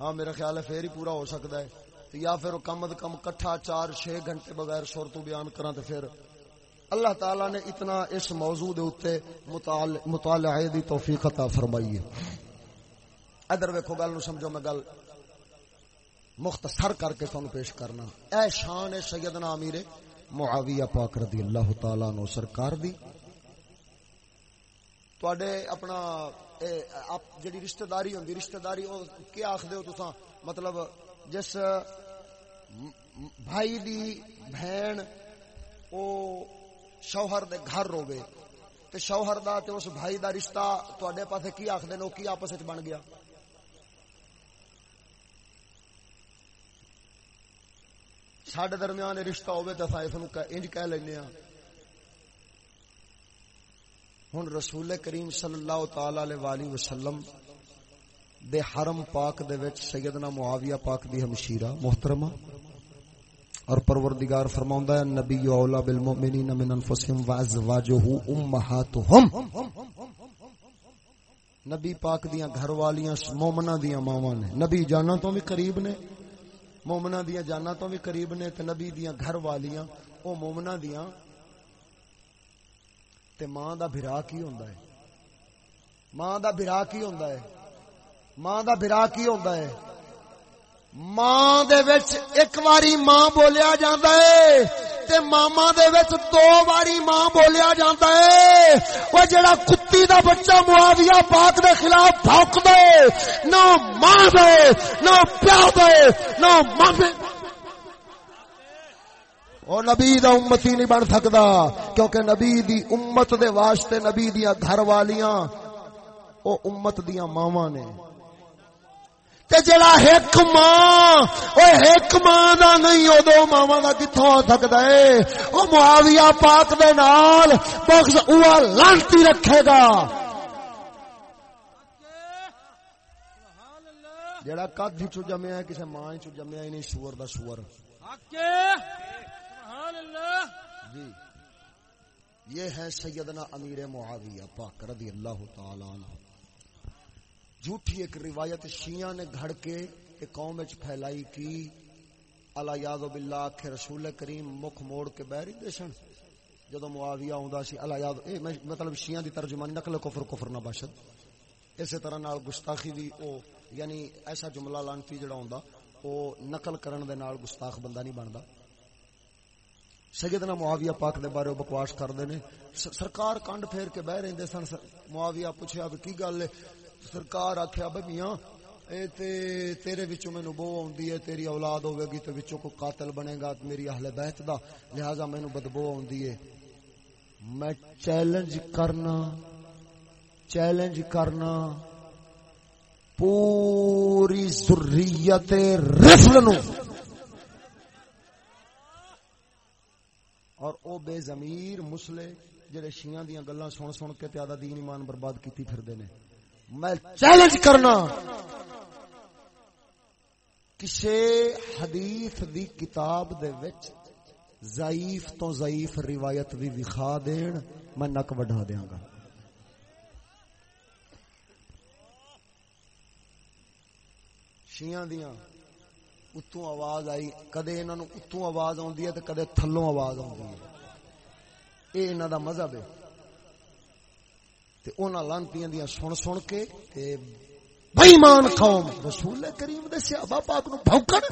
ہاں میرا خیال ہے پھر ہی پورا ہو سکتا ہے۔ یا پھر کم از کم کٹھا چار چھ گھنٹے بغیر سر تو بیان کرا تو پھر اللہ تعالی نے اتنا اس موضوع دے اوتے مطالع- مطالعے دی توفیق عطا فرمائی ہے۔ ادھر ویکھو گل نو سمجھو میں گل مختصر کر کے تانوں پیش کرنا۔ اے شان ہے سیدنا امیر معاویہ پاک رضی اللہ تعالی عنہ سرکار دی۔ تواڈے اپنا اے آپ جڑی رشتہ داری ہوندی، رشتہ داری او کیا آکھدے ہو تساں؟ مطلب جس بھائی دی بہن او شوہر دے گھر روے تے شوہر دا تے اس بھائی دا رشتہ تواڈے پاسے کی آکھدے نے کی آپس وچ بن گیا؟ ساڈے درمیان رشتہ ہوے تے اساں اس انج کہہ لینے ہاں۔ ہن رسول کریم صلی اللہ تعالی علیہ وسلم دے حرم پاک دے وچ سیدنا معاویہ پاک دی ہمشیرہ، محترمہ، اور پروردگار فرماوندا ہے، نبی اولا بالمؤمنین من انفسهم وازواجه امهاتهم نبی پاک دیاں گھر والیاں مومنا دیاں ماواں نے۔ نبی جانا تو بھی قریب نے مومنا دیاں جانا تو بھی قریب نے تے نبی دیاں گھر والیاں او مومنا دیاں۔ تے ماں دا بھرا کی ہوندا ہے؟ ماں دا بھرا کی ہوندا ہے؟ ماں دا بھرا کی ہوندا ہے؟ ماں دے وچ ایک واری ماں بولیا جاندا ہے تے ماما دے وچ دو واری ماں بولیا جاندا ہے۔ او جڑا کتی دا بچہ معاویہ پاک دے خلاف بھوک دے نہ ماں دے، نہ پیو دے، نہ ماں دے۔ او نبی دا امتی نہیں بن سکدا، کیونکہ نبی دی امت دے واسطے نبی دیاں گھر والیاں او امت دیاں ماواں نے۔ تے جڑا ایک ماں او ایک ماں دا نہیں او دو ماواں دا کتھوں ہو سکدا ہے؟ او معاویہ پاک دے نال بغض اوہ لانتی رکھے گا۔ جڑا کد چ جمیا ہے کسے ماں چ جمیا ہی نہیں سور دا سور سبحان اللہ! جی۔ یہ ہے سیدنا امیر معاویہ پاک رضی اللہ تعالی عنہ۔ جھوٹی ایک روایت شیعہ نے گھڑ کے ایک قوم وچ پھیلائی کی۔ اللہ یاد باللہ کہ رسول کریم مکھ موڑ کے بہری دیشن جدو معاویہ ہوندا سی اللہ یاد اے مطلب شیعہ دی ترجمانی نقل کفر کفر نہ باشد۔ اسی طرح نال گستاخی بھی او یعنی ایسا جملہ لانتی جڑا ہوندا، او نقل کرن دے نال گستاخ بندہ نہیں بندا۔ سیدنا معاویہ پاک دے بارے وہ بکواس کردے نے سرکار کنڈ پھیر کے بہ رہندے سن۔ معاویہ پوچھیا بھی کی گل ہے؟ سرکار آکھیا بھئی میاں اے تے تیرے وچوں مینوں بو اوندی ہے تیری اولاد ہوے گی تے وچوں کوئی قاتل بنے گا میری اہل بیت دا لہذا مینوں بدبو اوندی ہے میں چیلنج کرنا چیلنج کرنا پوری ذریت رفل نو اور او بے ضمیر مسلے جڑے شیعہ دیاں گلاں سن سن کے تے آدھا دین ایمان برباد کیتی پھردے نے میں چیلنج کرنا۔ کسے حدیث دی کتاب دے وچ ضعیف تو ضعیف روایت بھی وکھا دین، میں نک وڈھا دیاں گا۔ شیعہ دیاں، اتوں آواز آئی، کدے انہاں نو اتوں آواز آوندی ہے تے کدے تھلوں آواز آوندی ہے۔ اے انہاں دا مذہب ہے۔ تے انہاں لانتیاں دیاں سن سن کے تے بے ایمان قوم رسول کریم دے صحابہ پاک نو بھوکن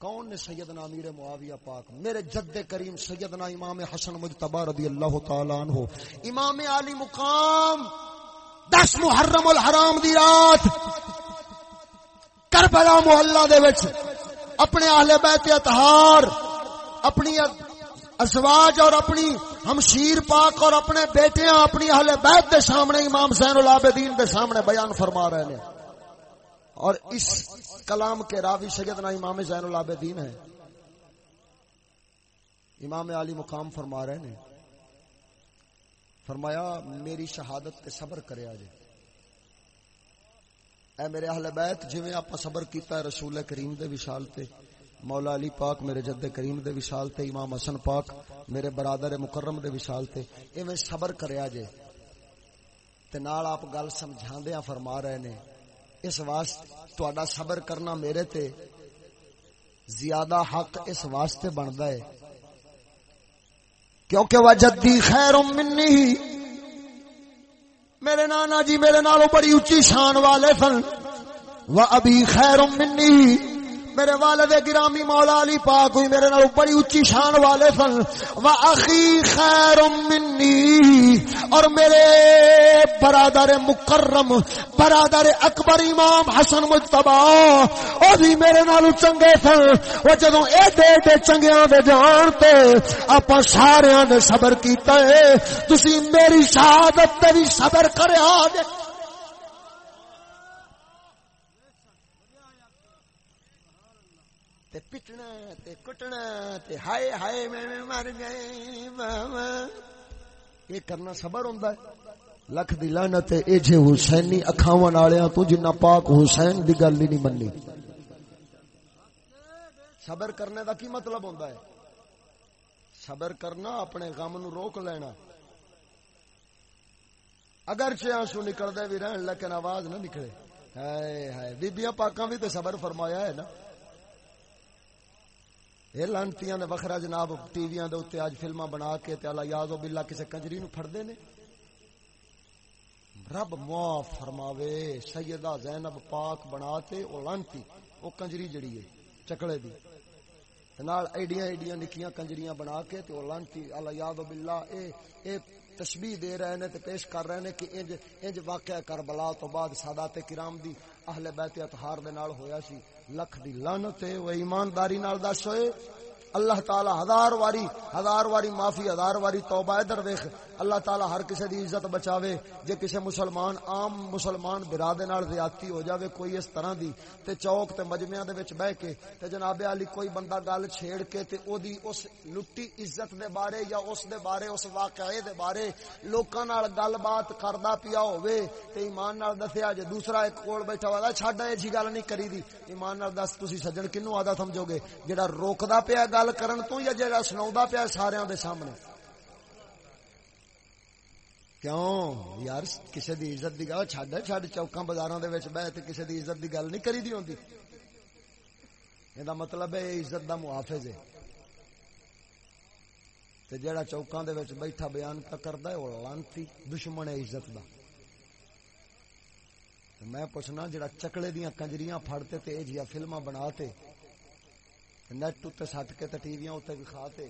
کون نے سیدنا امیر معاویہ پاک؟ میرے جد کریم سیدنا امام حسن مجتبی رضی اللہ تعالی عنہ۔ امام علی مقام دس محرم الحرام دی رات کربلا محلہ دے وچ اپنے اہل بیت اطہار، اپنی ازواج اور اپنی ہمشیر پاک اور اپنے بیٹیاں اپنی اہل بیت دے سامنے، امام زین العابدین دے سامنے بیان فرما رہے ہیں۔ اور اس کلام کے راوی سیدنا امام زین العابدین ہے امام علی مقام فرما رہے ہیں۔ فرمایا، میری شہادت تے صبر کرے آجے۔ اے میرے اہل بیت، جویں آپ صبر کیتا ہے رسول کریم دے وشال تے مولا علی پاک میرے جد کریم دے وشال تے، امام حسن پاک میرے برادر مکرم دے وشال تے۔ ایویں صبر کرے آجے تے نال آپ گل سمجھاندیاں فرما رہے نے۔ اس واسطے تہاڈا صبر کرنا میرے تے زیادہ حق اس واسطے بندا ہے۔ کیونکہ وہ خیر منی۔ میرے نانا جی میرے نالوں بڑی اچھی شان والے سن۔ وہ ابھی خیر منی میرے والد گرامی مولا علی پاک ہوئی میرے نالوں بڑی اچھی شان والے سن۔ وہ اخی خیر منی اور میرے برادر مکرم، برادر اکبر امام حسن مجتبا وہ بھی میرے نالوں چنگے سن۔ وہ جدوں اے دے دے چنگیاں دے جان تے اپا سارے نے صبر کیتا ہے۔ تسی میری شہادت تے بھی صبر کریا جے۔ تے پٹنا تے کٹنا تے ہائے ہائے میں مر گئے، ماما۔ یہ کرنا صبر ہوندا ہے۔ لکھ دی لعنت اے جے حسینی اکھاون والےاں تو جنہ پاک حسین دی گل ہی نہیں مننی۔ صبر کرنے دا کی مطلب ہوندا ہے؟ صبر کرنا، اپنے غم نو روک لینا۔ اگرچہ آنسو نکلدے بھی رہن، لیکن آواز نہ نکلے۔ ہائے ہائے، بیبیاں پاکاں بھی تے صبر فرمایا ہے نا۔ یہ لانتیاں نے وکھرا جناب ٹی ویاں دے اوتے اج فلماں بنا کے تے اللہ یاد و باللہ کسے کنجری نو پھڑدے نے۔ رب معاف فرماوے، سیدہ زینب پاک بنا تے او لانتی، او کنجری جڑی ہے چکڑے دی۔ نال ایڈیاں ایڈیاں نکیاں کنجریاں بنا کے تے او لانتی اللہ یاد و باللہ، اے اے تشبیح دے رہے نے تے پیش کر رہے نے کہ انج انج واقعہ کربلا تو بعد سادات کرام دی اہل بیت اطہار دے نال ہویا سی۔ لکھ دی لعنت ہے وہ ایمانداری نال دس ہوئے۔ اللہ تعالی ہزار واری ہزار واری معافی، ہزار واری توبہ ادھر ویکھ اللہ تعالی ہر کسی دی عزت بچاوے، جے کسی مسلمان عام مسلمان برادے نال زیادتی ہو جاوے، کوئی اس طرح دی، تے چوک تے مجمعیاں دے وچ بیٹھ کے، تے جناب علی کوئی بندہ گل چھیڑ کے، تے او دی اس لٹی عزت دے بارے یا اس دے بارے، اس واقعے دے بارے لوکاں نال گل بات کردا پیا ہووے، تے ایمان نال دسیا جے دوسرا ایک کول بیٹھا ہوا چھڈ اے جی گل نہیں کری دی، ایمان نال دس، تسی سجن کینو آدا سمجھو گے جڑا روکدا پیا گل گل کرن تو یا جڑا سناوندا پیا سارے دے سامنے؟ کیوں؟ یار کسی دی عزت دی گل چھڈ چھڈ، چوکاں بازاراں دے وچ بیٹھ کسی دی عزت دی گل نہیں کری دی ہوندی۔ یہ مطلب ہے عزت دا محافظ ہے۔ تے جیڑا چوکاں دے وچ بیٹھا بیان کا کردا ہے او لانتی دشمن ہے عزت دا۔ میں پوچھنا جڑا چکلے دیاں کنجریاں پھڑتے تے اے جیا فلماں بناتے نیٹ تے سٹ کے تے ٹی ویاں اوتے وکھاتے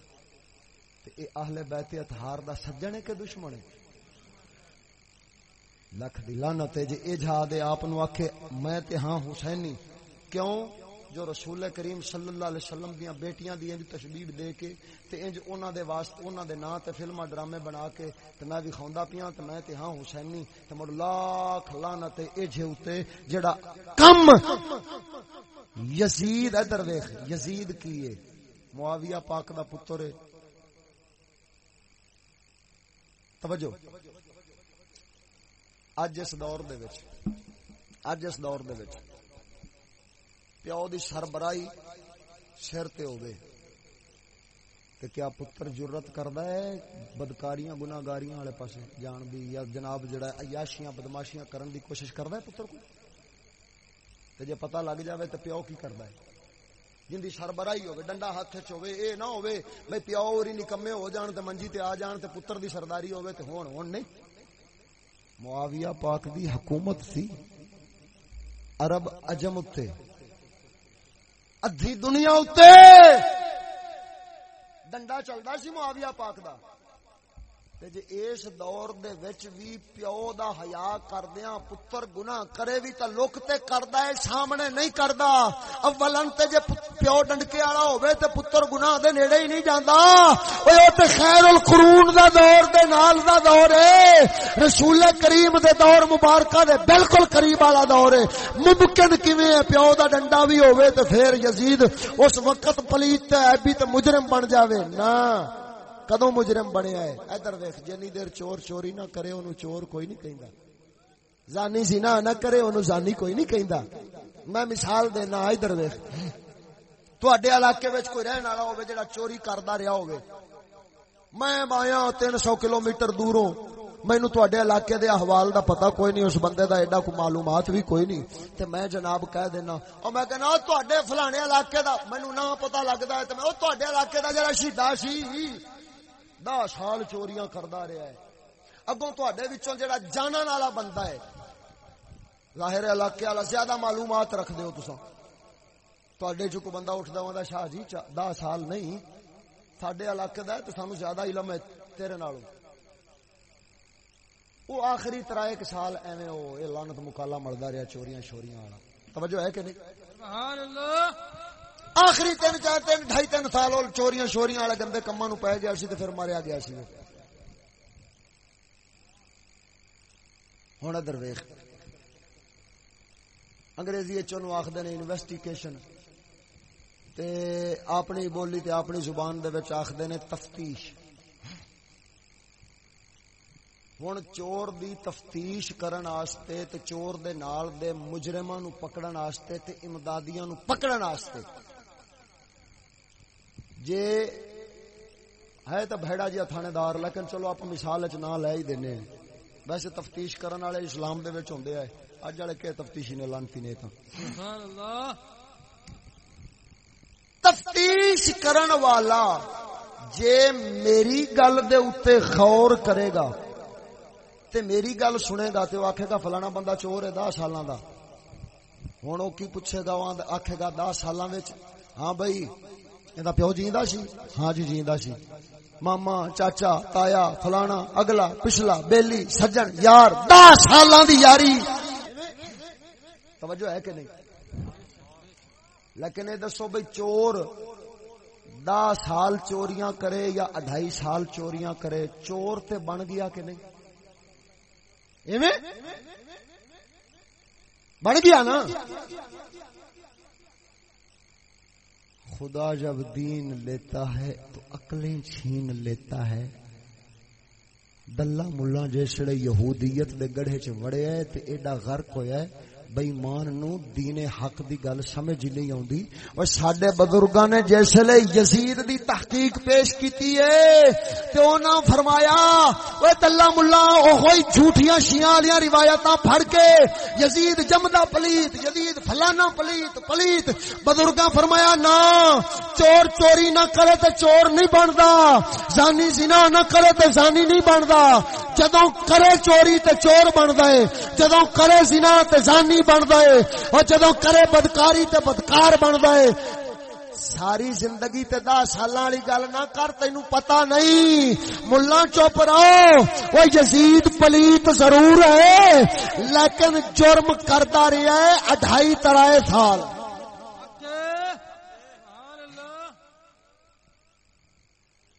تے اے اہل بیت اطہار دا سجن ہے کہ دشمن ہے لکھ دی لعنت ہے جے اے جھا آپ نو آکھے میں تے ہاں حسینی کیوں جو رسول کریم صلی اللہ علیہ وسلم دیاں بیٹیاں دی انج تشبیہ دے کے تے انج انہاں دے واسطے انہاں دے نام تے فلماں ڈرامے بنا کے تے میں بھی کھوندا پیاں تے میں تے ہاں حسینی تے مڑ لاکھ لعنت اے جے اوتے جڑا کم یزید ادھر ویکھ، یزید کی ہے؟ معاویہ پاک دا پتر ہے۔ توجہ۔ اج اس دور دے وچ اج اس دور دے وچ پیو دی سربراہی سر تے ہوے تے کیا پتر جرت کردا ہے؟ بدکاریاں، گناہگاریاں والے پاسے جان دی، یا جناب جڑا عیاشیاں، بدماشیاں کرن دی کوشش کردا ہے پتر کو؟ تے جے پتہ لگ جاوے تے پیو کی کردا ہے؟ جن دی سربراہی ہوے ڈنڈا ہاتھ وچ ہوے اے نہ ہوے بھئی پیو اور نکمے ہو جان تے منجی تے آ جان تے پتر دی سرداری ہوے تے ہون ہون نہیں۔ معاویہ پاک دی حکومت سی عرب عجم اتے، ادھی دنیا اتے۔ ڈنڈا چلتا سی معاویہ پاک دا۔ تے جے اس دور دے وچ وی پیو دا حیا کردیاں، پتر گناہ کرے وی تے لوک تے کردا ہے، سامنے نہیں کردا۔ اولن تے جے پیو ڈنڈکے والا ہوے تے پتر گناہ دے نیڑے ہی نہیں جاندا۔ اوے او تے خیر القرون دا دور دے نال دا دور ہے۔ رسول کریم دے دور مبارکہ دے بالکل قریب والا دور ہے۔ ممکن کیویں ہے پیو دا ڈنڈا وی ہوے تے پھر یزید اس وقت پلیت تے ایبی تے مجرم بن جاوے۔ نا کدو مجرم بنیا ہے ادھر ویخ جنی دیر چور چوری نہ کرے، انہوں چور کوئی نہیں کہندا۔ زانی سی نہ کرے، انہوں زانی کوئی نہیں کہندا۔ میں مثال دینا، ادھر ویخ تواڈے علاقے وچ کوئی رہن والا ہوے جڑا چوری کردا رہیا ہوے میں بایا 300 کلومیٹر دوروں مینو تے علاقے دے احوال دا پتہ کوئی نہیں، اس بندے دا ایڈا کوئی معلومات بھی کوئی نہیں۔ تے میں جناب کہہ دینا اور میں کہنا تے فلانے علاقے دا مینو نہ پتہ لگتا ہے تے میں، او تے علاقے دا جڑا شہیدا سی۔ دہ سال چوریاں کردا رہا ہے۔ اگوں تے جڑا جانن والا بندہ ہے۔ ظاہر علاقے والا زیادہ معلومات رکھ دیو تسا تے چ بندہ اٹھتا ہوا شاہ جی دہ سال نہیں۔ سڈے علاقے دا ہے تو سانو زیادہ علم ہے تیرے نالوں۔ وہ آخری طرح ایک سال ایویں وہ یہ لانت مکالا ملتا رہا چوریاں شوریاں والا۔ توجہ ہے کہ نہیں؟ سبحان اللہ! آخری تین چار تین، ڈھائی تین سال اور چوریاں شوریاں والے گندے کما نو پی گیا سی تو پھر ماریا گیا سی ہوں ادھر ویخ۔ انگریزی چنو آخر نے انویسٹیگیشن تے اپنی بولی تے اپنی زبان دے وچ آخر نے تفتیش۔ ہن چور دی تفتیش کرن واسطے تے چور دے نال دے مجرماں نو پکڑن واسطے تے امدادیاں نو پکڑن واسطے جے ہے تو بھڑا جہا تھانے دار لیکن چلو آپ مثال چ نہ لے ہی دینے ہیں۔ ویسے تفتیش کرن والے اسلام دے وچ ہوندے ہیں اج والے کہ تفتیشی نے لانتی نے تا سبحان اللہ تفتیش کرن والا جے میری گل دے اوتے غور کرے گا تے میری گل سنے گا تے آکھے گا فلانا بندہ چور ہے 10 سالاں دا۔ ہن او کی پوچھے گا آکھے گا 10 سالاں وچ۔ ہاں بھائی ایندا پیو جیندا سی ہاں جی جیندا سی ماما چاچا تایا فلانا اگلا پچھلا بیلی سجن یار 10 سالاں دی یاری توجہ ہے کہ نہیں لیکن یہ دسو بھائی چور دا سال چوریاں کرے یا اڑائی سال چوریاں کرے چور تے بن گیا کہ نہیں ایویں بن گیا نا خدا جب دین لیتا ہے تو عقلیں چھین لیتا ہے۔ دلہ ملا جسے یہودیت دے گڑھے چ وڑیا ہے تے ایڈا غرق ہویا ہے۔ بےمان نو دین حق دی گل سمجھ نہیں آندی او ساڈے بزرگاں نے جس لے یزید دی تحقیق پیش کیتی ہے تے انہاں فرمایا او دلہ ملا او جھوٹیاں شیاں والیاں روایتاں پھڑ کے یزید جمدا پلیت یزید فلانا پلیت پلیت بزرگاں فرمایا نا چور چوری نہ کرے تے چور نہیں بندا زانی زنا نہ کرے تے زانی نہیں بندا جدوں کرے چوری تے چور بندا ہے جدوں کرے زنا تے زانی بنتا ہے۔ اور جدو کرے بدکاری تے بدکار بنتا ہے۔ ساری زندگی تے دس سال والی گل نہ کر تین پتا نہیں۔ ملا چپ رہو۔ یزید پلیت ضرور ہے۔ لیکن جرم کرتا رہا ہے اڈائی ترائے سال۔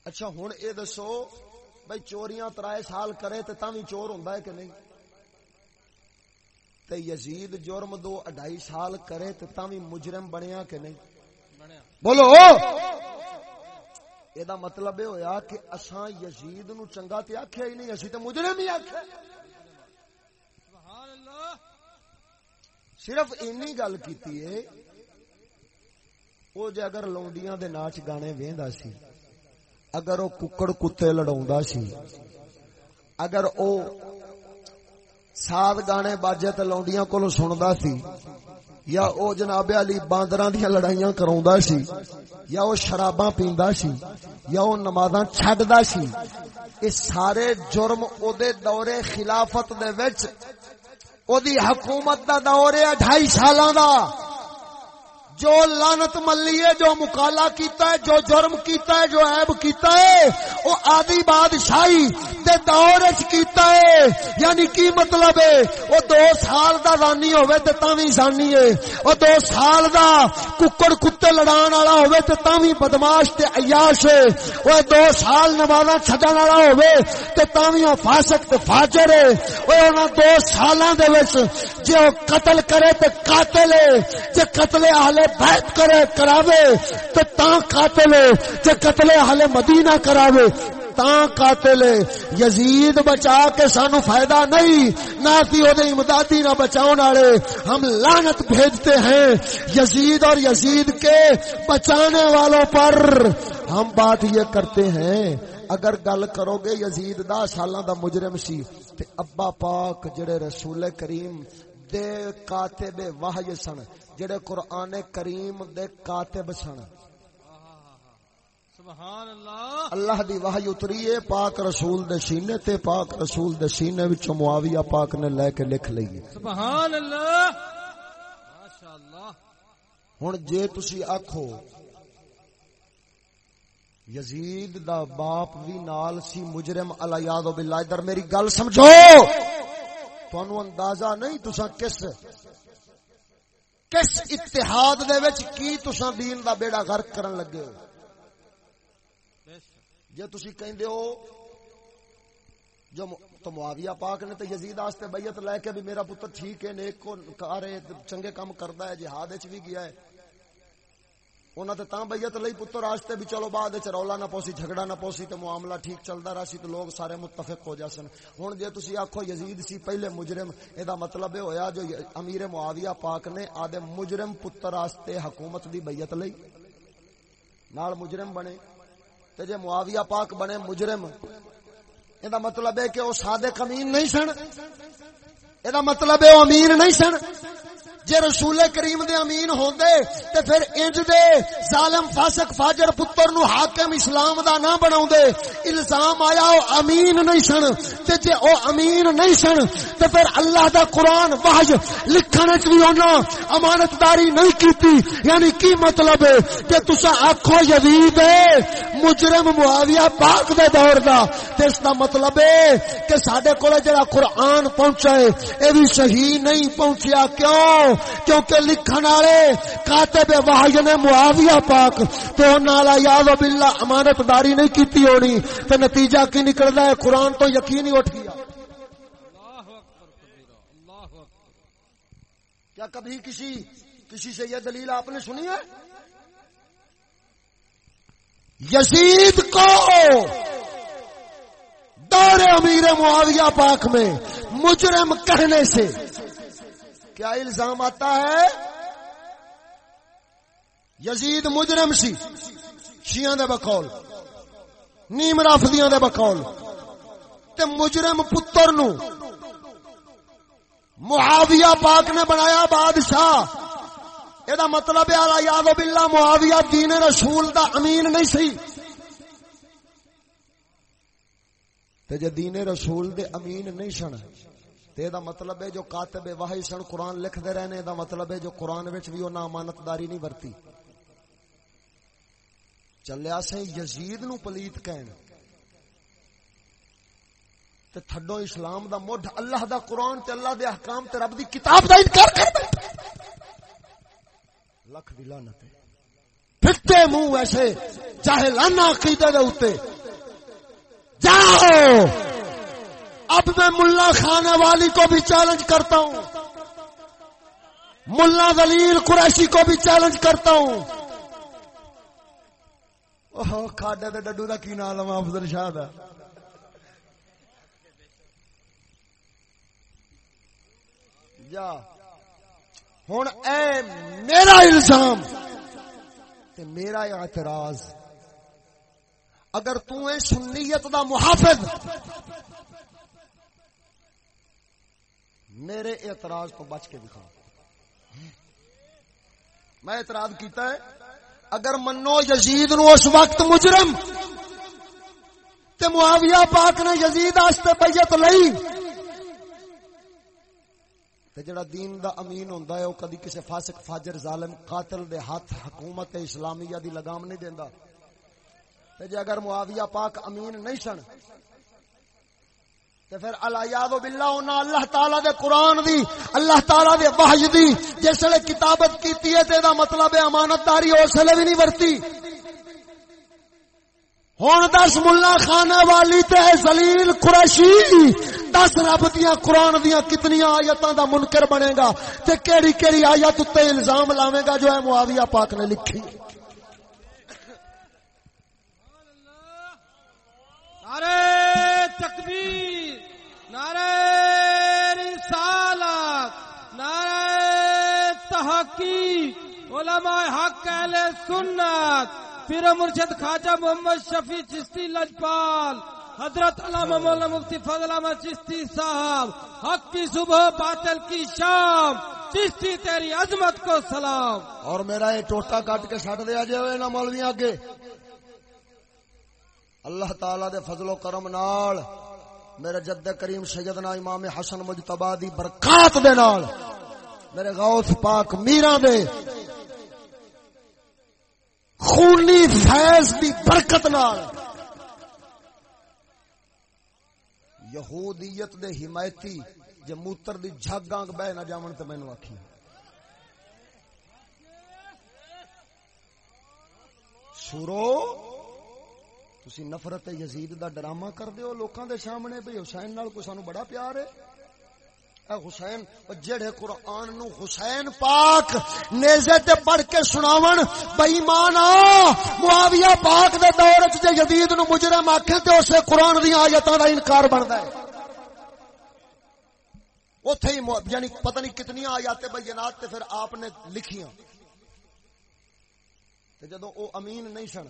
اچھا ہوں یہ دسو بھائی چوریاں ترائے سال کرے تو تھی چور ہوں کہ نہیں؟ تے یزید جرم دو اڈائی سال کرے تے تاوی مجرم بنیا کہ نہیں؟ بولو۔ یہ مطلب یہ ہویا کہ اساں یزید نو چنگا تے آکھیا ہی نہیں اسی تے مجرم ہی آکھیا۔ سبحان اللہ صرف اینی گل کیتی ہے وہ جے اگر لونڈیاں دے ناچ گانے ویندا سی اگر وہ ککڑ کتے لڑاوندا سی اگر او ساد گانے باجے تے لونڈیاں کولوں سندا سی یا او جناب علی باندراں دیاں لڑائیاں کراوندا سی یا او شراباں پیندا سی یا او نمازاں چھڈدا سی اے سارے جرم او دے دور خلافت دے وچ او دی حکومت دا دور ہے 2.5 سالاں دا جو لانت ملی ہے، جو مکالا کیتا ہے، جو جرم کیتا ہے، جو عیب کیتا ہے، وہ آدھی بادشاہی دے دور وچ کیتا ہے۔ یعنی کی مطلب ہے؟ وہ دو سال دا زانی ہوے تے تاں تاوی زانی ہے۔ وہ دو سال دا ککڑ کتے لڑان والا ہوے تے تاں تاوی بدماش تے عیاش ہے۔ وہ دو سال نمازاں چھڈن والا ہوے تے تاوی او فاسق تے فاجر ہے۔ وہ انہاں دو سالاں دے وچ جے قتل کرے تے قاتل ہے، جے قتل اہل بیت کرے، کراوے تے تاں قاتل ہے جے قتل اہل مدینہ کراوے تاں قاتل ہے یزید بچا کے سانو فائدہ نہیں، نہ سی او دے امدادی نہ بچاؤن والے ہم لعنت بھیجتے ہیں، یزید اور یزید کے بچانے والوں پر۔ ہم بات یہ کرتے ہیں، اگر گل کرو گے یزید دا سالاں دا مجرم سی، تے ابا پاک جڑے رسول کریم دے کاتب وحی سن جڑے قرآن کریم دے کاتب سن۔ سبحان اللہ۔ اللہ دی وحی اتری ہے پاک رسول دے سینے تے پاک رسول دے سینے وچوں معاویہ پاک نے لے کے لکھ لئی سبحان اللہ۔ ماشاء اللہ ہن جے تسی آکھو یزید دا باپ بھی نال سی مجرم اللہ یاد باللہ ادھر میری گل سمجھو۔ تانوں اندازہ نہیں، تساں کس کس اتحاد دے وچ کی تساں دین دا بیڑا غرق کرن لگے ہو؟ بے شک جے تسی کہندے ہو، جو تو معاویہ پاک نے تو یزید واسطے بیعت لے کے بھی میرا پتر ٹھیک ہے نیک کو کار ہے چنگے کام کردا ہے، جہاد وچ بھی گیا ہے۔ انہاں تے تاں بیعت لئی پتر واسطے بھی چلو بعد وچ رولا نہ پوسی، جھگڑا نہ پوسی تے معاملہ ٹھیک چلدا رہا سی تے لوگ سارے متفق ہو جاسن ہن جے تسی آکھو یزید سی پہلے مجرم، اے دا مطلب اے ہویا جو امیر معاویہ پاک نے آدے مجرم پتر واسطے حکومت دی بیعت لئی۔ نال مجرم بنے۔ تے جے معاویہ پاک بنے مجرم، اے دا مطلب ہے کہ او صادق امین نہیں سن۔ اے دا مطلب ہے او امین نہیں سن۔ جے رسول کریم دے امین ہوندے، تے پھر انج دے ظالم فاسق فاجر پتر نو حاکم اسلام دا نہ بناوندے۔ الزام آیا، او امین نہیں سن۔ تے جے او امین نہیں سن، تے پھر اللہ دا قرآن وحی لکھن وچ وی انہاں امانتداری نہیں کیتی۔ یعنی کی مطلب؟ ہے کہ تسا آکھو یزید ہے مجرم معاویہ پاک دے دور دا۔ تے اس دا مطلب ہے کہ ساڈے کول جڑا قرآن پہنچا ہے، اے بھی صحیح نہیں پہنچیا۔ کیوں؟ کیونکہ لکھن والے کاتب وحی نے معاویہ پاک تو نالا یاد باللہ امانت داری نہیں کیتی ہونی تے نتیجہ کی نکلدا ہے؟ قرآن تو یقین ہی اٹھ گیا۔ کیا کبھی کسی کسی سے یہ دلیل آپ نے سنی ہے؟ یزید کو دور امیر معاویہ پاک میں مجرم کہنے سے کیا الزام آتا ہے؟ یزید مجرم سی، شیعہ دے بقول، نیم رافضیاں دے بقول، تے مجرم پتر نو معاویہ پاک نے بنایا بادشاہ۔ یہ مطلب ہے اعلی یاد باللہ معاویہ دین رسول دا امین نہیں سی۔ تے جے دین رسول دے امین نہیں سن تے دا مطلب ہے جو کاتب وحی سن قرآن لکھ دے رہنے دا مطلب ہے جو قرآن وچ بھی انہاں امانت داری نہیں ورتی۔ چلیا سے یزید نو پلیت کہن۔ تے تھڈو اسلام دا مڈ اللہ دا قرآن تے اللہ دے احکام تے رب دی کتاب دا انکار کر بیٹھے لکھ دی لعنت ہے۔ پھٹے منہ ایسے چاہے لانا عقیدے دے اوتے۔ جاؤ! اب میں ملا خانے والی کو بھی چیلنج کرتا ہوں۔ ملا دلیل قریشی کو بھی چیلنج کرتا ہوں۔ کھاڈے تے ڈڈو دا کی نام لواں افضل شاہ دا؟ جا۔ ہن اے میرا الزام تے میرا اعتراض۔ اگر تو اے سنیت دا محافظ میرے اعتراض کو بچ کے دکھا میں اعتراض کیتا ہے، اگر منو یزید نو اس وقت مجرم تے معاویہ پاک نے یزید واسطے بیعت لئی، تے جڑا دین دا امین ہوندا ہے، او کدی کسے فاسق، فاجر، ظالم، قاتل دے ہاتھ حکومت اسلامیہ دی لگام نہیں دیندا۔ تے جے اگر معاویہ پاک امین نہیں سن تے پھر الیاذ باللہ انہاں اللہ تعالی دے قرآن دی، اللہ تعالی دے وحی دی۔ جس لے کتابت کیتی ہے تے دا مطلب ہے امانت داری اس لے بھی نہیں ورتی۔ ہن دس ملا خانے والی تے زلیل قریشی، دس رب دیاں قرآن دیاں کتنی آیتاں دا منکر بنے گا۔ تے کیڑی کیڑی آیت تے الزام لاوے گا جو ہے معاویہ پاک نے لکھی۔ نعرے تکبیر! نعرے رسالت نعرے تحقیق، علماء حق، اہل سنت، پیر مرشد خواجہ محمد شفیع چشتی لجپال، حضرت علامہ مولانا مفتی فضل احمد چشتی صاحب، حق کی صبح، باطل کی شام، چشتی تیری عظمت کو سلام۔ اور میرا یہ ٹوٹا کٹ کے سٹ دیا جائے نا مولوی آگے اللہ تعالی دے فضل و کرم نال میرے جد کریم سیدنا امام حسن مجتبا دی برکات دے نال، میرے غوث پاک میرا دے خونی فیض دی برکت نال یہودیت دے حمایتی جے موتر دی جھگ آنگ بہ نہ جاون تے مینوں آکھی سورو تسی نفرت یزید دا ڈرامہ کر دیو لوکاں دے سامنے بھئی حسین نال کوئی سانو بڑا پیار ہے اے حسین جڑے قرآن نو حسین پاک نیزے تے پڑھ کے سناون بے ایمان معاویہ پاک دے دور وچ جے یزید نو مجرم آکھے تے اسے قرآن دی آیتاں دا انکار بندا ہے اوتھے ہی یعنی پتہ نہیں کتنی آیات بینات تے پھر آپ نے لکھیاں تے جدوں او امین نہیں سن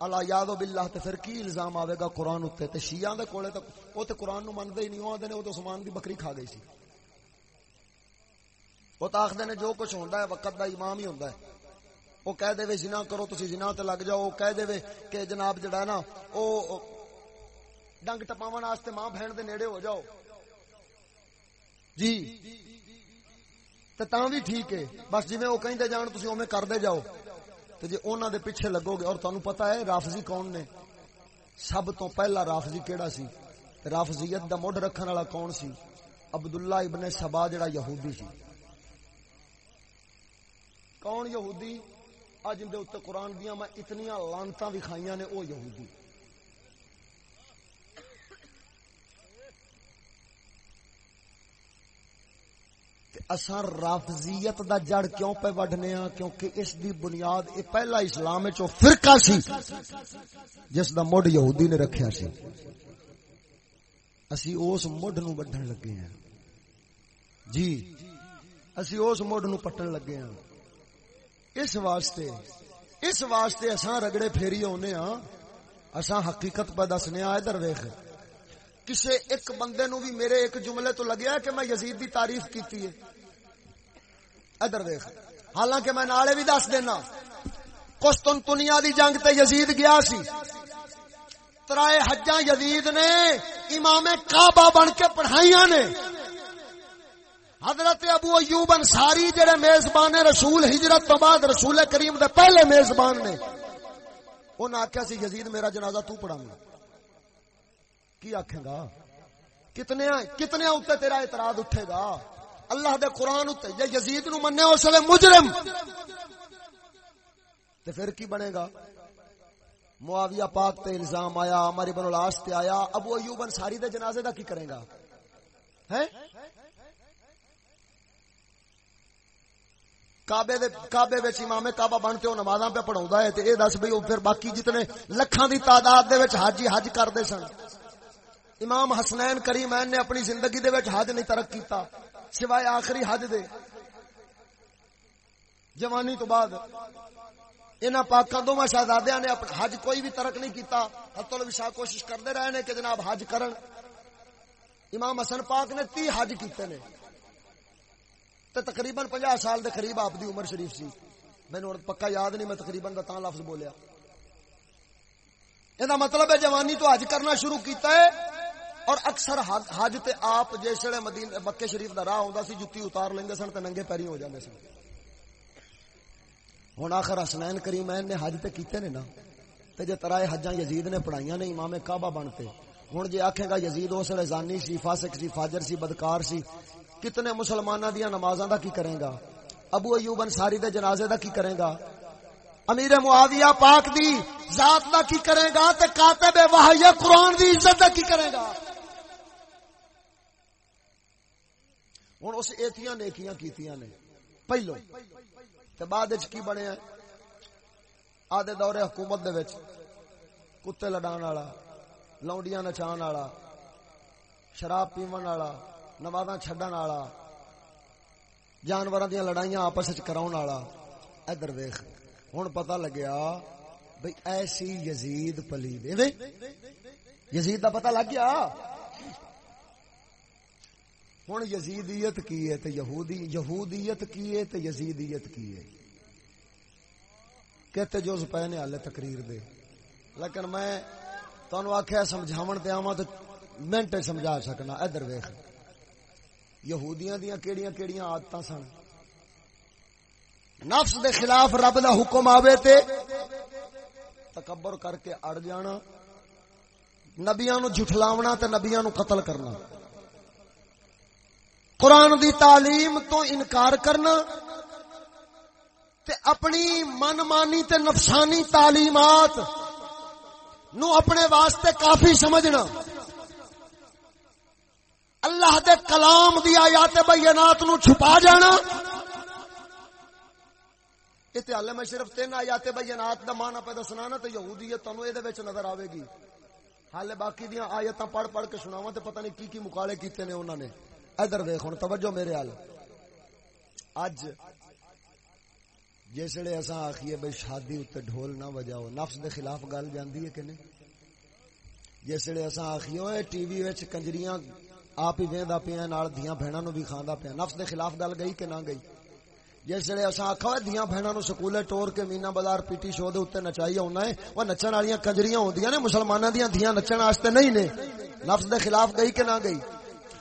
اللہ یاد باللہ تے پھر کی الزام آوے گا قرآن اتے؟ تے شیعہ دے کولے تے او تے قرآن نو مندے ہی نہیں، او آندے نے او تے عثمان دی بکری کھا گئی سی۔ وہ تو آخر نے جو کچھ ہوتا ہے وقت دا امام ہی ہوتا ہے۔ وہ کہہ دے جنا کرو، تسی جنا تے لگ جاؤ۔ وہ کہہ دے کہ جناب جڑا ہے نا وہ ڈنگ ٹپاون واسطے ماں بہن دے نیڑے ہو جاؤ۔ جی۔ تے تاں بھی ٹھیک ہے۔ بس جویں وہ کہندے جان، تسی اوویں کردے جاؤ۔ تے جے انہاں دے پیچھے لگو گے اور تانوں پتہ ہے رافضی کون نے؟ سب تو پہلا رافضی کیڑا سی؟ رافضیت دا مڈ رکھن والا کون سی؟ عبداللہ ابن سبا جڑا یہودی سی۔ کون یہودی؟ اج دے اتنے قرآن دیا میں اتنی لانتا دکھائی نے وہ یہودی۔ اساں رافضیت دا جڑ کیوں پہ وڈنے ہاں کیونکہ اس دی بنیاد اے پہلا اسلام وچ فرقہ سی، جس دا مڈ یہودی نے رکھیا سی۔ اسی اس مڈ نو وڈھن لگے ہیں جی اسی اس مڈ نو پٹن لگے ہیں اس واسطے اس واسطے اساں رگڑے پھیری ہونے ہاں اساں حقیقت پہ دسنے آ ادھر ویکھ۔ کسے ایک بندے نو بھی میرے ایک جملے تو لگیا کہ میں یزید دی تعریف کیتی ہے۔ ادھر ویکھ حالانکہ میں نالے بھی دس دینا۔ قسطنطنیہ دی جنگ تے یزید گیا سی۔ ترائے حجاں یزید نے امام کعبہ بن کے پڑھائیاں نے۔ حضرت ابو ایوب انصاری جڑے میزبان رسول ہجرت تو بعد رسول کریم دے پہلے میزبان نے، انہاں آکھیا سی، یزید میرا جنازہ تو پڑھاؤں کی آکھے گا کتنے کتنے اوتے تیرا اعتراض اٹھے گا؟ اللہ دے قرآن اتے یا یزید نو مننے اس ویلے مجرم۔ تے پھر کی بنے گا؟ معاویہ پاک تے الزام آیا، عمر ابن العاص تے آیا، ابو ایوب انصاری دے جنازے دا کی کرے گا؟ ہیں؟ کعبے دے کعبے وچ امام کعبہ بن کے او نمازاں پہ پڑھاوندا ہے تے اے دس بھئی او پھر باقی جتنے لکھاں دی تعداد دے وچ حاجی حج کردے سن۔ امام حسنین کریمین نے اپنی زندگی دے وچ حج نہیں ترک کیتا، سوائے آخری حج دے۔ جوانی تو بعد انہاں پاکاں دوواں شہزادیاں نے اپنا حج کوئی بھی ترک نہیں کیتا حتی الوشا کوشش کردے رہے نے کہ جناب حج کرن۔ امام حسن پاک نے تی حج کیتے نے۔ تے تقریباً 50 سال دے قریب آپ دی عمر شریف سی۔ مینوں پکا یاد نہیں، میں تقریباً دا تاں لفظ بولیا۔ یہ مطلب ہے جوانی تو حج کرنا شروع کیتا ہے اور اکثر حج تے آپ جسے مدینے مکے شریف دا راہ ہوندا سی، جُتی اتار لیندے سن تے ننگے پیری ہو جاندے سن۔ ہن آخر حسنین کریمین نے حج تے کیتے نے نا۔ تے جے ترائے حجاں یزید نے پڑھائیاں نے، امام کعبہ بنتے ہن جے آکھے گا یزید اس ویلے زانی سی، فاسق سی، فاجر سی، بدکار سی۔ کتنے مسلماناں دیاں نمازاں دا کی کرے گا؟ ابو ایوب انصاری دے جنازے دا کی کرے گا؟ امیر معاویہ پاک دی ذات دا کی کرے گا؟ تے کاتب وحی قرآن دی عزت دا کی کرے گا؟ ہن اس ایتیاں نیکیاں کیتیاں نے۔ پہلو، تے بعد وچ کی بنیا آدھے دور حکومت دے وچ، کتے لڈان والا، لونڈیاں نچان والا، شراب پیون والا، نمازاں چھڈن والا، جانوراں دیاں لڑائیاں آپس وچ کراون والا۔ ادھر ویکھ، ہن پتہ لگیا بھئی ایسی یزید پلید ایویں یزید دا پتہ لگ گیا؟ ہن یزیدیت کی ہے تے یہودی یہودیت کی ہے تے یزیدیت کی ہے۔ کہتے جوز پے نے حالے تقریر دے۔ لیکن میں تانوں آکھیا سمجھاون تے آواں تے منٹ سمجھا سکنا، ادھر ویکھ۔ یہودیاں دیاں کیڑیاں کیڑیاں عادتاں سن۔ نفس دے خلاف رب دا حکم آوے تے تکبر کر کے اڑ جانا، نبیاں نو جھٹلاونا تے نبیاں نو قتل کرنا۔ قرآن دی تعلیم تو انکار کرنا تے اپنی من مانی تے نفسانی تعلیمات نو اپنے واسطے کافی سمجھنا۔ اللہ دے کلام دی آیات بینات نو چھپا جانا۔ اتنے حال میں صرف تین آیات بینات دا مانا پہ دسنا نا تو یہودیت تانوں اے دے وچ نظر آوے گی۔ حال باقی دیاں آیتاں پڑھ پڑھ کے سناواں تے پتہ نہیں کی کی مقالے کیتے نے انہاں نے۔ ادھر دیکھ ہن توجہ میرے حال اج جسے اصا آخیے بھائی شادی اتنے ڈھول نہ بجاؤ نفس دے خلاف گل جاندی ہے کہ نہیں؟ جسے اصا آخیے ٹی وی کنجریاں آپ ہی وہدا پیا دیا بہنوں نو بھی کھانا پیا نفس دے خلاف گل گئی کہ نہ گئی؟ جسے اصا آخا دیا بہنوں نو سکولے ٹور کے مینا بازار پی ٹی شو دے اتنے نچائی آنا ہے۔ وہ نچن والی کنجریاں ہوندیاں نے مسلمانوں دیا دیا نچن واسطے نہیں نے۔ نفس دے خلاف گئی کہ نہ گئی؟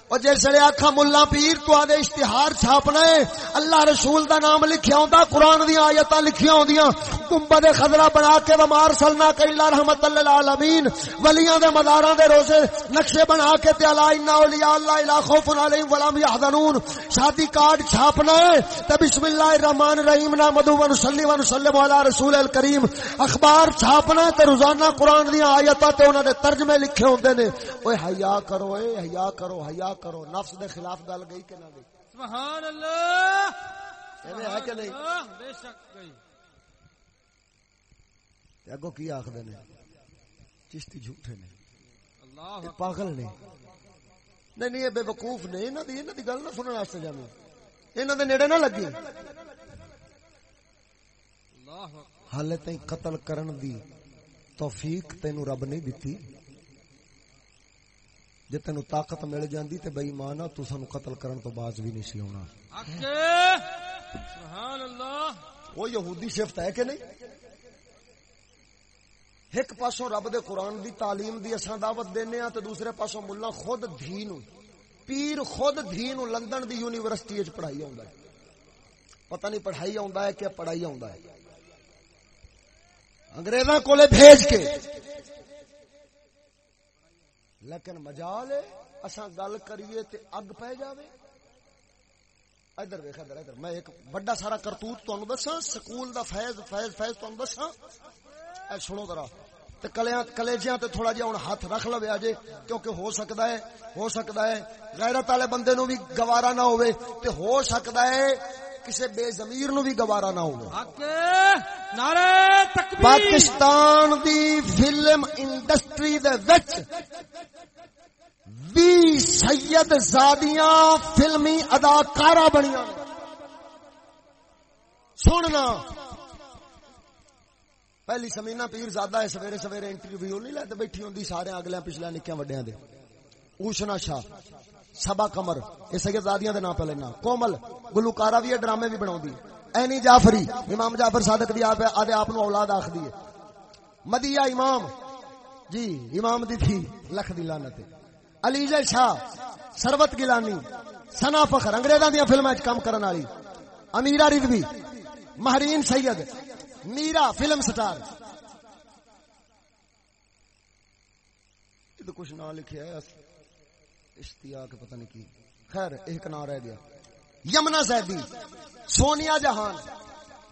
اور جسے آخا ملا پیر تو آدھے اشتہار چھاپنا ہے، اللہ رسول دا نام لکھیا ہوندا، قرآن دیا آیتاں لکھیا ہوندیاں گنبد خضرا بنا کے ومار سلنا کلا رحمت للعالمین ولیاں دے مزاراں دے روزے نقشے بنا کے تے الا ان اولیاء اللہ لا خوف علیہم ولا هم يحزنون شادی کارڈ چھاپنا ہے، تے بسم اللہ الرحمن الرحیم نا مدو ون صلی ون سلم علی رسول الکریم۔ اخبار چھاپنا تے روزانہ قرآن دیا آیتاں تے انہاں دے ترجمے لکھے ہوندے نے۔ اوے حیا کرو اے حیا کرو، حیا کرو نفس دے خلاف گل گئی کہ نہ گئی؟ سبحان اللہ! ہے کہ نہیں؟ بے شک گئی۔ اگو کی آخر نے؟ چشتی جھوٹے نے۔ پاگل نے۔ نہیں نہیں بے وقوف نے۔ انہاں دی انہاں دی گل نہ سنن واسطے جانے۔ انہاں دے نیڑے نہ لگی حالے تائیں قتل کرن دی توفیق تینو رب نہیں دتی۔ جے تینو طاقت مل جاندی تے بے ایمان تو سانو قتل کرن تو باز بھی نہیں سی ہونا سبحان اللہ! وہ یہودی شفت ہے کہ نہیں؟ ایک پاسوں رب دے قرآن دی تعلیم دی اساں دعوت دینے ہاں تے دوسرے پاسوں ملا خود دھی نو پیر خود دھی نو لندن دی یونیورسٹی وچ پڑھائی آوندا ہے۔ پتہ نہیں پڑھائی آوندا ہے کہ پڑھائی آوندا ہے۔ انگریزاں کولے بھیج کے لیکن مجال ہے، اساں گل کریے تے اگ پہ جاوے۔ ادھر ویکھ، ادھر ادھر۔ میں ایک بڑا سارا کرتوت تانوں دساں، سکول دا فیض فیض فیض تانوں دساں۔ اے سنو ذرا، تے کلیاں، کلیجیاں تے تھوڑا جہا ہن ہاتھ رکھ لو اجے کیونکہ ہو سکدا ہے، ہو سکدا ہے، غیرت والے بندے نو بھی گوارا نہ ہوے تے ہو سکدا ہے کسے بے ضمیر نو بھی گوارا نہ تکبیر۔ پاکستان دی فلم انڈسٹری دے وچ وی سید زادیاں فلمی اداکارہ بنیاں نے۔ سننا۔ پہلی سمینا پیر زادہ ہے سویرے سویرے انٹرویو نہیں لیتے بیٹھی ہوندی سارے اگلے پچھلے نکیاں وڈیاں دے۔ اوشنا شاہ۔ سبا کمر یہ سید زادیاں دے نام پہ لینا۔ کومل گلوکارا بھی ہے ڈرامے بھی بناؤں دی۔ اینی جعفری، امام جعفر صادق دی آپ آدھے آپ نو اولاد آخ دی مدیہ امام۔ جی امام دی تھی، لکھ دی لعنت علی جے شاہ سروت گیلانی، سنا فخر۔ انگریزاں دی فلماں وچ کام کرن والی۔ امیرہ رضوی مہرین سید، میرا فلم سٹار۔ کچھ نہ لکھیا ہے۔ اشتیاق پتہ نہیں کی۔ خیر، ایک نام رہ گیا۔ یمنا زیدی، سونیا جہان،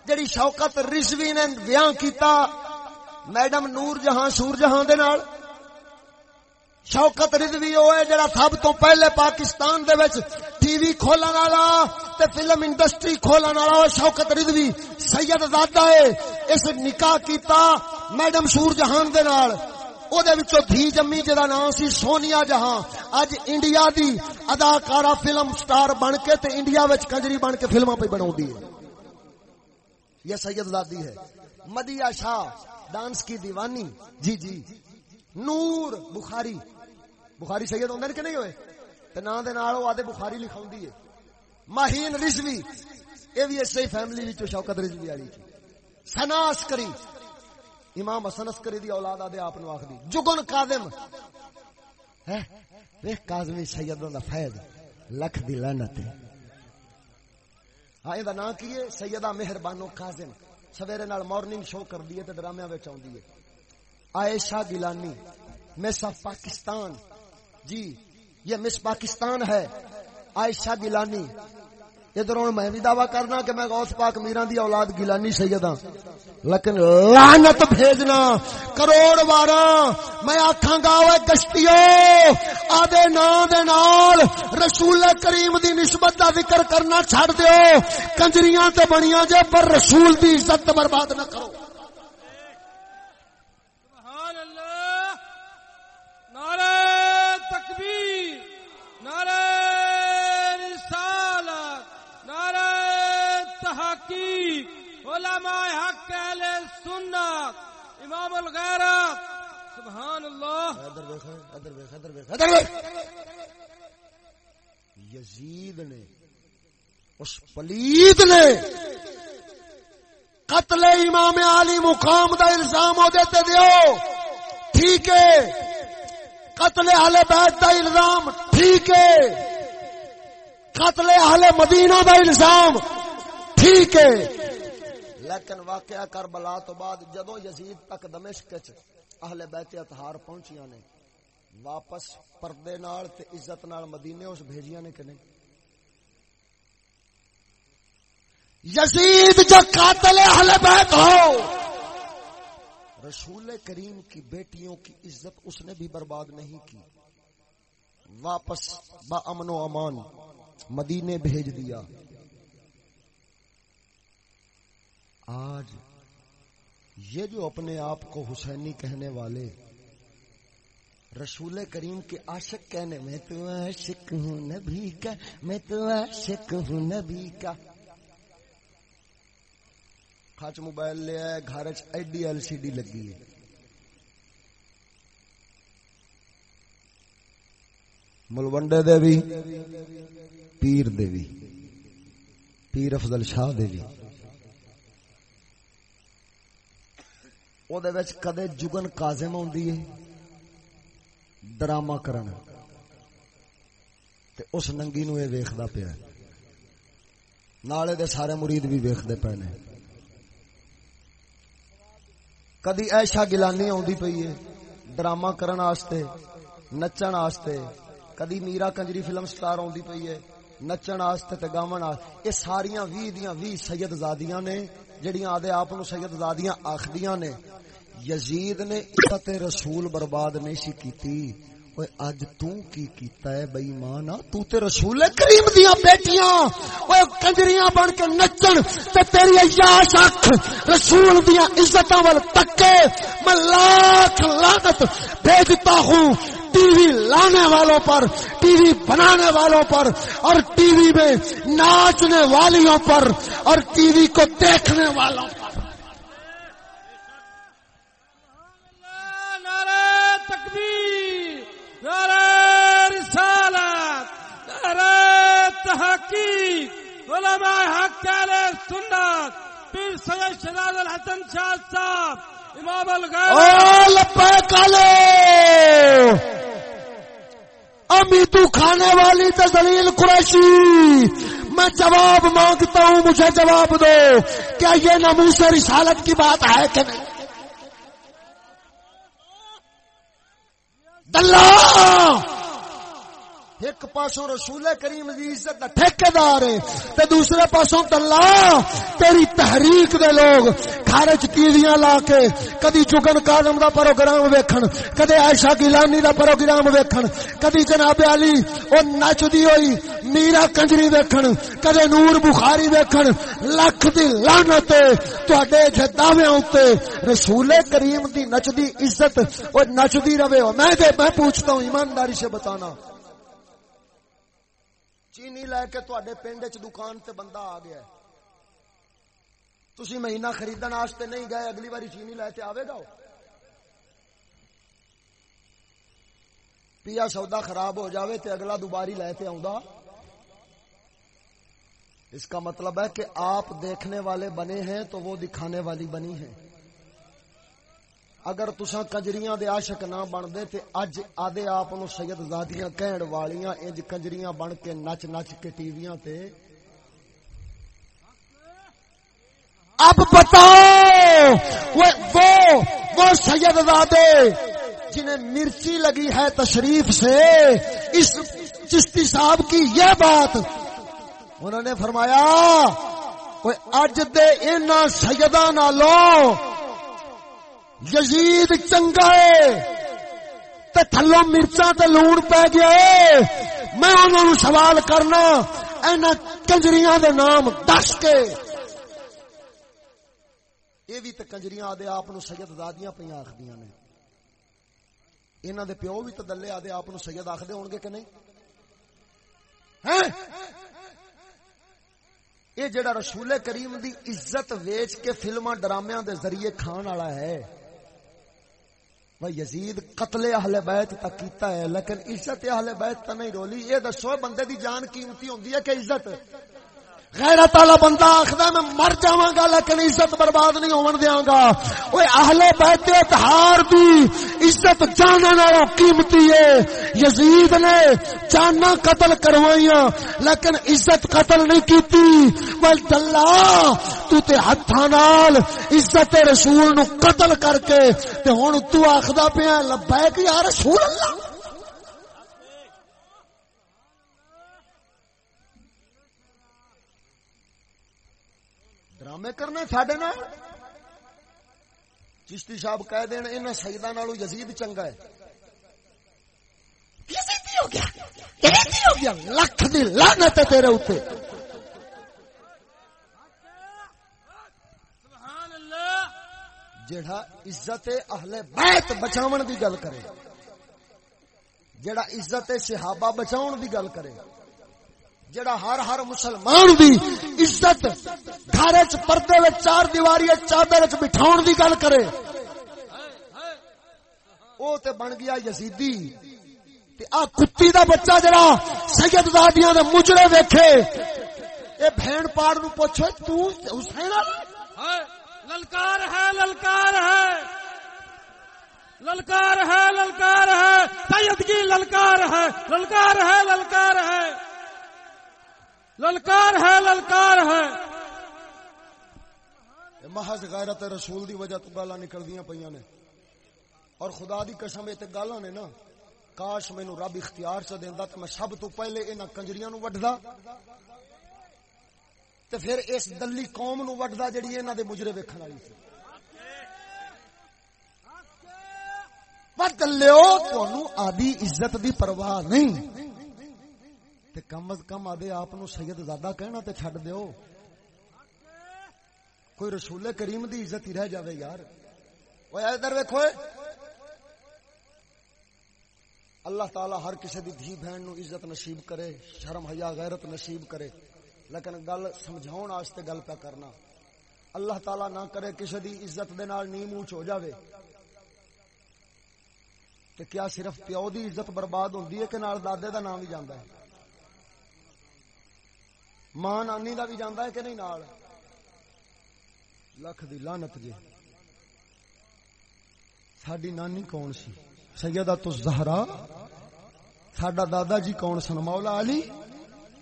جڑی شوکت رضوی نے بیان کیتا، میڈم نور جہاں شور جہاں دے نال۔ شوکت رضوی وہ ہے، جڑا سب تو پہلے پاکستان دے وچ ٹی وی کھولن والا تے فلم انڈسٹری کھولن والا شوکت رضوی۔ سید زادہ ہے، اس نکاح کیتا میڈم شور جہان دے نال۔ او دے وچوں دھی جمی جدا نام سی سونیا جہاں اج انڈیا دی اداکارہ فلم سٹار بن کے تے انڈیا وچ کنجری بن کے فلماں پہ بناوندی ہے یہ سید زادی ہے مدیہ شاہ ڈانس کی دیوانی جی جی نور بخاری بخاری سید ہوندے نے کہ نہیں ہوئے تے نام دے نال او آدے بخاری لکھاوندی ہے ماہین رضوی اے وی اسی فیملی وچوں شوکت رضوی والی تھی سنا عسکری امام حسن عسکری دی اولاد آدے آپ نو آخدی جگن کاظم۔ ہے؟ ویکھ کاظمی سیدوں دا فیض، لکھ دی لعنت ہے۔ ہاں دا نام کی ہے؟ سیدہ مہربانو کاظم۔ سویرے نال مارننگ شو کر دیے تے ڈرامے وچ آوندی ہے۔ عائشہ گیلانی مس پاکستان۔ جی یہ مس پاکستان ہے۔ عائشہ گیلانی ادھر ہوں میں بھی دعوی کرنا کہ میں غوث پاک میران دی اولاد گیلانی سید ہاں۔ لیکن لعنت بھیجنا، کروڑ وارا، میں آکھاں گا، اوے گشتیو آدے نام دے نال رسول کریم دی نسبت دا ذکر کرنا چھڑ دیو، کنجریاں تے بنیاں جے، پر رسول دی عزت برباد نہ کرو سبحان اللہ نعرہ تکبیر نعرہ رسالت نعرہ تحقیق علماء حق اہل سنت سبحان اللہ. ادھر دیکھ ادھر دیکھ ادھر دیکھ ادھر دیکھ یزید نے، اس پلید نے قتل امام علی مقام دا الزام ہو دیتے دیو. ٹھیک ہے. قتل اہل بیت دا الزام، ٹھیک ہے. قتل اہل مدینہ دا الزام، ٹھیک ہے. لیکن واقعہ کربلا تو بعد جدو یزید تک دمشق چ اہل بیت اطہار پہنچیاں نے، واپس پردے نال تے عزت نال مدینے اس بھیجیاں نے کہ نہیں؟ یزید جو قاتل اہل بیت ہو، رسول کریم کی بیٹیوں کی عزت اس نے بھی برباد نہیں کی۔ واپس با امن و امان مدینے بھیج دیا۔ آج یہ جو اپنے آپ کو حسینی کہنے والے رسول کریم کے عاشق کہنے، میں تو عاشق ہوں نبی کا، میں تو عاشق ہوں نبی کا۔ کھچ موبائل لیا گھر ایڈی ایل سی ڈی لگی ہے۔ ملوڈے دے بھی پیر دے بھی پیر افضل شاہ دے بھی او دے وچ کدے جگن کاظم ہوندی ہے، ڈرامہ کرن۔ تے اس ننگی نو اے ویکھدا پیا ہے۔ نالے دے سارے مرید بھی ویکھدے پے نے۔ کدی ایشا گلانی آندی پئی ہے، ڈرامہ کرن واسطے نچن واسطے کدی میرا کنجری فلم سٹار آندی پئی ہے، نچن واسطے تے گاون واسطے اے ساریاں 20 دیاں 20 سید زادیاں نے جڑیاں آدے آپ نو سید زادیاں آکھدیاں نے، یزید نے عزت رسول برباد نہیں سی کیتی۔ اوے اج تو کی کیتا ہے بے ایمان تو تے رسول کریم دیاں بیٹیاں۔ اوے کنجریاں بن کے نچن تے تیری عیاش اکھ۔ رسول دیاں عزتاں ول تکے۔ میں لاکھ لعنت بھیجتا ہوں۔ ٹی وی لانے والوں پر، ٹی وی بنانے والوں پر، اور ٹی وی میں ناچنے والیوں پر، اور ٹی وی کو دیکھنے والوں پر۔ نعرہ تکبیر رسالت تحقیق، علماء حق سنت، پیر سید شہزاد الحسن شاہ صاحب امام لپے امی تو کھانے والی تزلیل قریشی! میں جواب مانگتا ہوں، مجھے جواب دو کیا یہ ناموس رسالت کی بات ہے کہ نہیں؟ اللہ ایک پاسوں رسول کریم دی عزت دا ٹھیکیدار ہے، تے دوسرے پاسوں دلہ تیری تحریک دے لوگ گھر چ ٹیویاں لا کے کدی چگن کالم دا پروگرام ویکھن کدے عائشہ گیلانی دا پروگرام ویکھن، کدی جناب علی، او نچدی ہوئی میرا کنجری ویکھن کدے نور بخاری ویکھن، لکھ دی لعنت تواڈے جداویاں اوتے رسول کریم دی نچدی عزت، او نچدی رہے میں تے میں پوچھتا ہوں، ایمانداری سے بتانا۔ چینی لے کے تے پنڈ چ دکان تے بندہ آ گیا ہے تسی مہینہ خریدن واسطے نہیں گئے اگلی باری چینی لے کے آئے گا پیا سودا خراب ہو جاوے تے اگلا دوباری لے کے آؤں اس کا مطلب ہے کہ آپ دیکھنے والے بنے ہیں تو وہ دکھانے والی بنی ہے اگر تسا کنجریاں دے عاشق نہ بن دے تے اج آدے آپ نو سید زادیاں کہن والیاں انج کنجریاں بن کے نچ نچ کے ٹی ویاں تے۔ اب بتاؤ وہ وہ, سید زادے جنہیں مرچی لگی ہے تشریف سے اس چشتی صاحب کی یہ بات۔ انہوں نے فرمایا وہ اج دے ان سیدہ نالوں یزید چنگا ہے۔ تے تے تھلوں تے لون پی گیا میں انہوں نے سوال کرنا، اینا کنجریاں دے نام دس کے۔ یہ بھی تے کنجریاں آدھے آپ نو سید دادیاں پہ آخ دیاں نے۔ انہاں دے پیو بھی تے دلے آدھے آپ نو سید آخ دے ہونگے کہ نہیں؟ ہیں؟ یہ جڑا رسول کریم دی عزت ویچ کے فلما ڈرامیاں دے ذریعے کھان والا ہے۔ یزید قتل اہل بیت تا کیتا ہے، لیکن عزت اہل بیت تا نہیں رولی یہ دسو بندے دی جان قیمتی ہوندی ہے کہ عزت؟ غیرت والا بندہ آخدا میں مر جاواں گا، لیکن عزت برباد نہیں ہون دیاں گا۔ اوے اہل بیت اطہار دی عزت جانن نالوں قیمتی ہے۔ یزید نے جانا قتل کروائیاں لیکن عزت قتل نہیں کیتی۔ ول دلا تو تے ہتھاں نال عزت رسول نو قتل کر کے، تے ہن تو آخدا پیا، لبیک یا رسول اللہ۔ ڈرامے کرنے ساڈے نال؟ چشتی صاحب کہہ دین انہاں سیداں نالوں یزید چنگا ہے۔ یزیدی ہو گیا۔ یزیدی ہو گیا۔ لکھ دی لعنت ہے تیرے اللہ جیڑا عزت اہل بیت بچاون دی گل کرے جیڑا عزت صحابہ بچاون دی گل کرے۔ جڑا ہر ہر مسلمان دی عزت، گھر چ پردے وچ، چار دیواری وچ چادر چ بٹھاون دی گل کرے۔ او تے بن گیا یزیدی۔ تے آ کتی دا بچہ جڑا سید دادیاں دے مجرے ویکھے۔ اے بہن پاڑ نو پوچھو، تو حسین والا ہے للکار ہے للکار ہے۔ للکار ہے للکار ہے۔ سید کی للکار ہے للکار ہے للکار ہے۔ للکار ہے للکار ہے۔ محض غیرت رسول دی وجہ تو گالاں نکلدیاں پیاں نے۔ اور خدا دی قسم اے تے گالاں نے نا، کاش مینوں رب اختیار چ دیندا تے میں سب تو پہلے انہاں کنجریاں نو وڈدا تے پھر اس دلی قوم نو وڈدا جڑی انہاں دے مجرے ویکھن والی سی۔ وڈ لیو تانوں آدی عزت دی پرواہ نہیں۔ تے کم از کم آدے آپ سید زادہ کہنا تے چھڈ دیو۔ کوئی رسول کریم دی عزت ہی رہ جاوے یار۔ اوے ادھر ویکھو اللہ تعالی ہر کسی دی دھی بہن نو عزت نصیب کرے، شرم حیا غیرت نصیب کرے۔ لیکن گل سمجھاؤن واسطے گل پہ کرنا۔ اللہ تعالی نہ کرے کسی دی عزت دے نال نیم اونچ ہو جاوے۔ تے کیا صرف پیو دی عزت برباد ہوندی ہے کہ نال دادے دا نام بھی جاندا ہے؟ ماں نانی دا بھی جاندا ہے کہ نہیں نال لکھ دی لعنت جی ساڈی نانی کون سی سیدہ تو زہرا ساڈا دادا جی کون سن مولا علی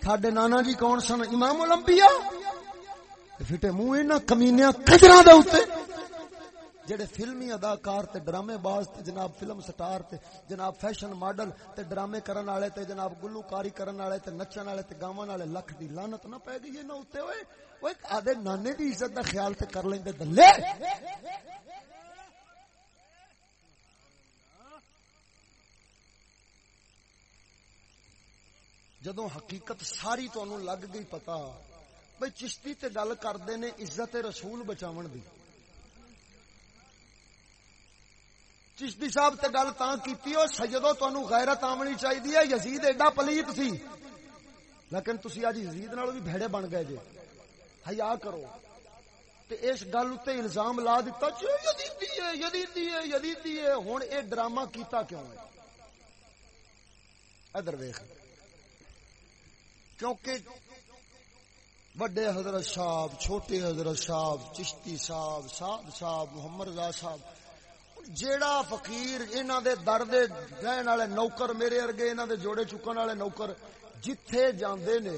ساڈے نانا جی کون سن امام الانبیاء فٹے منہ انہاں کمینیاں کجراں دے اوتے جڑے فلمی اداکار تے ڈرامے باز تے جناب فلم سٹار تے جناب فیشن ماڈل تے ڈرامے کرن والے تے جناب گلوکاری کرن والے تے نچن والے تے گاون والے لکھ دی لعنت نہ پے گئی انہاں اوتے، اوئے اوئے آدے نانے دی عزت دا خیال تے کر لیندے دلے۔ جدوں حقیقت ساری تانوں لگ گئی پتا، بھئی چشتی تے گل کردے نے عزت رسول بچاون دی۔ چشتی صاحب تے گل تاں کیتی، او سیدو تانوں غیرت آونی چاہیے ہے، یزید ایڈا پلیت سی۔ لیکن تسی اج یزید نالوں بھی بھڑے بن گئے جے۔ حیا کرو۔ تے اس گل تے الزام لا دیتا جی یزیدی ہے یزیدی ہے یزیدی ہے۔ ہن اے ڈرامہ کیتا کیوں ہے؟ ادھر دیکھ کیونکہ بڑے حضرت صاحب، چھوٹے حضرت صاحب، چشتی صاحب صاحب صاحب، محمد رضا صاحب جیڑا فقیر انہاں دے در دے رہن والے نوکر میرے ارگے انہاں دے جوڑے چکن والے نوکر جتھے جاندے نے،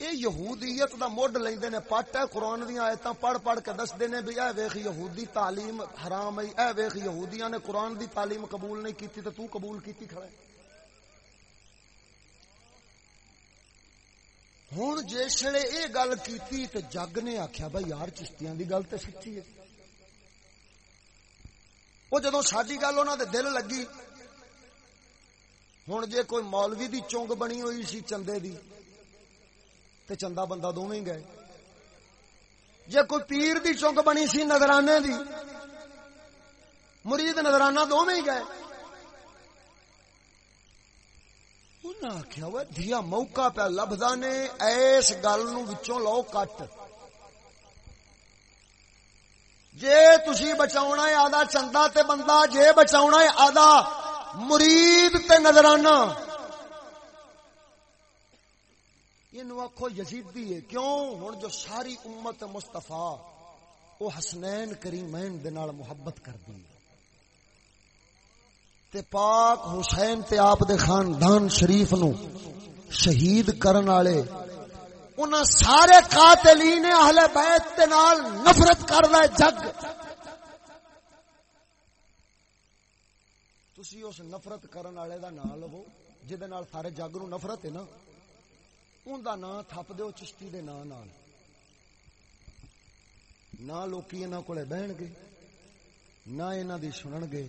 اے یہودیت دا مڈ لیندے نے، پٹ ہے قرآن دیاں آیتاں پڑھ پڑھ کے دسدے نے بھی اے ویکھ یہودی تعلیم حرام ہے، اے ویکھ یہودیاں نے قرآن دی تعلیم قبول نہیں کیتی تے تو قبول کیتی کھڑا ہے۔ ہوں جسے یہ گل کی تو جگ نے آخیا بھائی یار چشتیاں دی گل تو سچی ہے۔ وہ جدو ساری گل انہوں دے دل لگی ہوں جے کوئی مولوی دی چونگ بنی ہوئی سی چندے دی تے چندہ بندہ دونوں گئے جے کوئی پیر دی چونگ بنی سی نظرانے دی مرید نظرانہ دونوں گئے انہاں آخیا وہ دیا موقع پہ لبدا نے ایس گل نو وچوں لو کٹ جے تسی بچاونا ہے آدھا چندہ تے بندہ، جے بچاونا ہے آدھا مرید تے نظرانہ۔ یہ آخو یزیدی ہے۔ کیوں؟ ہوں جو ساری امت مستفا وہ حسنین کریمین دے نال محبت کر دی تے پاک حسین تے آپ دے خاندان شریف نو شہید کرن والے انہاں سارے قاتلین اہل بیت دے نال نفرت کردا ہے جگ۔ تسی اس نفرت کرن والے دا نام لو جہدے نال سارے جگ نو نفرت ہے نا ان دا نام تھپ دیو چشتی دے نام نال۔ نہ لوکی انہاں کولے بہن گے نہ انہاں دی سنن گے۔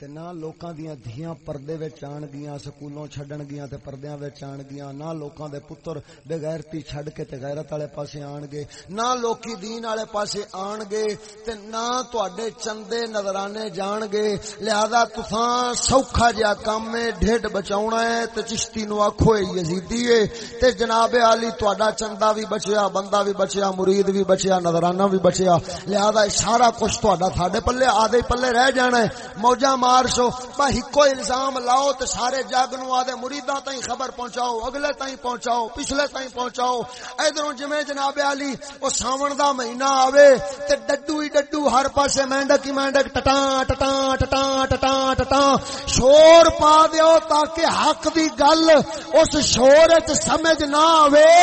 تے نہ لوکاں دیاں دھیاں پردے وچ آن گیاں سکولوں چھڈن گیاں تے پردیاں وچ آن گیاں نہ لوکاں دے پتر بے غیرتی چھڈ کے تے غیرت والے پاسے آن گے نہ لوکی دین والے پاسے آن گے تے نہ تواڈے چندے نظرانے جان گے لہذا تساں سوکھا جیا کام ہے ڈھڈ بچاونا ہے تے چشتی نو آکھو اے یزیدی ہے تے جناب علی تواڈا چندا وی بچیا بندہ وی بچیا مرید وی بچیا نظرانہ وی بچیا لہذا سارا کچھ تواڈا ساڈے پلے آدھے پلے رہ جانا ہے موجاں مار سو با ہکو الزام لاؤ تے سارے جگ نو آدھے مریداں تائیں خبر پہنچاؤ، اگلے تائیں پہنچاؤ، پچھلے تائیں پہنچاؤ۔ ادھروں جویں جناب علی، او ساون دا مہینہ آوے تے ڈڈو ہی ڈڈو ہر پاسے مینڈک ہی مینڈک ٹٹاں ٹٹاں ٹٹاں ٹٹاں ٹٹاں۔ شور پا دیو تاکہ حق دی گل اس شور وچ سمجھ نہ آوے۔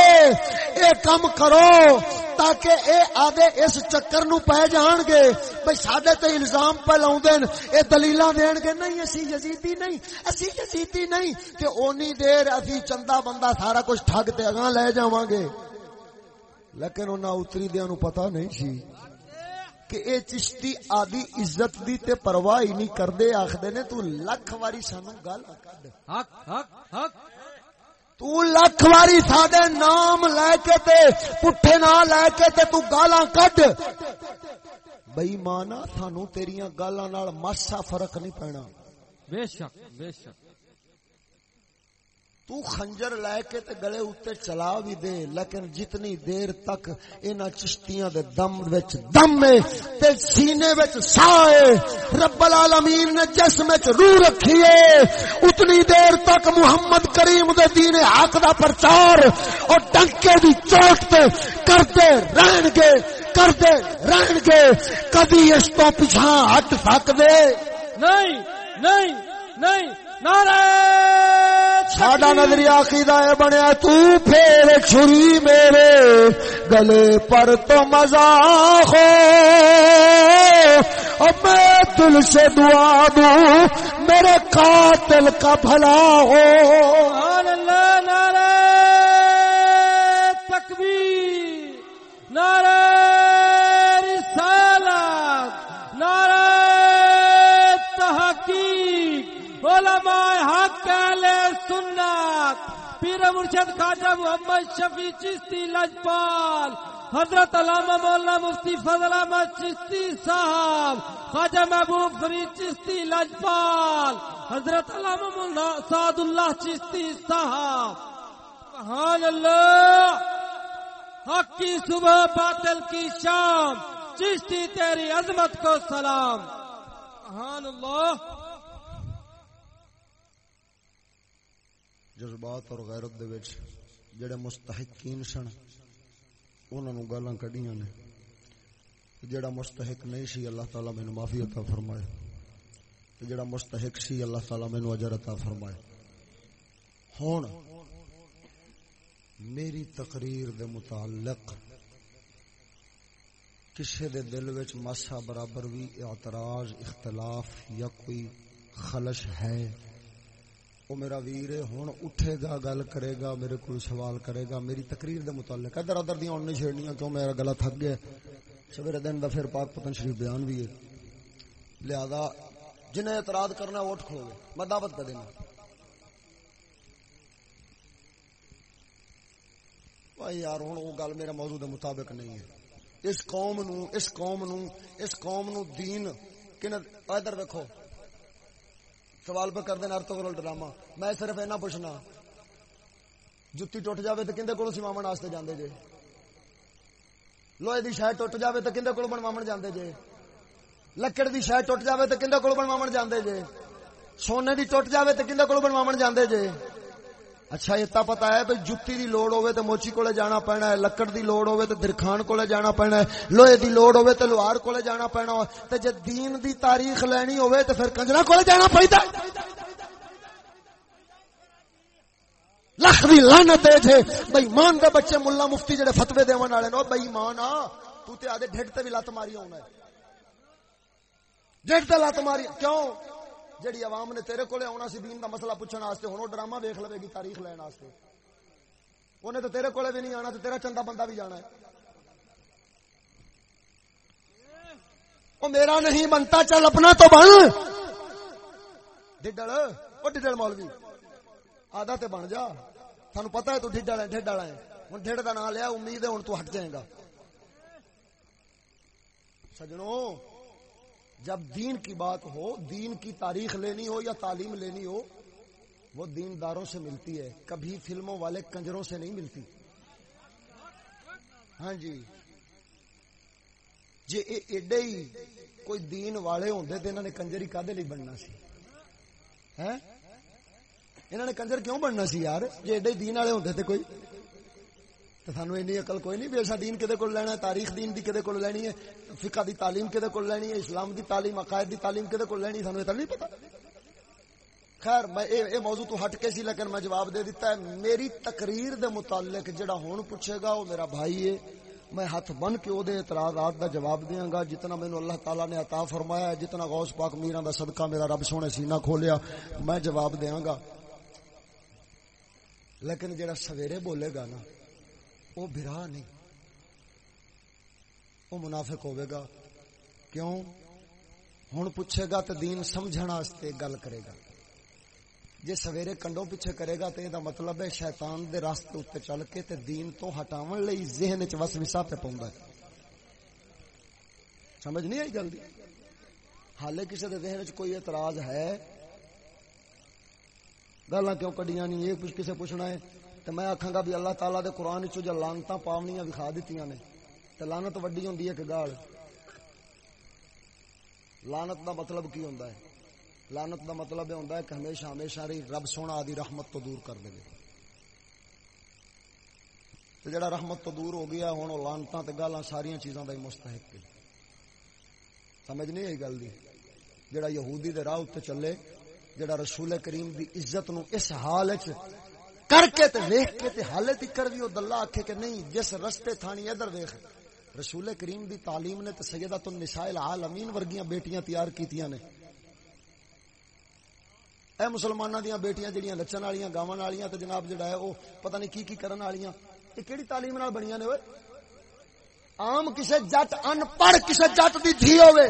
اے کم کرو تاکہ اے آدھے اس چکر نو پہ جان گے۔ بھئی ساڈے تے الزام پہ لاؤں دین اے دلیلاں دین گے، نہیں، اسی یزیدی نہیں۔ اسی یزیدی نہیں کہ اونی دیر اسی چندہ بندہ سارا کچھ ٹھگ تے اگاں لے جاواں گے۔ لیکن انہاں اتری دیاں نو پتہ نہیں سی کہ اے چشتی آدھی عزت دی تے پرواہ ہی نہیں کردے آکھدے نے تو لکھ واری سانو گل کڈ۔ حق حق حق۔ تو لکھ واری ساڈے نام لے کے تے پٹھے نہ لے کے تے تو گالاں کڈ۔ بئی مانا سانو تیریاں گالاں نال ماسا فرق نہیں پینا۔ بے شک بے شک۔ تو خنجر لے کے تے گلے اوتے چلا بھی دے، لیکن جتنی دیر تک انہاں چشتیاں دے دم وچ دم ہے تے سینے وچ ساہ ہے، رب العالمین نے جسم وچ روح رکھی ہے۔ اتنی دیر تک محمد کریم دے دین حق دا پرچار اور ڈنکے دی چوٹ تے کرتے رہن گے کرتے رہن گے۔ کدی اس تو پیچھا ہٹ سکدے؟ نہیں نہیں نہیں۔ ساڈا نظریہ عقیدہ ہے بنیا تو پھر چھری میرے گلے پر تو مزہ ہو اور میں دل سے دعا دوں میرے قاتل کا بھلا ہو۔ اللہ نعرہ تکبیر نعرہ رسالت نعرہ تحقیق علماء حق اہل سنت پیر مرشد خواجہ محمد شفیع چشتی، لجپال، حضرت علامہ مولانا مفتی فضل احمد چشتی صاحب خواجہ محبوب فرید چشتی، لجپال، حضرت علامہ مولانا سعد اللہ چشتی صاحب۔ سبحان اللہ، حق کی صبح، باطل کی شام، چشتی تیری عظمت کو سلام۔ سبحان اللہ۔ جذبات اور غیرت دے وچ جڑے مستحقین سن، انہاں نو گالاں کڈیاں نے۔ جڑا مستحق نہیں سی، اللہ تعالی مینوں معافی عطا فرمائے۔ تے جڑا مستحق سی، اللہ تعالی مینوں اجر عطا فرمائے۔ ہن میری تقریر دے متعلق کسے دے دل وچ ماسا برابر بھی اعتراض، اختلاف یا کوئی خلش ہے؟ وہ میرا ویر ہوں اٹھے گا، گل کرے گا، میرے کو سوال کرے گا۔ میری تقریر دے متعلق ادھر ادھر دیا نہیں چھیڑنیاں کیوں؟ میرا گلا تھک گیا۔ سویر دن کا پھر پاک پتن شریف بیان بھی ہے۔ لہذا جنہیں اعتراض کرنا ووٹ کھو گے۔ میں دعوت کر دینا۔ بھائی یار ہوں وہ گل میرے موضوع دے مطابق نہیں ہے۔ اس قوم نو، اس قوم نو، اس قوم نو دین کن ادھر دیکھو سوال پہ کر دینا ارتغرل ڈرامہ۔ میں صرف اینا پوچھنا، جتی ٹوٹ جاوے تو کھے کولوں سیواو واسطے جاندے جے؟ لوہے دی شے ٹوٹ جاوے تو کھے کو بنواو جاندے جے؟ لکڑ دی شے ٹوٹ جاوے تو کھے کو بنواو جاندے جے؟ سونے دی ٹوٹ جاوے تو کھے کو بنواو جاندے جے؟ اچھا اتنا پتا ہے بھائی جتی دی لوڑ ہوے تو موچی کولے جانا پینا ہے، لکڑ دی لوڑ ہوے تو درخان کولے جانا پینا ہے، لوہے دی لوڑ ہوے تو لوہار کولے جانا پینا ہے تے جے دین دی تاریخ لینی ہوے تو پھر کنجرا کولے جانا پیندا لکھ دی لعنت ہے جے۔ بھائی مان دے بچے مولا مفتی جڑے فتوی دیون والے نو بھائی مان آ، تو تے آدے ڈھڈ تے بھی لت ماری ہونا ہے۔ ڈھڈ تے لت ماری، کیوں؟ جڑی عوام نے تیرے کولے آنا سی دین دا مسئلہ پوچھنے واسطے، ہن او ڈرامہ ویکھ لوے گی، تاریخ لین واسطے۔ اونے تو تیرے کولے بھی نہیں آنا، تو تیرا چندا بندہ بھی جانا ہے۔ او میرا نہیں بنتا، چل اپنا تو بن۔ ڈڈل او ڈڈل مولوی۔ آدھا تے بن جا۔ تھانو پتہ ہے تو ڈڈل ہے ڈڈل ہے۔ ہن ڈھڈ دا نام لیا، امید ہے ہن تو ہٹ جائے گا۔ سجنوں جب دین کی بات ہو، دین کی تاریخ لینی ہو یا تعلیم لینی ہو، وہ دین داروں سے ملتی ہے۔ کبھی فلموں والے کنجروں سے نہیں ملتی۔ ہاں جی۔ جی ایڈے ہی کوئی دین والے ہوں تو انہوں نے کنجر ہی کدے بننا سی؟ ہاں؟ انہوں نے کنجر کیوں بننا سی یار؟ جی ایڈے ہی دین والے ہوں تو کوئی؟ تو سانو اینی عقل کوئی نہیں بھی ایسا دین کدے کول لینا ہے؟ تاریخ دین دی کدے کول لینی ہے؟ فقہ دی تعلیم کدے کول لینی ہے؟ اسلام دی تعلیم عقائد دی تعلیم کدے کول لینی سانو تے نہیں پتہ؟ خیر میں اے, اے موضوع تو ہٹ کے سی لیکن میں جواب دے دیتا ہے میری تقریر دے متعلق جڑا ہون پوچھے گا وہ میرا بھائی ہے۔ میں ہاتھ بن کے او دے اعتراضات دا جواب دیاں گا۔ جتنا مینوں اللہ تعالی نے عطا فرمایا ہے جتنا غوث پاک میراں دا صدقہ میرا رب سونے سینہ کھولیا میں جواب دیاں گا۔ لیکن جڑا سویرے بولے گا نا وہ برا نہیں۔ وہ منافق ہوے گا۔ کیوں؟ ہوں پوچھے گا تو دین سمجھنے گل کرے گا۔ جی سویرے کنڈوں پیچھے کرے گا تو یہ مطلب ہے شیطان دے راستے اتنے چل کے تے دین تو ہٹاو لئی ذہن چ وس وسا پہ پاؤں سمجھ نہیں آئی گل حالے کسی دے ذہن چ کوئی اعتراض ہے؟ گلا کیوں کڈیاں نہیں یہ کچھ کسے پوچھنا ہے؟ تو میں آخا گا بھی اللہ تعالیٰ دے قرآن جو لانتا پاونیاں وکھا دیتی نے تو لانت وڈی ہوں کہ گال۔ لانت دا مطلب کی ہوں لانت دا مطلب یہ ہوں کہ ہمیشہ ہمیشہ رہی، رب سونا آدھی رحمت تو دور کر دے تو جڑا رحمت تو دور ہو گیا ہوں وہ لانتا گالاں ساریا چیزاں کا ہی مستحق ہے۔ سمجھ نہیں آئی گل دی؟ جڑا یہودی دے راہ اتنے چلے، جڑا رسول کریم دی عزت نو اس حال کر کے تے ویکھ کے تے حالے تکر بھی او دلہ آکھے کہ نہیں، جس رستے تھانی ادھر ویکھ۔ رسول کریم دی تعلیم نے تے سیدہ تن نسائل عالمین ورگیاں بیٹیاں تیار کیتیاں نے۔ اے مسلماناں دیاں بیٹیاں جڑیاں لچن والیاں گاون والیاں تے جناب جڑا ہے او پتہ نہیں کی کی کرن والیاں اے کیڑی تعلیم نال بنیاں نے اوئے؟ عام کسے جٹ، ان پڑھ کسے جٹ دی دھی ہوے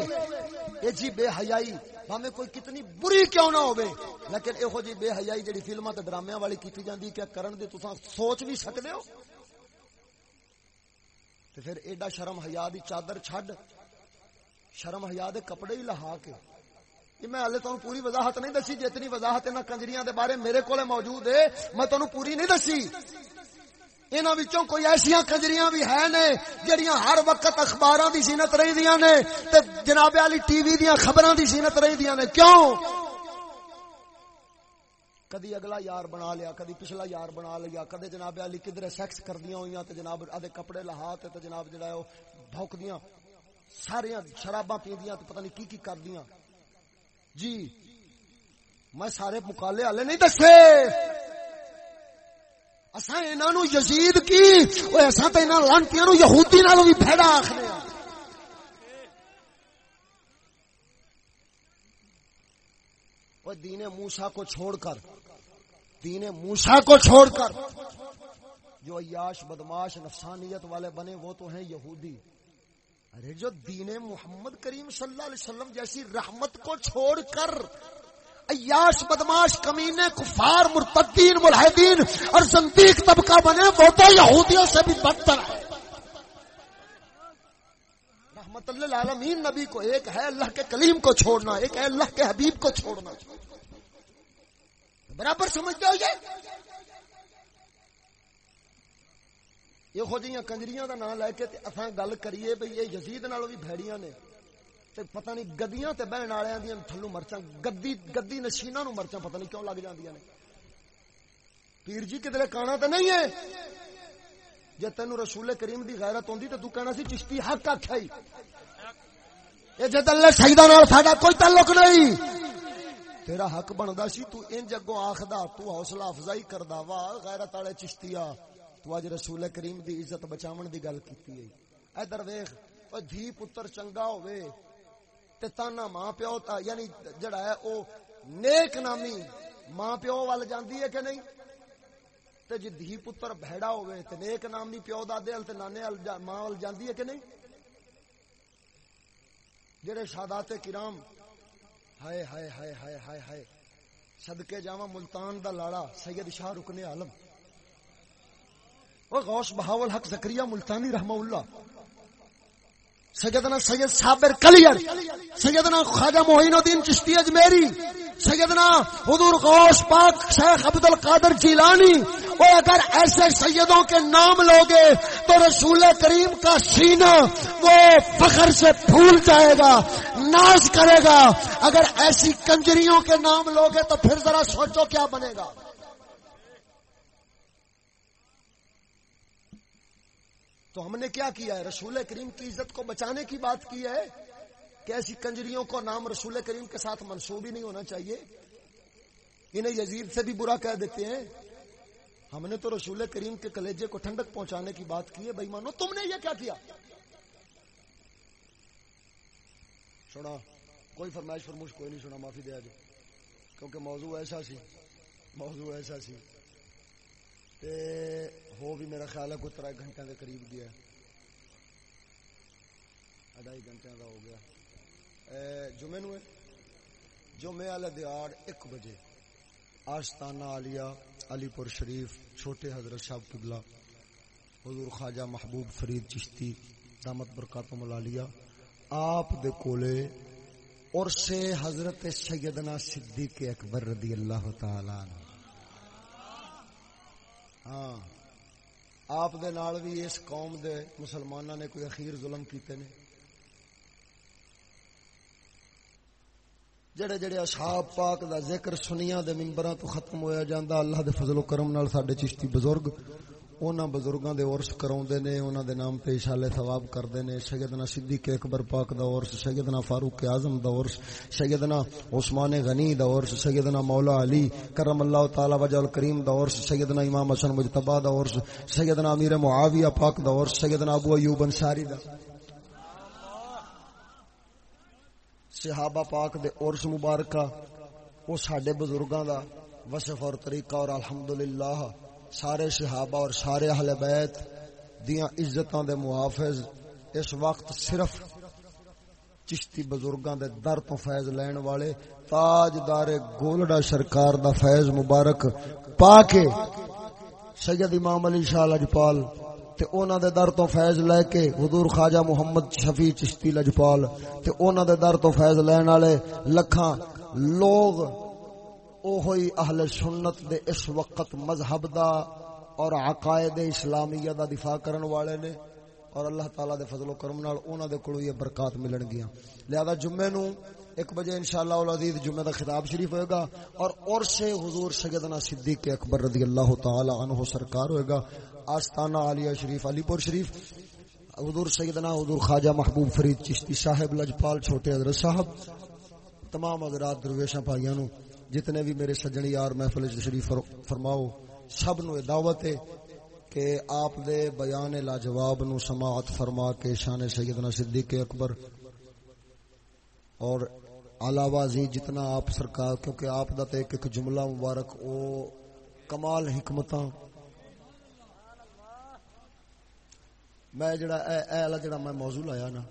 اے جی بے حیائی، بھاویں کوئی کتنی بری کیوں نہ ہوے لیکن یہو جی بے حیائی جڑی فلماں تے ڈرامے والی کیتی جاندی کیا کرن دے تساں سوچ بھی سکدے ہو؟ تے پھر ایڈا شرم حیا دی چادر چھڈ۔ شرم حیا دے کپڑے ہی لہا کے۔ یہ میں ہلے تمہیں پوری وضاحت نہیں دسی، جتنی وضاحت انہاں کنجریاں دے بارے میرے کولے موجود ہے، میں تمہیں پوری نہیں دسی۔ انہاں وچوں کوئی ایسیاں کنجریاں بھی ہے نے جڑیاں ہر وقت اخباراں دی زینت رہی دیاں نے تے جناب علی ٹی وی دیاں خبراں دی زینت رہی دیاں نے، کیوں؟ کدی اگلا یار بنا لیا، کدی پچھلا یار بنا لیا، کدی جناب علی کدھر سیکس کردیاں ہوئیاں تے جناب ادے کپڑے لہا تے تے جناب جڑا ہے او بھوکدیاں ساریاں شراباں پیندیاں تے پتہ نہیں کی کی کردیاں۔ جی میں سارے مقالے والے نہیں دسے۔ اساں انہاں نو یزید کی؟ اوے اساں تے انہاں لانتیاں نو یہودی نالوں بھی بھڑا آکھنے ہاں وہ دین موسا کو چھوڑ کر، دین موسا کو چھوڑ کر، جو عیاش بدماش نفسانیت والے بنے، وہ تو ہیں یہودی۔ ارے جو دین محمد کریم صلی اللہ علیہ وسلم جیسی رحمت کو چھوڑ کر عیاش، بدماش، کمینے، کفار، مرتدین، ملحدین اور زندیق طبقہ بنے، وہ تو یہودیوں سے بھی بدتر ہے رحمت اللہ العالمین، نبی کو ایک ہے اللہ کے کلیم کو چھوڑنا، ایک ہے اللہ کے حبیب کو چھوڑنا۔ برابر سمجھتے ہو یہ؟ یہ ہو جی کنجریاں دا نام لے کے تے اساں گل کریے بھئی، یہ یزید نالوں بھی بھیڑیاں نے۔ تے پتہ نہیں گدیاں تے بہن والےاں دیاں تھلو مرچاں، گدی گدی نشیناں نو مرچاں پتہ نہیں کیوں لگ جاندیاں نے۔ پیر جی کدھر کانا تے نہیں ہے؟ جے تینو رسول کریم دی غیرت ہوندی تے تو کہنا سی چشتی حق آکھیا ہی۔ اے جے اللہ شہیداں نال ساڈا کوئی تعلق نہیں۔ تیرا حق بندا سی تو انج اگوں آکھدا تو حوصلہ افزائی کردا وا غیرت والے چشتیا تو اج رسول کریم دی عزت بچاون دی گل کیتی ہے۔ ادھر ویکھ او دھی پتر چنگا ہوے تے تانا ماں پیو تا یعنی جڑا ہے او نیک نامی ماں پیو وال جاندی ہے کہ نہیں؟ تے جی دھی پتر بھیڑا ہوے تے نیک نامی پیو دادے ال تے نانے ال جا- ماں ول جاندی ہے کہ نہیں؟ جڑے شادات کرام ہائے ہائے ہائے ہائے ہائے ہائے صدقے جاواں ملتان دا لاڑا سید شاہ رکن عالم۔ وہ غوث بہاول حق زکریا ملتانی رحمہ اللہ سیدنا سید صابر کلیر، سیدنا خواجہ معین الدین چشتی اجمیری، سیدنا حضور غوث پاک شیخ عبد القادر جیلانی، وہ اگر ایسے سیدوں کے نام لوگے تو رسول کریم کا سینہ وہ فخر سے پھول جائے گا، ناز کرے گا۔ اگر ایسی کنجریوں کے نام لوگے تو پھر ذرا سوچو کیا بنے گا۔ تو ہم نے کیا کیا ہے؟ رسول کریم کی عزت کو بچانے کی بات کی ہے کہ ایسی کنجریوں کو نام رسول کریم کے ساتھ منسوب ہی نہیں ہونا چاہیے۔ انہیں یزید سے بھی برا کہہ دیتے ہیں۔ ہم نے تو رسول کریم کے کلیجے کو ٹھنڈک پہنچانے کی بات کی ہے۔ بھائی مانو، تم نے یہ کیا کیا؟ سنا کوئی فرمائش فرموش کوئی نہیں سنا معافی دیا جی کیونکہ موضوع ایسا سی، موضوع ایسا سی۔ تے ہو بھی میرا خیال ہے کوئی تر گھنٹے کے قریب گیا اڑائی گھنٹے کا ہو گیا۔ جمعے نو جمعے والے دیار ایک بجے۔ آستانہ عالیہ، علی پور شریف، چھوٹے حضرت صاحب قبلہ، حضور خواجہ محبوب فرید چشتی، دامت برکاتم العالیہ آپ دے کولے اور سے حضرت سیدنا صدیق اکبر رضی اللہ تعالی ہاں۔ آپ دے نال بھی اس قوم دے مسلمانوں نے کوئی اخیر ظلم کیتے نے؟ جڑے جڑے اصحاب پاک دا ذکر سنیاں دے منبراں تو ختم ہویا جاندا اللہ دے فضل و کرم نال ساڈے چشتی بزرگ انہاں بزرگاں دے عرس کراوندے نے انہاں دے نام تے اشالے ثواب کردے نے۔ سیدنا صدیق اکبر پاک دا عرس سیدنا فاروق اعظم دا عرس سیدنا عثمان غنی دا عرس سیدنا مولا علی کرم اللہ تعالی وجہ الکریم دا عرس سیدنا امام حسن مجتبی دا عرس سیدنا امیر معاویہ پاک دا عرس سیدنا ابو ایوب انصاری دا صحابہ پاک دے عرس مبارکہ، او ساڈے بزرگاں دا وصف اور طریقہ اور الحمدللہ سارے صحابہ اور سارے اہل بیت دیاں عزتاں دے محافظ اس وقت صرف چشتی بزرگاں دے در تو فیض لین والے، تاجدار گولڈا سرکار دا فیض مبارک پا کے سید امام علی شاہ لجپال تے اونا دے در تو فیض لے کے حضور خواجہ محمد شفیع چشتی لجپال تے اونا دے در تو فیض لین والے، لکھاں لوگ او ہوئی اہل سنت دے اس وقت مذہب دا اور عقائد اسلامیہ دا دفاع کرن والے نے۔ اور اللہ تعالی دے فضل و کرم نال انہاں دے کولوں یہ برکات ملن گیاں لہذا جمعے نو ایک بجے انشاءاللہ العزیز جمعہ دا خطاب شریف ہوئے گا۔ اور اور سے حضور سیدنا صدیق اکبر رضی اللہ تعالی عنہ سرکار ہوئے گا۔ آستانہ عالیہ شریف، علی پور شریف۔ حضور سیدنا حضور خواجہ محبوب فرید چشتی صاحب، لجپال چھوٹے حضرت صاحب، تمام حضرات درویشاں بھائیاں نو۔ جتنے بھی میرے سجنی یار محفل تشریف فرماؤ، سب نو یہ دعوت ہے کہ آپ دے بیان لاجواب نو سماعت فرما کے شان سیدنا صدیق اکبر اور علاوہ زی جتنا آپ سرکار، کیونکہ آپ دا تے ایک ایک جملہ مبارک، او کمال حکمتاں۔ میں جڑا، اے اے جڑا میں موضوع لایا نا،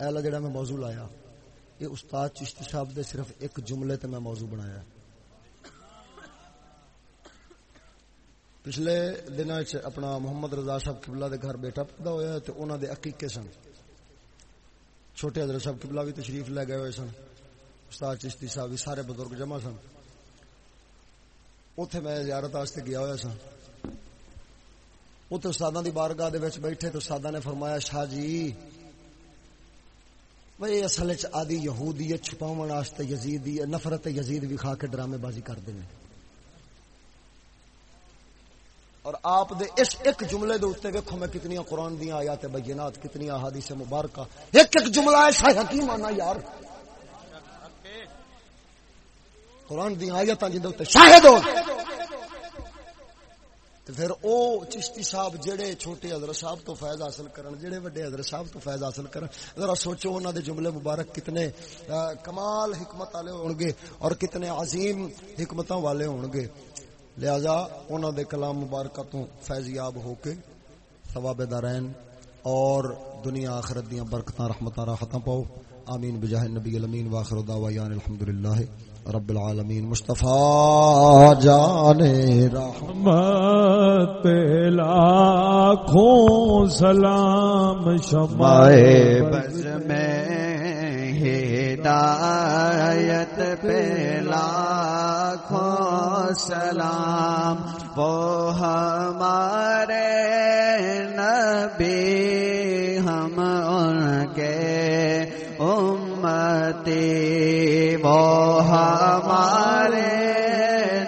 اے جڑا میں موضوع لایا۔ یہ استاد چشتی صاحب دے صرف ایک جملے تے میں موضوع بنایا۔ پچھلے دن اپنا محمد رضا صاحب قبلہ دے گھر بیٹا پیدا ہویا ہے تے انہاں دے عقیقے سن۔ چھوٹے حضرت صاحب قبلہ بھی تشریف لے گئے ہوئے سن۔ استاد چشتی صاحب بھی سارے بزرگ جمع سن۔ اوتھے میں زیارت واسطے گیا ہوا سا اوتھے استاداں دی بارگاہ دے وچ بیٹھے تو استاداں نے فرمایا، شاہ جی بھئی اصل وچ آدی یہودیت چھپاون واسطے یزید نفرت یزید بھی کھا کے ڈرامے بازی کردے نے اور آپ دے اس ایک جملے دے اوتے ویکھو میں کتنی قرآن دیاں آیات بینات کتنی احادیث مبارکہ۔ ایک ایک جملہ ایسا حکیم آنا یار۔ قرآن دی آیت جن دے شاہد ہو۔ تو پھر او چشتی صاحب جڑے چھوٹے حضرت صاحب تو فیض حاصل کرن، جڑے بڑے حضرت صاحب تو فیض حاصل کرن۔ ذرا سوچو انہاں دے جملے مبارک کتنے کمال حکمت والے ہون گے اور کتنے عظیم حکمتاں والے ہون گے۔ لہذا انہاں دے کلام مبارکہ تو فیض یاب ہو کے ثواب دارین اور دنیا آخرت دیاں برکتاں رحمتاں راحتاں پاؤ۔ آمین۔ بجاہ النبی الامین۔ واخر دعوانا الحمدللہ رب العالمین۔ مصطفیٰ جان رحمت۔ لاکھوں سلام شمائے بز میں ہدایت پہ لاکھوں سلام۔ وہ ہمارے نبی امتی وہ ہمارے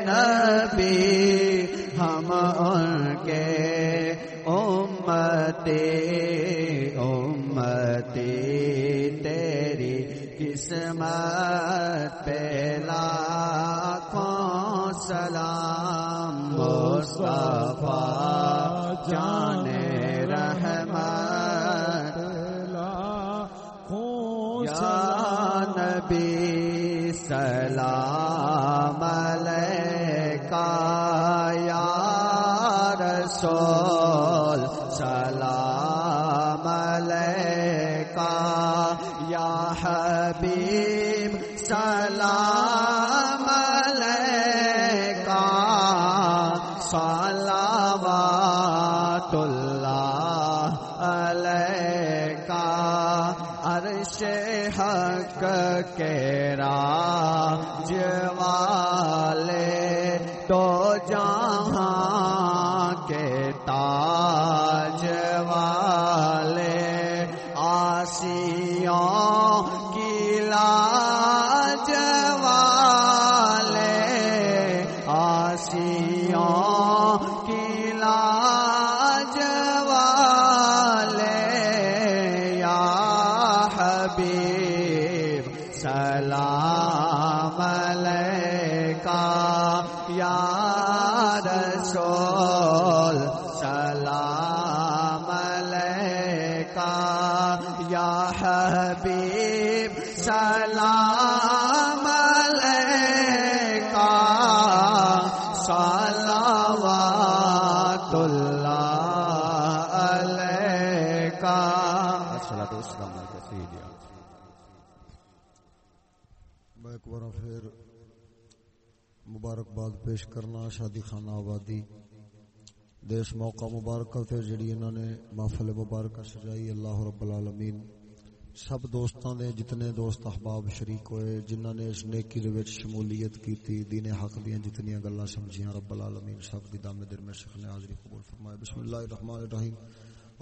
نبی، ہم ان کے امتی امتی، تیری قسمت پہ لاکھوں سلام، مصطفیٰ جان مبارکباد پیش کرنا، شادی خانہ آبادی۔ دیش موقع مبارکہ تے جڑی انہوں نے محفل مبارکہ سجائی، اللہ رب العالمین۔ سب دوستاں دے، جتنے دوست احباب شریک ہوئے، جنہاں نے اس نیکی دے وچ شمولیت کیتی، دین حق دیاں جتنیاں گلاں سمجھیاں، رب العالمین سب دی دام دل میں شکل حاضری قبول فرمائے۔ بسم اللہ الرحمن الرحیم۔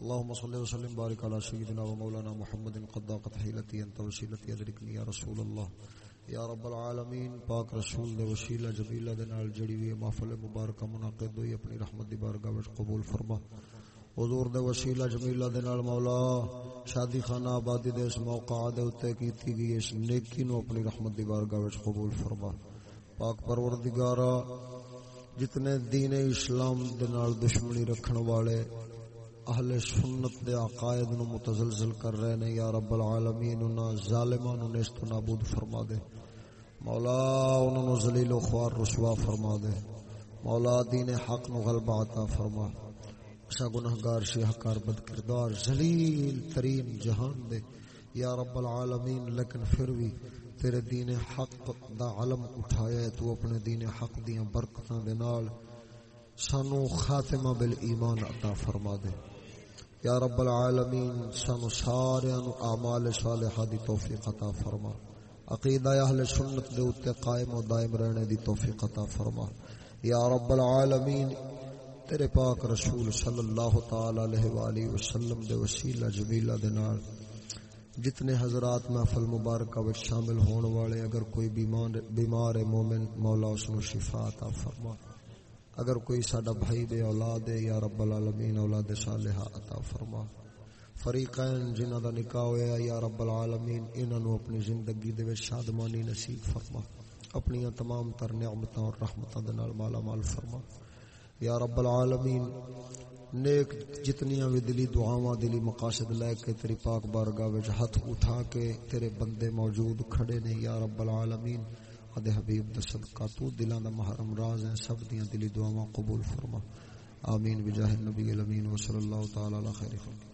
اللهم صل وسلم بارك على سيدنا ومولانا محمد قد ضاقت حيلتي انت وسيلتي ادركني يا رسول الله یا رب العالمین، پاک رسول دے وسیلہ جبیلہ دے نال جڑی ہوئی محفل مبارکہ منعقد ہوئی، اپنی رحمت دی بارگاہ وچ قبول فرما۔ حضور دے وسیلہ جمیلہ دے نال مولا شادی خانہ آبادی دے اس موقع دے اوتے کیتی گئی، اس نیکی نو اپنی رحمت دی بارگاہ وچ قبول فرما۔ پاک پروردگارا، جتنے دین اسلام دے نال دشمنی رکھن والے اہل سنت دے عقائد نو متزلزل کر رہے نے، یا رب العالمین، انہاں ظالماں نو نیست نابود فرما دے۔ مولا انہاں نو ذلیل و خوار رسوا فرما دے۔ مولا دین حق نو غلبہ عطا فرما۔ اسا گناہگار شیخ کار بد کردار ذلیل ترین جہان دے۔ یا رب العالمین، لیکن پھر بھی تیرے دین حق دا علم اٹھایا ہے۔ تو اپنے دین حق دیاں برکتاں دے نال سانو خاتمہ بالایمان عطا فرما دے۔ یا رب العالمین، سانو سارے نو اعمال صالحہ دی توفیق عطا فرما۔ عقیدہ اہل سنت دے اوتے قائم و دائم رہنے دی توفیق عطا فرما۔ یا رب العالمین، تیرے پاک رسول صلی اللہ تعالی علیہ والہ وسلم دے وسیلہ جمیلہ دے نال، جتنے حضرات محفل مبارکہ وچ شامل ہون والے، اگر کوئی بیمار بیمار ہے، مومن، مولا اس نو شفا عطا فرما۔ اگر کوئی ساڈا بھائی بے اولاد ہے یا رب العالمین، اولاد صالحہ عطا فرما۔ فریقین جنہ دا نکاح ہویا یا رب العالمین، انہاں نو اپنی زندگی دے وچ شادمانی نصیب فرما۔ اپنی تمام تر نعمتاں اور رحمتاں دے نال مالا مال فرما۔ یا رب العالمین، نیک جتنیاں بھی دلی دعاواں، دلی مقاصد لے کے تیری پاک بارگاہ وچ ہاتھ اٹھا کے تیرے بندے موجود کھڑے نے، یا رب العالمین ادے حبیب دا صدقہ تو دلاں دا محرم راز ہے سب دیاں دلی دعاواں قبول فرما۔ آمین بجاہ النبی الامین، وصلی اللہ تعالی علی خیر خلق